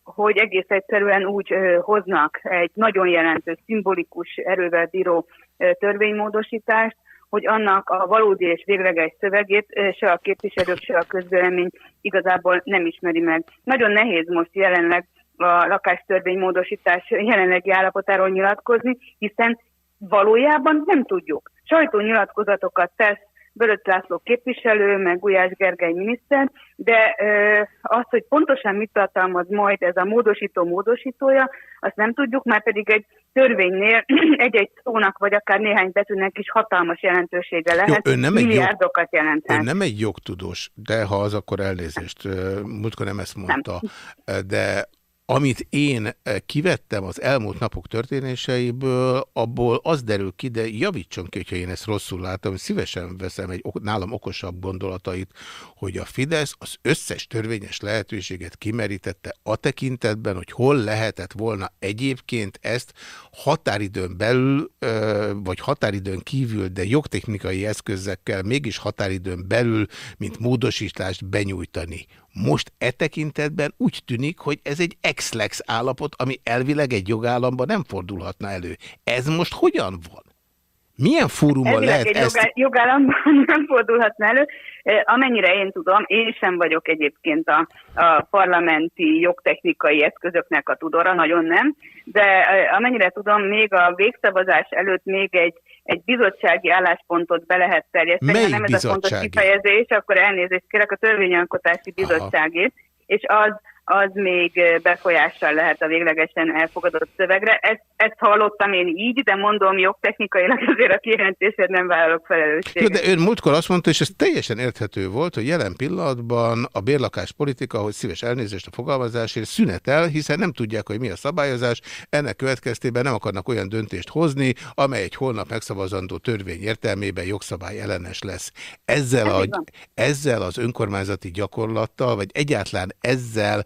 hogy egész egyszerűen úgy hoznak egy nagyon jelentős, szimbolikus erővel bíró törvénymódosítást, hogy annak a valódi és végleges szövegét se a képviselők, se a közvélemény igazából nem ismeri meg. Nagyon nehéz most jelenleg a lakástörvénymódosítás jelenlegi állapotáról nyilatkozni, hiszen valójában nem tudjuk sajtónyilatkozatokat tesz Bölöt László képviselő, meg Gulyás Gergely miniszter, de ö, azt, hogy pontosan mit tartalmaz majd ez a módosító módosítója, azt nem tudjuk, már pedig egy törvénynél egy-egy szónak, vagy akár néhány betűnek is hatalmas jelentősége lehet, Jó, ön nem milliárdokat jog, jelenthet. Ön nem egy jogtudós, de ha az, akkor elnézést. Múltkor nem ezt mondta. Nem. De amit én eh, kivettem az elmúlt napok történéseiből, abból az derül ki, de javítson ki, hogyha én ezt rosszul látom, szívesen veszem egy nálam okosabb gondolatait, hogy a Fidesz az összes törvényes lehetőséget kimerítette a tekintetben, hogy hol lehetett volna egyébként ezt határidőn belül, vagy határidőn kívül, de jogtechnikai eszközekkel mégis határidőn belül, mint módosítást benyújtani. Most e tekintetben úgy tűnik, hogy ez egy ex-lex állapot, ami elvileg egy jogállamban nem fordulhatna elő. Ez most hogyan van? Milyen fórumon lehet egy ezt... Jogá jogállamban nem fordulhatna elő. Amennyire én tudom, én sem vagyok egyébként a, a parlamenti jogtechnikai eszközöknek a tudora, nagyon nem, de amennyire tudom, még a végszavazás előtt még egy egy bizottsági álláspontot be lehet terjeszteni. Mely nem ez a fontos kifejezés, akkor elnézést kérek a törvényalkotási bizottságét, és az az még befolyással lehet a véglegesen elfogadott szövegre. Ezt, ezt hallottam én így, de mondom, jogtechnikailag azért a kijelentésed nem vállalok felelősséget. Jó, de ön múltkor azt mondta, és ez teljesen érthető volt, hogy jelen pillanatban a bérlakás politika, hogy szíves elnézést a fogalmazásért szünetel, hiszen nem tudják, hogy mi a szabályozás, ennek következtében nem akarnak olyan döntést hozni, amely egy holnap megszavazandó törvény értelmében jogszabály ellenes lesz. Ezzel, a, ezzel az önkormányzati gyakorlattal, vagy egyáltalán ezzel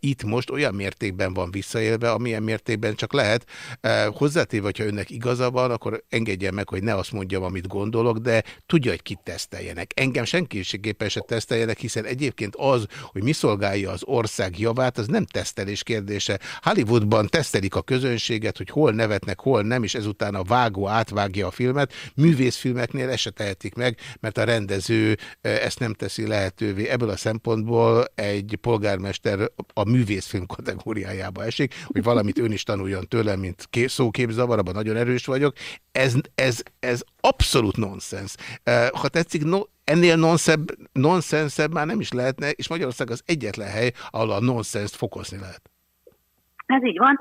itt most olyan mértékben van visszaélve, amilyen mértékben csak lehet. E, hozzátéve, hogyha önnek igaza van, akkor engedjen meg, hogy ne azt mondjam, amit gondolok, de tudja, hogy kit teszteljenek. Engem senkiséggéppen se teszteljenek, hiszen egyébként az, hogy mi szolgálja az ország javát, az nem tesztelés kérdése. Hollywoodban tesztelik a közönséget, hogy hol nevetnek, hol nem, és ezután a vágó átvágja a filmet. Művészfilmeknél ezt meg, mert a rendező e, ezt nem teszi lehetővé. Ebből a szempontból egy polgármester a művészfilm kategóriájába esik, hogy valamit ön is tanuljon tőlem, mint szóképzavar, abban nagyon erős vagyok. Ez, ez, ez abszolút nonsens. Ha tetszik, no, ennél nonsensebb már nem is lehetne, és Magyarország az egyetlen hely, ahol a nonsens fokozni lehet. Ez így van.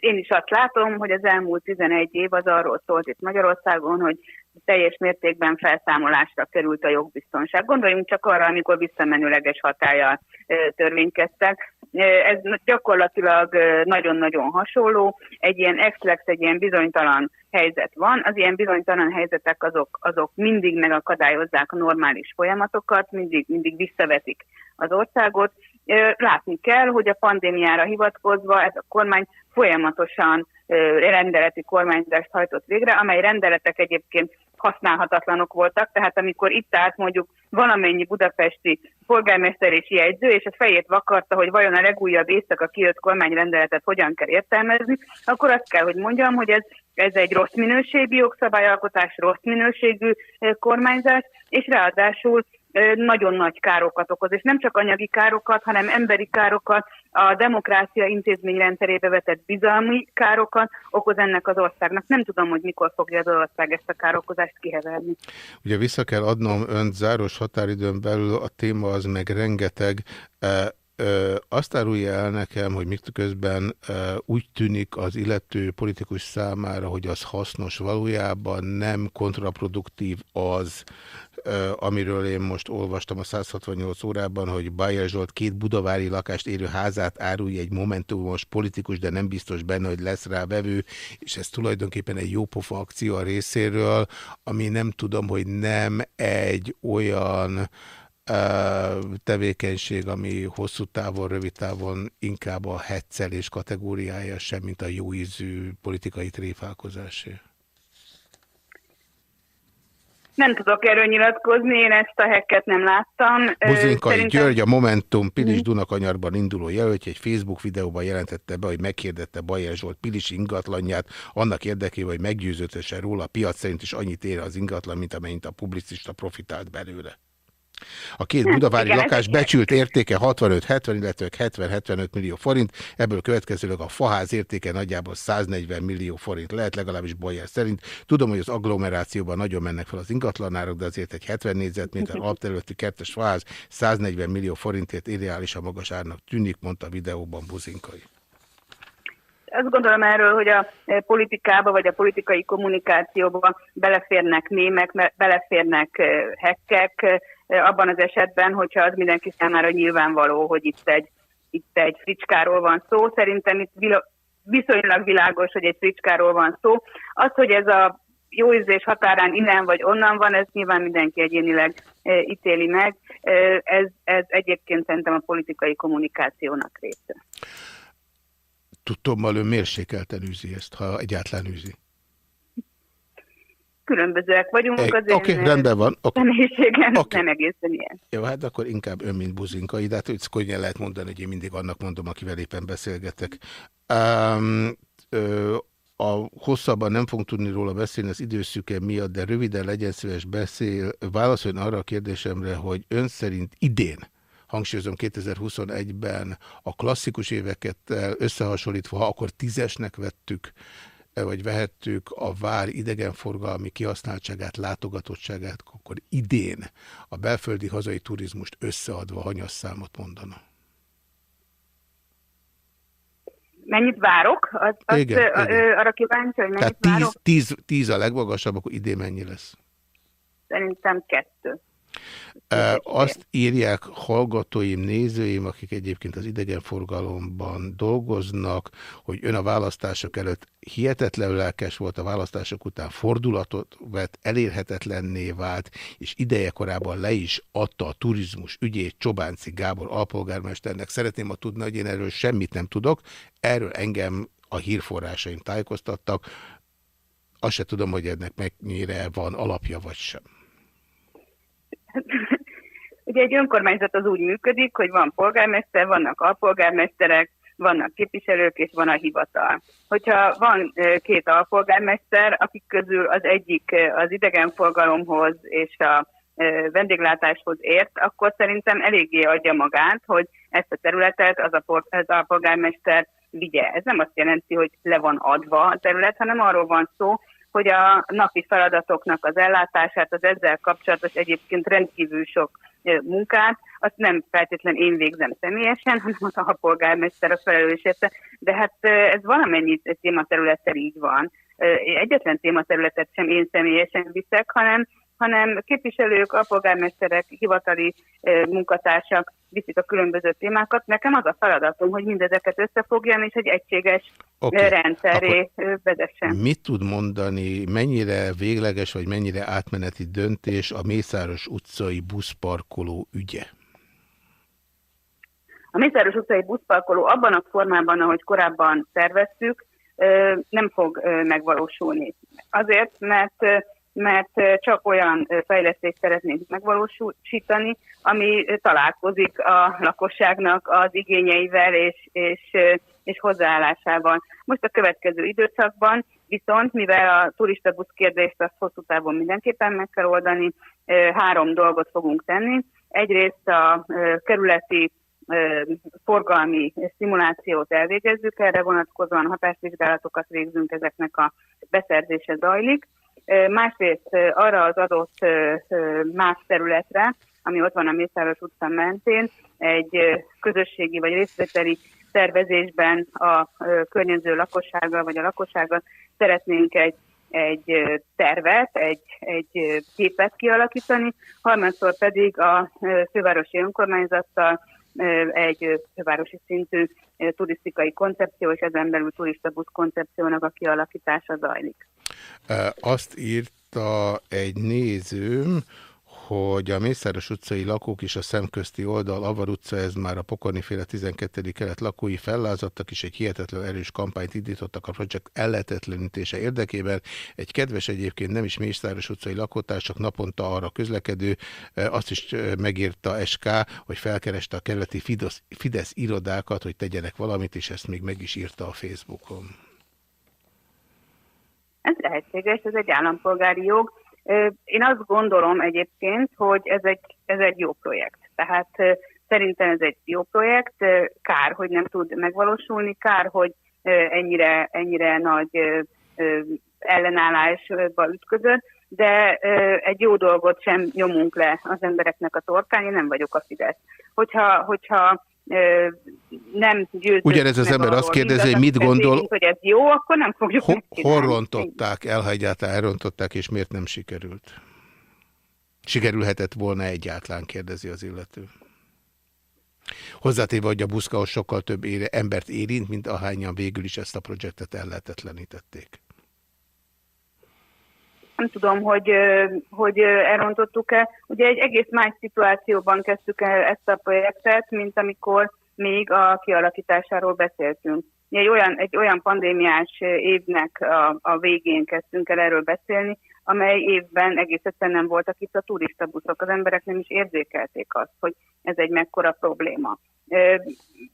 Én is azt látom, hogy az elmúlt 11 év az arról szólt itt Magyarországon, hogy teljes mértékben felszámolásra került a jogbiztonság. Gondoljunk csak arra, amikor visszamenőleges hatája törvénykeztek. Ez gyakorlatilag nagyon-nagyon hasonló. Egy ilyen exlex, egy ilyen bizonytalan helyzet van. Az ilyen bizonytalan helyzetek azok, azok mindig megakadályozzák a normális folyamatokat, mindig, mindig visszavetik az országot. Látni kell, hogy a pandémiára hivatkozva ez a kormány folyamatosan rendeleti kormányzást hajtott végre, amely rendeletek egyébként használhatatlanok voltak, tehát amikor itt állt mondjuk valamennyi budapesti polgármester és jegyző, és a fejét vakarta, hogy vajon a legújabb éjszaka kijött kormányrendeletet hogyan kell értelmezni, akkor azt kell, hogy mondjam, hogy ez, ez egy rossz minőségű jogszabályalkotás, rossz minőségű kormányzás, és ráadásul nagyon nagy károkat okoz, és nem csak anyagi károkat, hanem emberi károkat, a demokrácia intézményrendszerébe vetett bizalmi károkat okoz ennek az országnak. Nem tudom, hogy mikor fogja az ország ezt a károkozást kiheverni. Ugye vissza kell adnom önt záros határidőn belül, a téma az meg rengeteg. Ö, azt árulja el nekem, hogy miközben ö, úgy tűnik az illető politikus számára, hogy az hasznos valójában, nem kontraproduktív az, amiről én most olvastam a 168 órában, hogy Bajer Zsolt két budavári lakást érő házát árulja egy momentumos politikus, de nem biztos benne, hogy lesz rá vevő, és ez tulajdonképpen egy jópofa akció a részéről, ami nem tudom, hogy nem egy olyan tevékenység, ami hosszú távon, rövid távon inkább a hetszelés kategóriája sem, mint a jóízű politikai tréfálkozásé. Nem tudok erről nyilatkozni, én ezt a hekket nem láttam. Buzinkai Szerintem... György, a Momentum Pilis Dunakanyarban induló jelölt egy Facebook videóban jelentette be, hogy megkérdette Bajer Zsolt Pilis ingatlanját, annak érdekében, hogy meggyőződhesse róla, a piac szerint is annyit ér az ingatlan, mint amennyit a publicista profitált belőle. A két budavári Igen, lakás becsült értéke 65-70, illetve 70-75 millió forint, ebből következőleg a faház értéke nagyjából 140 millió forint lehet, legalábbis Boyer szerint. Tudom, hogy az agglomerációban nagyon mennek fel az ingatlanárak, de azért egy 70 négyzetméter alapterületi kertes faház 140 millió forintért a magas árnak tűnik, mondta a videóban Buzinkai. Azt gondolom erről, hogy a politikába vagy a politikai kommunikációba beleférnek némek, beleférnek hekkek, abban az esetben, hogyha az mindenki számára nyilvánvaló, hogy itt egy, itt egy fricskáról van szó. Szerintem itt viszonylag világos, hogy egy fricskáról van szó. Az, hogy ez a jó ízés határán innen vagy onnan van, ez nyilván mindenki egyénileg e, ítéli meg. E, ez, ez egyébként szerintem a politikai kommunikációnak része. Tudtommal ön mérsékelten űzi ezt, ha egyáltalán űzi különbözőek vagyunk. Oké, okay, rendben van. Okay. Személyiségem okay. nem egészen ilyen. Jó, hát akkor inkább ön, mint buzinkai, de hát könnyen lehet mondani, hogy én mindig annak mondom, akivel éppen beszélgetek. Um, ö, a hosszabban nem fogunk tudni róla beszélni az időszüke miatt, de röviden legyen szíves beszél. Válaszoljon arra a kérdésemre, hogy ön szerint idén, hangsúlyozom 2021-ben a klasszikus éveket összehasonlítva, ha akkor tízesnek vettük, vagy vehettük a vár idegenforgalmi kihasználtságát, látogatottságát, akkor idén a belföldi hazai turizmust összeadva hanyas számot mondana? Mennyit várok? Az, az, igen, ö, igen. Arra kíváncsi, hogy mennyit Tehát tíz, várok? Tíz, tíz a legmagasabb, akkor idén mennyi lesz? Szerintem kettő. Azt írják hallgatóim, nézőim, akik egyébként az idegenforgalomban dolgoznak, hogy ön a választások előtt hihetetlenül lelkes volt, a választások után fordulatot vett, elérhetetlenné vált, és ideje korában le is adta a turizmus ügyét Csobánci Gábor alpolgármesternek. Szeretném, a tudni, hogy én erről semmit nem tudok, erről engem a hírforrásaim tájékoztattak, azt se tudom, hogy ennek mennyire van alapja vagy sem. Ugye egy önkormányzat az úgy működik, hogy van polgármester, vannak alpolgármesterek, vannak képviselők és van a hivatal. Hogyha van két alpolgármester, akik közül az egyik az idegenforgalomhoz és a vendéglátáshoz ért, akkor szerintem eléggé adja magát, hogy ezt a területet az a, az a polgármester vigye. Ez nem azt jelenti, hogy le van adva a terület, hanem arról van szó, hogy a napi feladatoknak az ellátását, az ezzel kapcsolatos egyébként rendkívül sok munkát, azt nem feltétlen én végzem személyesen, hanem a polgármester a felelős de hát ez valamennyi tématerülettel így van. egyetlen tématerületet sem én személyesen viszek, hanem hanem képviselők, alpolgármesterek, hivatali munkatársak viszik a különböző témákat. Nekem az a feladatom, hogy mindezeket összefogjam, és egy egységes okay. rendszeré Akkor vezessem. Mit tud mondani, mennyire végleges, vagy mennyire átmeneti döntés a Mészáros utcai buszparkoló ügye? A Mészáros utcai buszparkoló abban a formában, ahogy korábban terveztük, nem fog megvalósulni. Azért, mert mert csak olyan fejlesztést szeretnénk megvalósítani, ami találkozik a lakosságnak az igényeivel és, és, és hozzáállásával. Most a következő időszakban viszont, mivel a turista busz kérdést azt hosszú távon mindenképpen meg kell oldani, három dolgot fogunk tenni. Egyrészt a kerületi forgalmi szimulációt elvégezzük, erre vonatkozóan hatásvizsgálatokat végzünk, ezeknek a beszerzése zajlik. Másrészt arra az adott más területre, ami ott van a Mészáros utca mentén, egy közösségi vagy részvételi szervezésben a környező lakossággal vagy a lakossággal szeretnénk egy, egy tervet, egy, egy képet kialakítani, harmadszor pedig a fővárosi önkormányzattal egy fővárosi szintű turisztikai koncepció, és ezen belül turistabusz koncepciónak a kialakítása zajlik. Azt írta egy nézőm, hogy a Mészáros utcai lakók is a szemközti oldal, Avar utca, ez már a Pokorni féle 12. kelet lakói fellázadtak, és egy hihetetlen erős kampányt indítottak a projekt elletetlenítése érdekében. Egy kedves egyébként nem is Mészáros utcai lakótársak naponta arra közlekedő, azt is megírta SK, hogy felkereste a Fidesz, Fidesz irodákat, hogy tegyenek valamit, és ezt még meg is írta a Facebookon. Ez lehetséges, ez egy állampolgári jog. Én azt gondolom egyébként, hogy ez egy, ez egy jó projekt. Tehát szerintem ez egy jó projekt, kár, hogy nem tud megvalósulni, kár, hogy ennyire, ennyire nagy ellenállásba ütközött, de egy jó dolgot sem nyomunk le az embereknek a torkán, én nem vagyok a Fidesz. Hogyha, hogyha nem győzött Ugyanez az ember azt kérdezi, hogy mit gondol... Hogy ez jó, akkor nem fogjuk Ho Hol rontották el, ha egyáltalán elrontották, és miért nem sikerült? Sikerülhetett volna egyáltalán, kérdezi az illető. Hozzátéve, hogy a buszkaos sokkal több ére, embert érint, mint ahányan végül is ezt a projektet ellehetetlenítették nem tudom, hogy, hogy elrontottuk-e. Ugye egy egész más szituációban kezdtük el ezt a projektet, mint amikor még a kialakításáról beszéltünk. Egy olyan, egy olyan pandémiás évnek a, a végén kezdtünk el erről beszélni, amely évben egész egyszerűen nem voltak itt a turistabuszok. Az emberek nem is érzékelték azt, hogy ez egy mekkora probléma.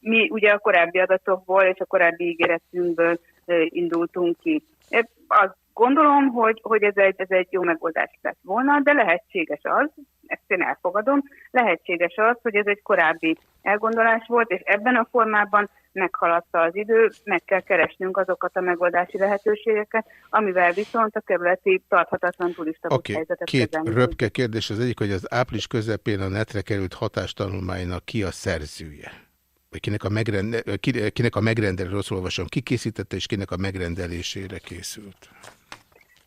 Mi ugye a korábbi adatokból és a korábbi ígéretünkből indultunk ki. Az Gondolom, hogy, hogy ez, egy, ez egy jó megoldás lett volna, de lehetséges az, ezt én elfogadom, lehetséges az, hogy ez egy korábbi elgondolás volt, és ebben a formában meghaladta az idő, meg kell keresnünk azokat a megoldási lehetőségeket, amivel viszont a kerületi tarthatatlan turista okay. helyzetet Két kezelni. röpke kérdés. Az egyik, hogy az április közepén a netre került hatástanulmánynak ki a szerzője? Vagy kinek a, megrende, kinek a megrendelő, rossz olvasom, ki készítette, és kinek a megrendelésére készült?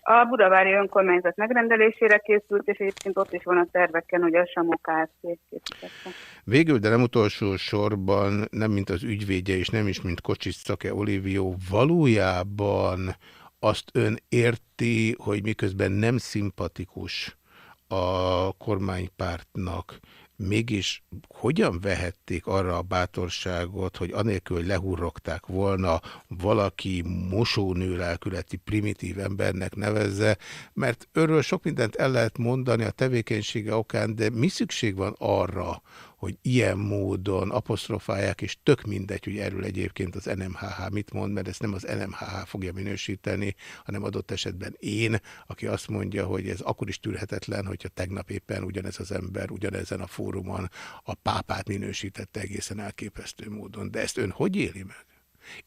A Budavári Önkormányzat megrendelésére készült, és egyébként ott is van a terveken, hogy a Samok Kft. készítette. Végül, de nem utolsó sorban, nem mint az ügyvédje, és nem is mint Kocsis Szake Olivió, valójában azt ön érti, hogy miközben nem szimpatikus a kormánypártnak, mégis hogyan vehették arra a bátorságot, hogy anélkül, hogy lehurrogták volna, valaki mosónő lelkületi primitív embernek nevezze, mert örről sok mindent el lehet mondani a tevékenysége okán, de mi szükség van arra, hogy ilyen módon apostrofálják, és tök mindegy, hogy erről egyébként az NMHH mit mond, mert ezt nem az NMHH fogja minősíteni, hanem adott esetben én, aki azt mondja, hogy ez akkor is tűrhetetlen, hogyha tegnap éppen ugyanez az ember ugyanezen a fórumon a pápát minősítette egészen elképesztő módon. De ezt ön hogy éli meg?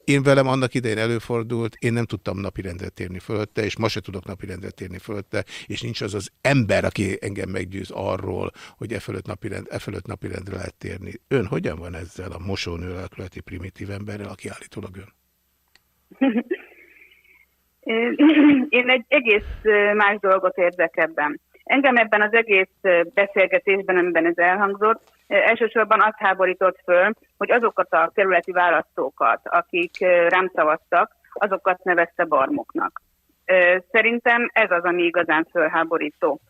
Én velem annak idején előfordult, én nem tudtam napirendre térni fölötte, és ma se tudok napirendre térni fölötte, és nincs az az ember, aki engem meggyőz arról, hogy e fölött, napirend, e napirendre lehet térni. Ön hogyan van ezzel a mosónő primitív emberrel, aki állítólag ön? Én egy egész más dolgot érzek ebben. Engem ebben az egész beszélgetésben, amiben ez elhangzott, elsősorban azt háborított föl, hogy azokat a kerületi választókat, akik rám szavaztak, azokat nevezte barmoknak. Szerintem ez az, ami igazán fölháborító.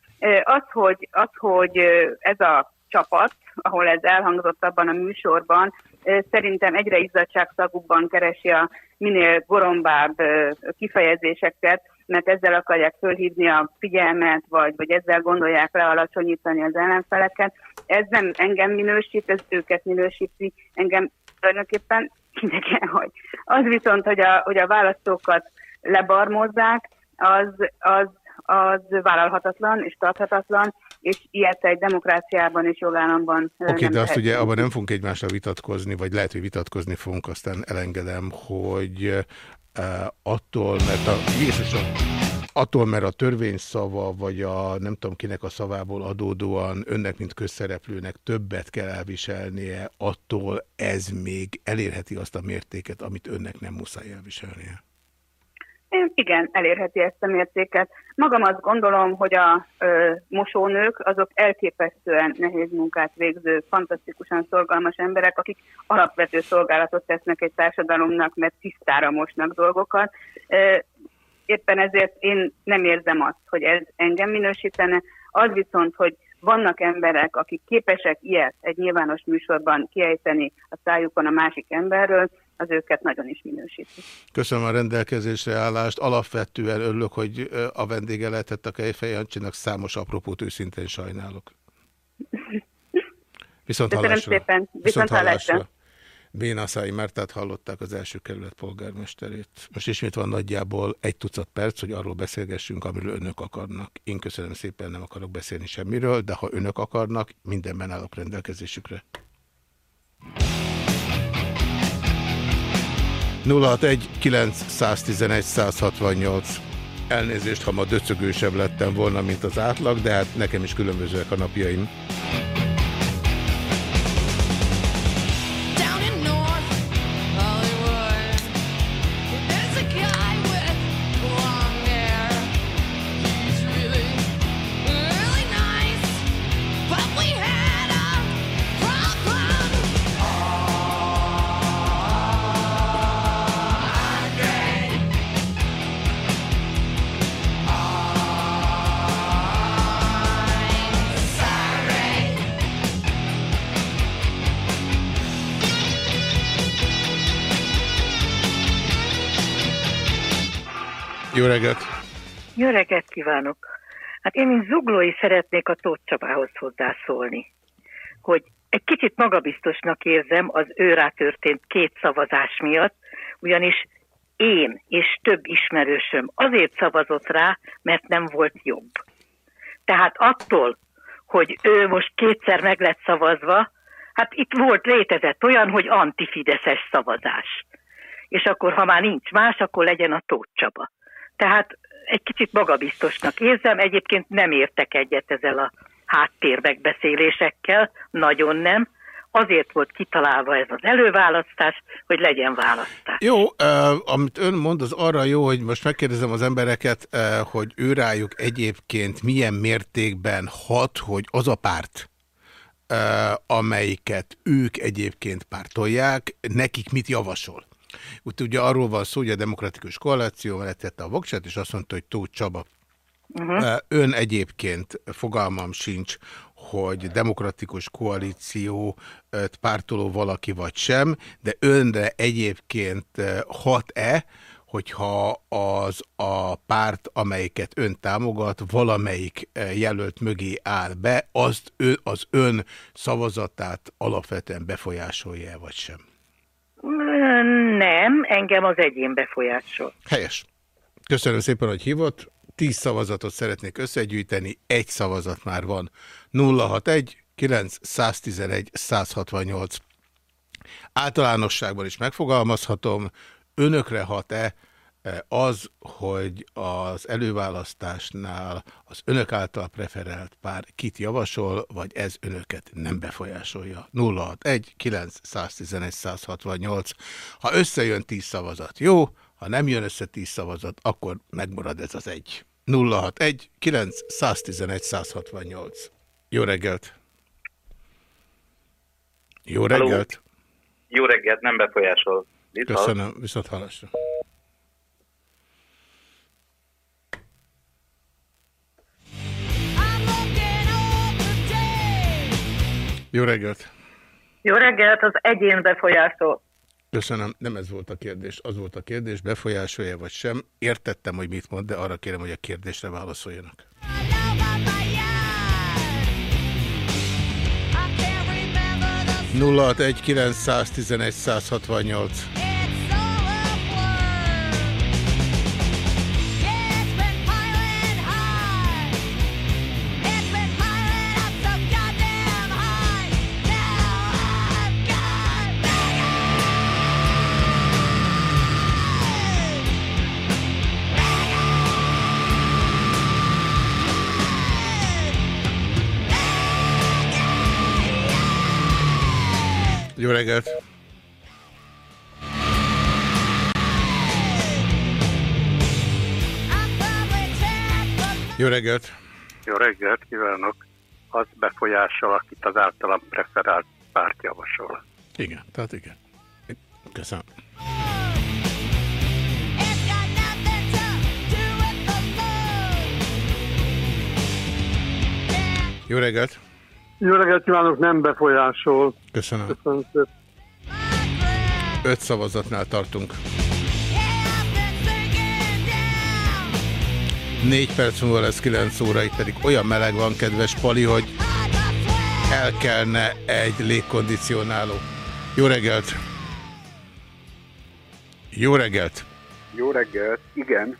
Az, hogy, az, hogy ez a csapat, ahol ez elhangzott abban a műsorban, szerintem egyre izzadságszagúbban keresi a minél gorombább kifejezéseket, mert ezzel akarják fölhívni a figyelmet, vagy, vagy ezzel gondolják lealacsonyítani az ellenfeleket. Ez nem engem minősít, ez őket minősíti, engem tulajdonképpen idegen, hogy az viszont, hogy a, hogy a választókat lebarmozzák, az, az, az vállalhatatlan és tarthatatlan, és ilyet egy demokráciában és jogállamban Oké, okay, de azt ugye abban nem fogunk egymásra vitatkozni, vagy lehet, hogy vitatkozni fogunk, aztán elengedem, hogy uh, attól, mert a Jézusom, attól, mert a törvény szava, vagy a nem tudom kinek a szavából adódóan önnek, mint közszereplőnek többet kell elviselnie, attól ez még elérheti azt a mértéket, amit önnek nem muszáj elviselnie. Igen, elérheti ezt a mértéket. Magam azt gondolom, hogy a ö, mosónők azok elképesztően nehéz munkát végző, fantasztikusan szorgalmas emberek, akik alapvető szolgálatot tesznek egy társadalomnak, mert tisztára mosnak dolgokat. Ö, éppen ezért én nem érzem azt, hogy ez engem minősítene. Az viszont, hogy vannak emberek, akik képesek ilyet egy nyilvános műsorban kiejteni a szájukon a másik emberről, az őket nagyon is minősíti. Köszönöm a rendelkezésre állást. Alapvetően örülök, hogy a vendége lehetett a Kejfej Jancsinak. Számos apropót őszintén sajnálok. Viszont Köszönöm hallásra. szépen. Viszont, Viszont hallásra. hallásra. Bénászái Mártát hallották az első kerület polgármesterét. Most ismét van nagyjából egy tucat perc, hogy arról beszélgessünk, amiről önök akarnak. Én köszönöm szépen, nem akarok beszélni semmiről, de ha önök akarnak, mindenben állok rendelkezésükre. 061 911 168 Elnézést, ha ma döcögősebb lettem volna, mint az átlag, de hát nekem is különbözőek a napjaim. Reggelt! Jó reggelt kívánok! Hát én, mint zuglói szeretnék a Tóth Csabához hozzászólni, hogy egy kicsit magabiztosnak érzem az őrá történt két szavazás miatt, ugyanis én és több ismerősöm azért szavazott rá, mert nem volt jobb. Tehát attól, hogy ő most kétszer meg lett szavazva, hát itt volt, létezett olyan, hogy antifideszes szavazás. És akkor, ha már nincs más, akkor legyen a Tóth Csaba. Tehát egy kicsit magabiztosnak érzem, egyébként nem értek egyet ezzel a háttérbekbeszélésekkel, nagyon nem. Azért volt kitalálva ez az előválasztás, hogy legyen választás. Jó, amit ön mond, az arra jó, hogy most megkérdezem az embereket, hogy ő rájuk egyébként milyen mértékben hat, hogy az a párt, amelyiket ők egyébként pártolják, nekik mit javasol. Úgy ugye arról van szó, hogy a demokratikus koalíció mellett a voksát, és azt mondta, hogy Tóth Csaba. Uh -huh. Ön egyébként fogalmam sincs, hogy demokratikus koalíció pártoló valaki vagy sem, de önre egyébként hat-e, hogyha az a párt, amelyiket ön támogat, valamelyik jelölt mögé áll be, azt ő, az ön szavazatát alapvetően befolyásolja -e, vagy sem? Nem, engem az egyén befolyásol. Helyes. Köszönöm szépen, hogy hívott. Tíz szavazatot szeretnék összegyűjteni, egy szavazat már van. 061 9 111 168. Általánosságban is megfogalmazhatom, önökre hat-e az, hogy az előválasztásnál az önök által preferált pár kit javasol, vagy ez önöket nem befolyásolja. 061 911 168. Ha összejön 10 szavazat, jó, Ha nem jön össze 10 szavazat, akkor megmarad ez az egy. 061 9 111 168. Jó reggelt! Jó reggelt! Jó reggelt, nem befolyásol. Viszont. Köszönöm, viszont hallásra. Jó reggelt! Jó reggelt, az egyén befolyásol. Köszönöm, nem ez volt a kérdés, az volt a kérdés, befolyásolja vagy sem. Értettem, hogy mit mond, de arra kérem, hogy a kérdésre válaszoljanak. Nulla egy 911 168 Jó reggelt! Jó reggelt! Jó reggelt kívánok! Az befolyásol, akit az általam preferált párt javasol. Igen, tehát igen. Köszönöm. Jó reggelt! Jó reggelt kívánok, nem befolyásol. Köszönöm. Köszönöm szépen. Öt szavazatnál tartunk. Négy perc múlva lesz 9 óra, itt pedig olyan meleg van, kedves Pali, hogy el kellene egy légkondicionáló. Jó reggelt! Jó reggelt! Jó reggelt, igen.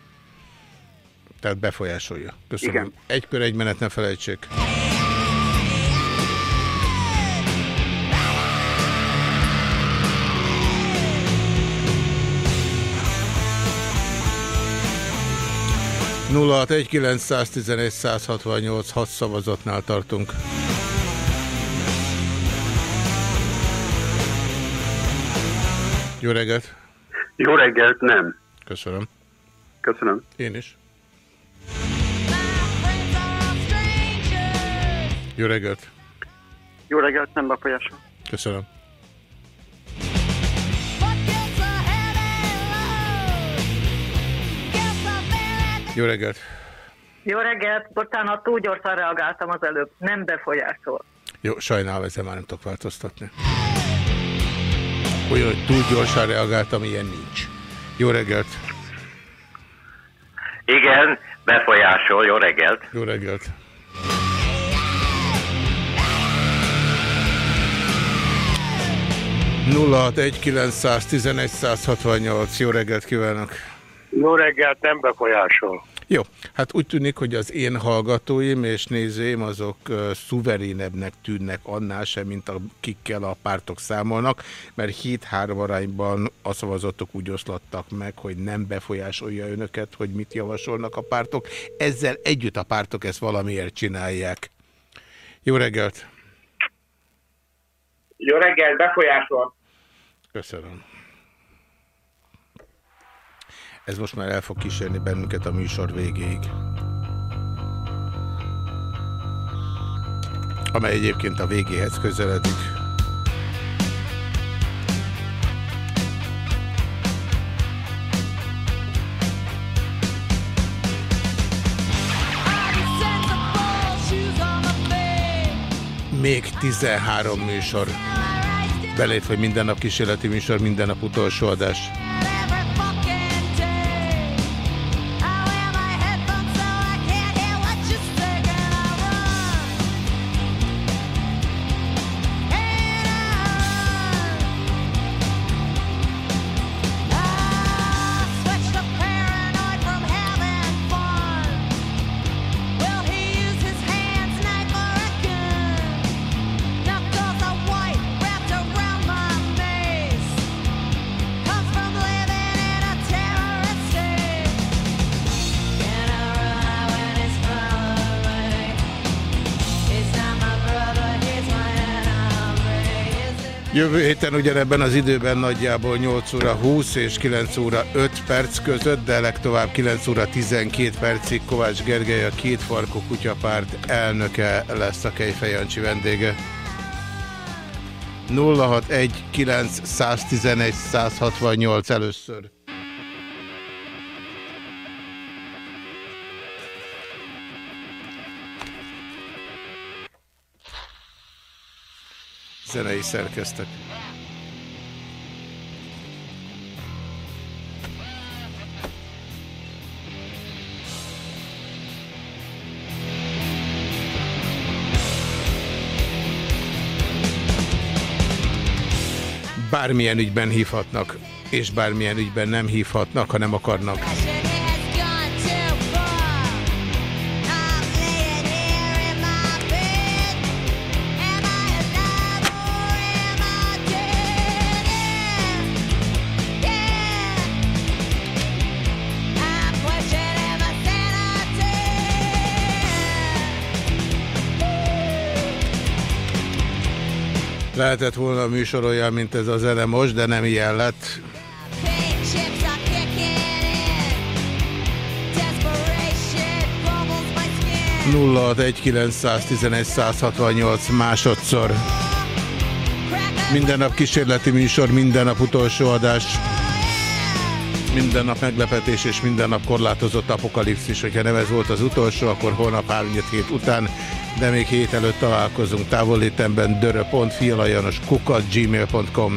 Tehát befolyásolja. Köszönöm. Igen. Egy kör, egy menet, ne felejtsék. Nulla hat egy kilenc száz tizenegy száz hatvannyolc hat szavazatnál tartunk. Jó reggelt! Jó reggelt, nem. Köszönöm. Köszönöm. Én is. Jó reggelt! Jó reggelt, nem befolyásol. Köszönöm. Jó reggelt! Jó reggelt, bocsánat, túl gyorsan reagáltam az előbb. Nem befolyásol. Jó, sajnálom, ezzel már nem tudok változtatni. Olyan, hogy túl gyorsan reagáltam, ilyen nincs. Jó reggelt! Igen, befolyásol. Jó reggelt. Jó reggelt! nulla egy. Jó reggelt kívánok! Jó reggelt, nem befolyásol. Jó, hát úgy tűnik, hogy az én hallgatóim és nézőim azok szuverénebbnek tűnnek annál sem, mint akikkel a pártok számolnak, mert 7-3 arányban a szavazatok úgy oszlattak meg, hogy nem befolyásolja önöket, hogy mit javasolnak a pártok. Ezzel együtt a pártok ezt valamiért csinálják. Jó reggelt! Jó reggelt, befolyásol. Köszönöm. Ez most már el fog kísérni bennünket a műsor végéig. Amely egyébként a végéhez közeledik. Még 13 műsor. Belét, hogy minden nap kísérleti műsor, minden nap utolsó adás. Jövő héten ugyanebben az időben nagyjából 8 óra 20 és 9 óra 5 perc között, de legtovább 9 óra 12 percig Kovács Gergely a két farkú kutyapárt elnöke lesz a Kejfej Jancsi vendége. 061 9 111 168 először. Zenei szerkeztek. Bármilyen ügyben hívhatnak, és bármilyen ügyben nem hívhatnak, ha nem akarnak. Lehetett volna a műsor olyan, mint ez a zene most, de nem ilyen lett. nulla másodszor. Minden nap kísérleti műsor, minden nap utolsó adás. Minden nap meglepetés és minden nap korlátozott apokalipszis. Hogyha nem ez volt az utolsó, akkor holnap 3 hét után de még hét előtt találkozunk. Távollétemben dörö.fialajanos kukat gmail.com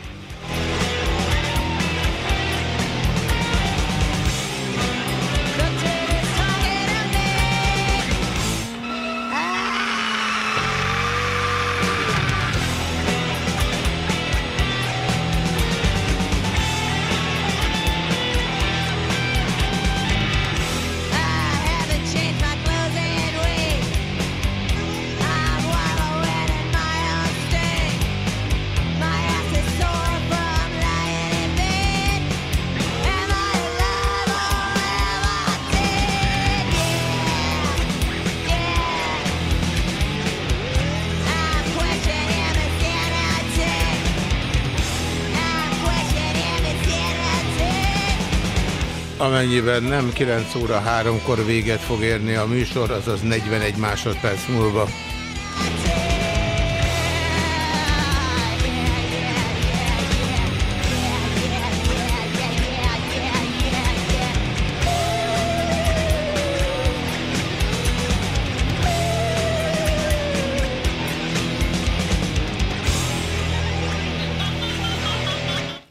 Amennyiben nem 9 óra 3-kor véget fog érni a műsor, azaz 41 másodperc múlva.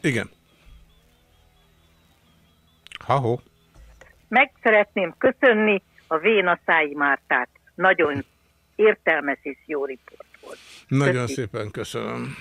Igen. Ha-ho. Köszönni a Véna Szái Mártát. Nagyon értelmes és jó riport volt. Nagyon Köszi. szépen köszönöm.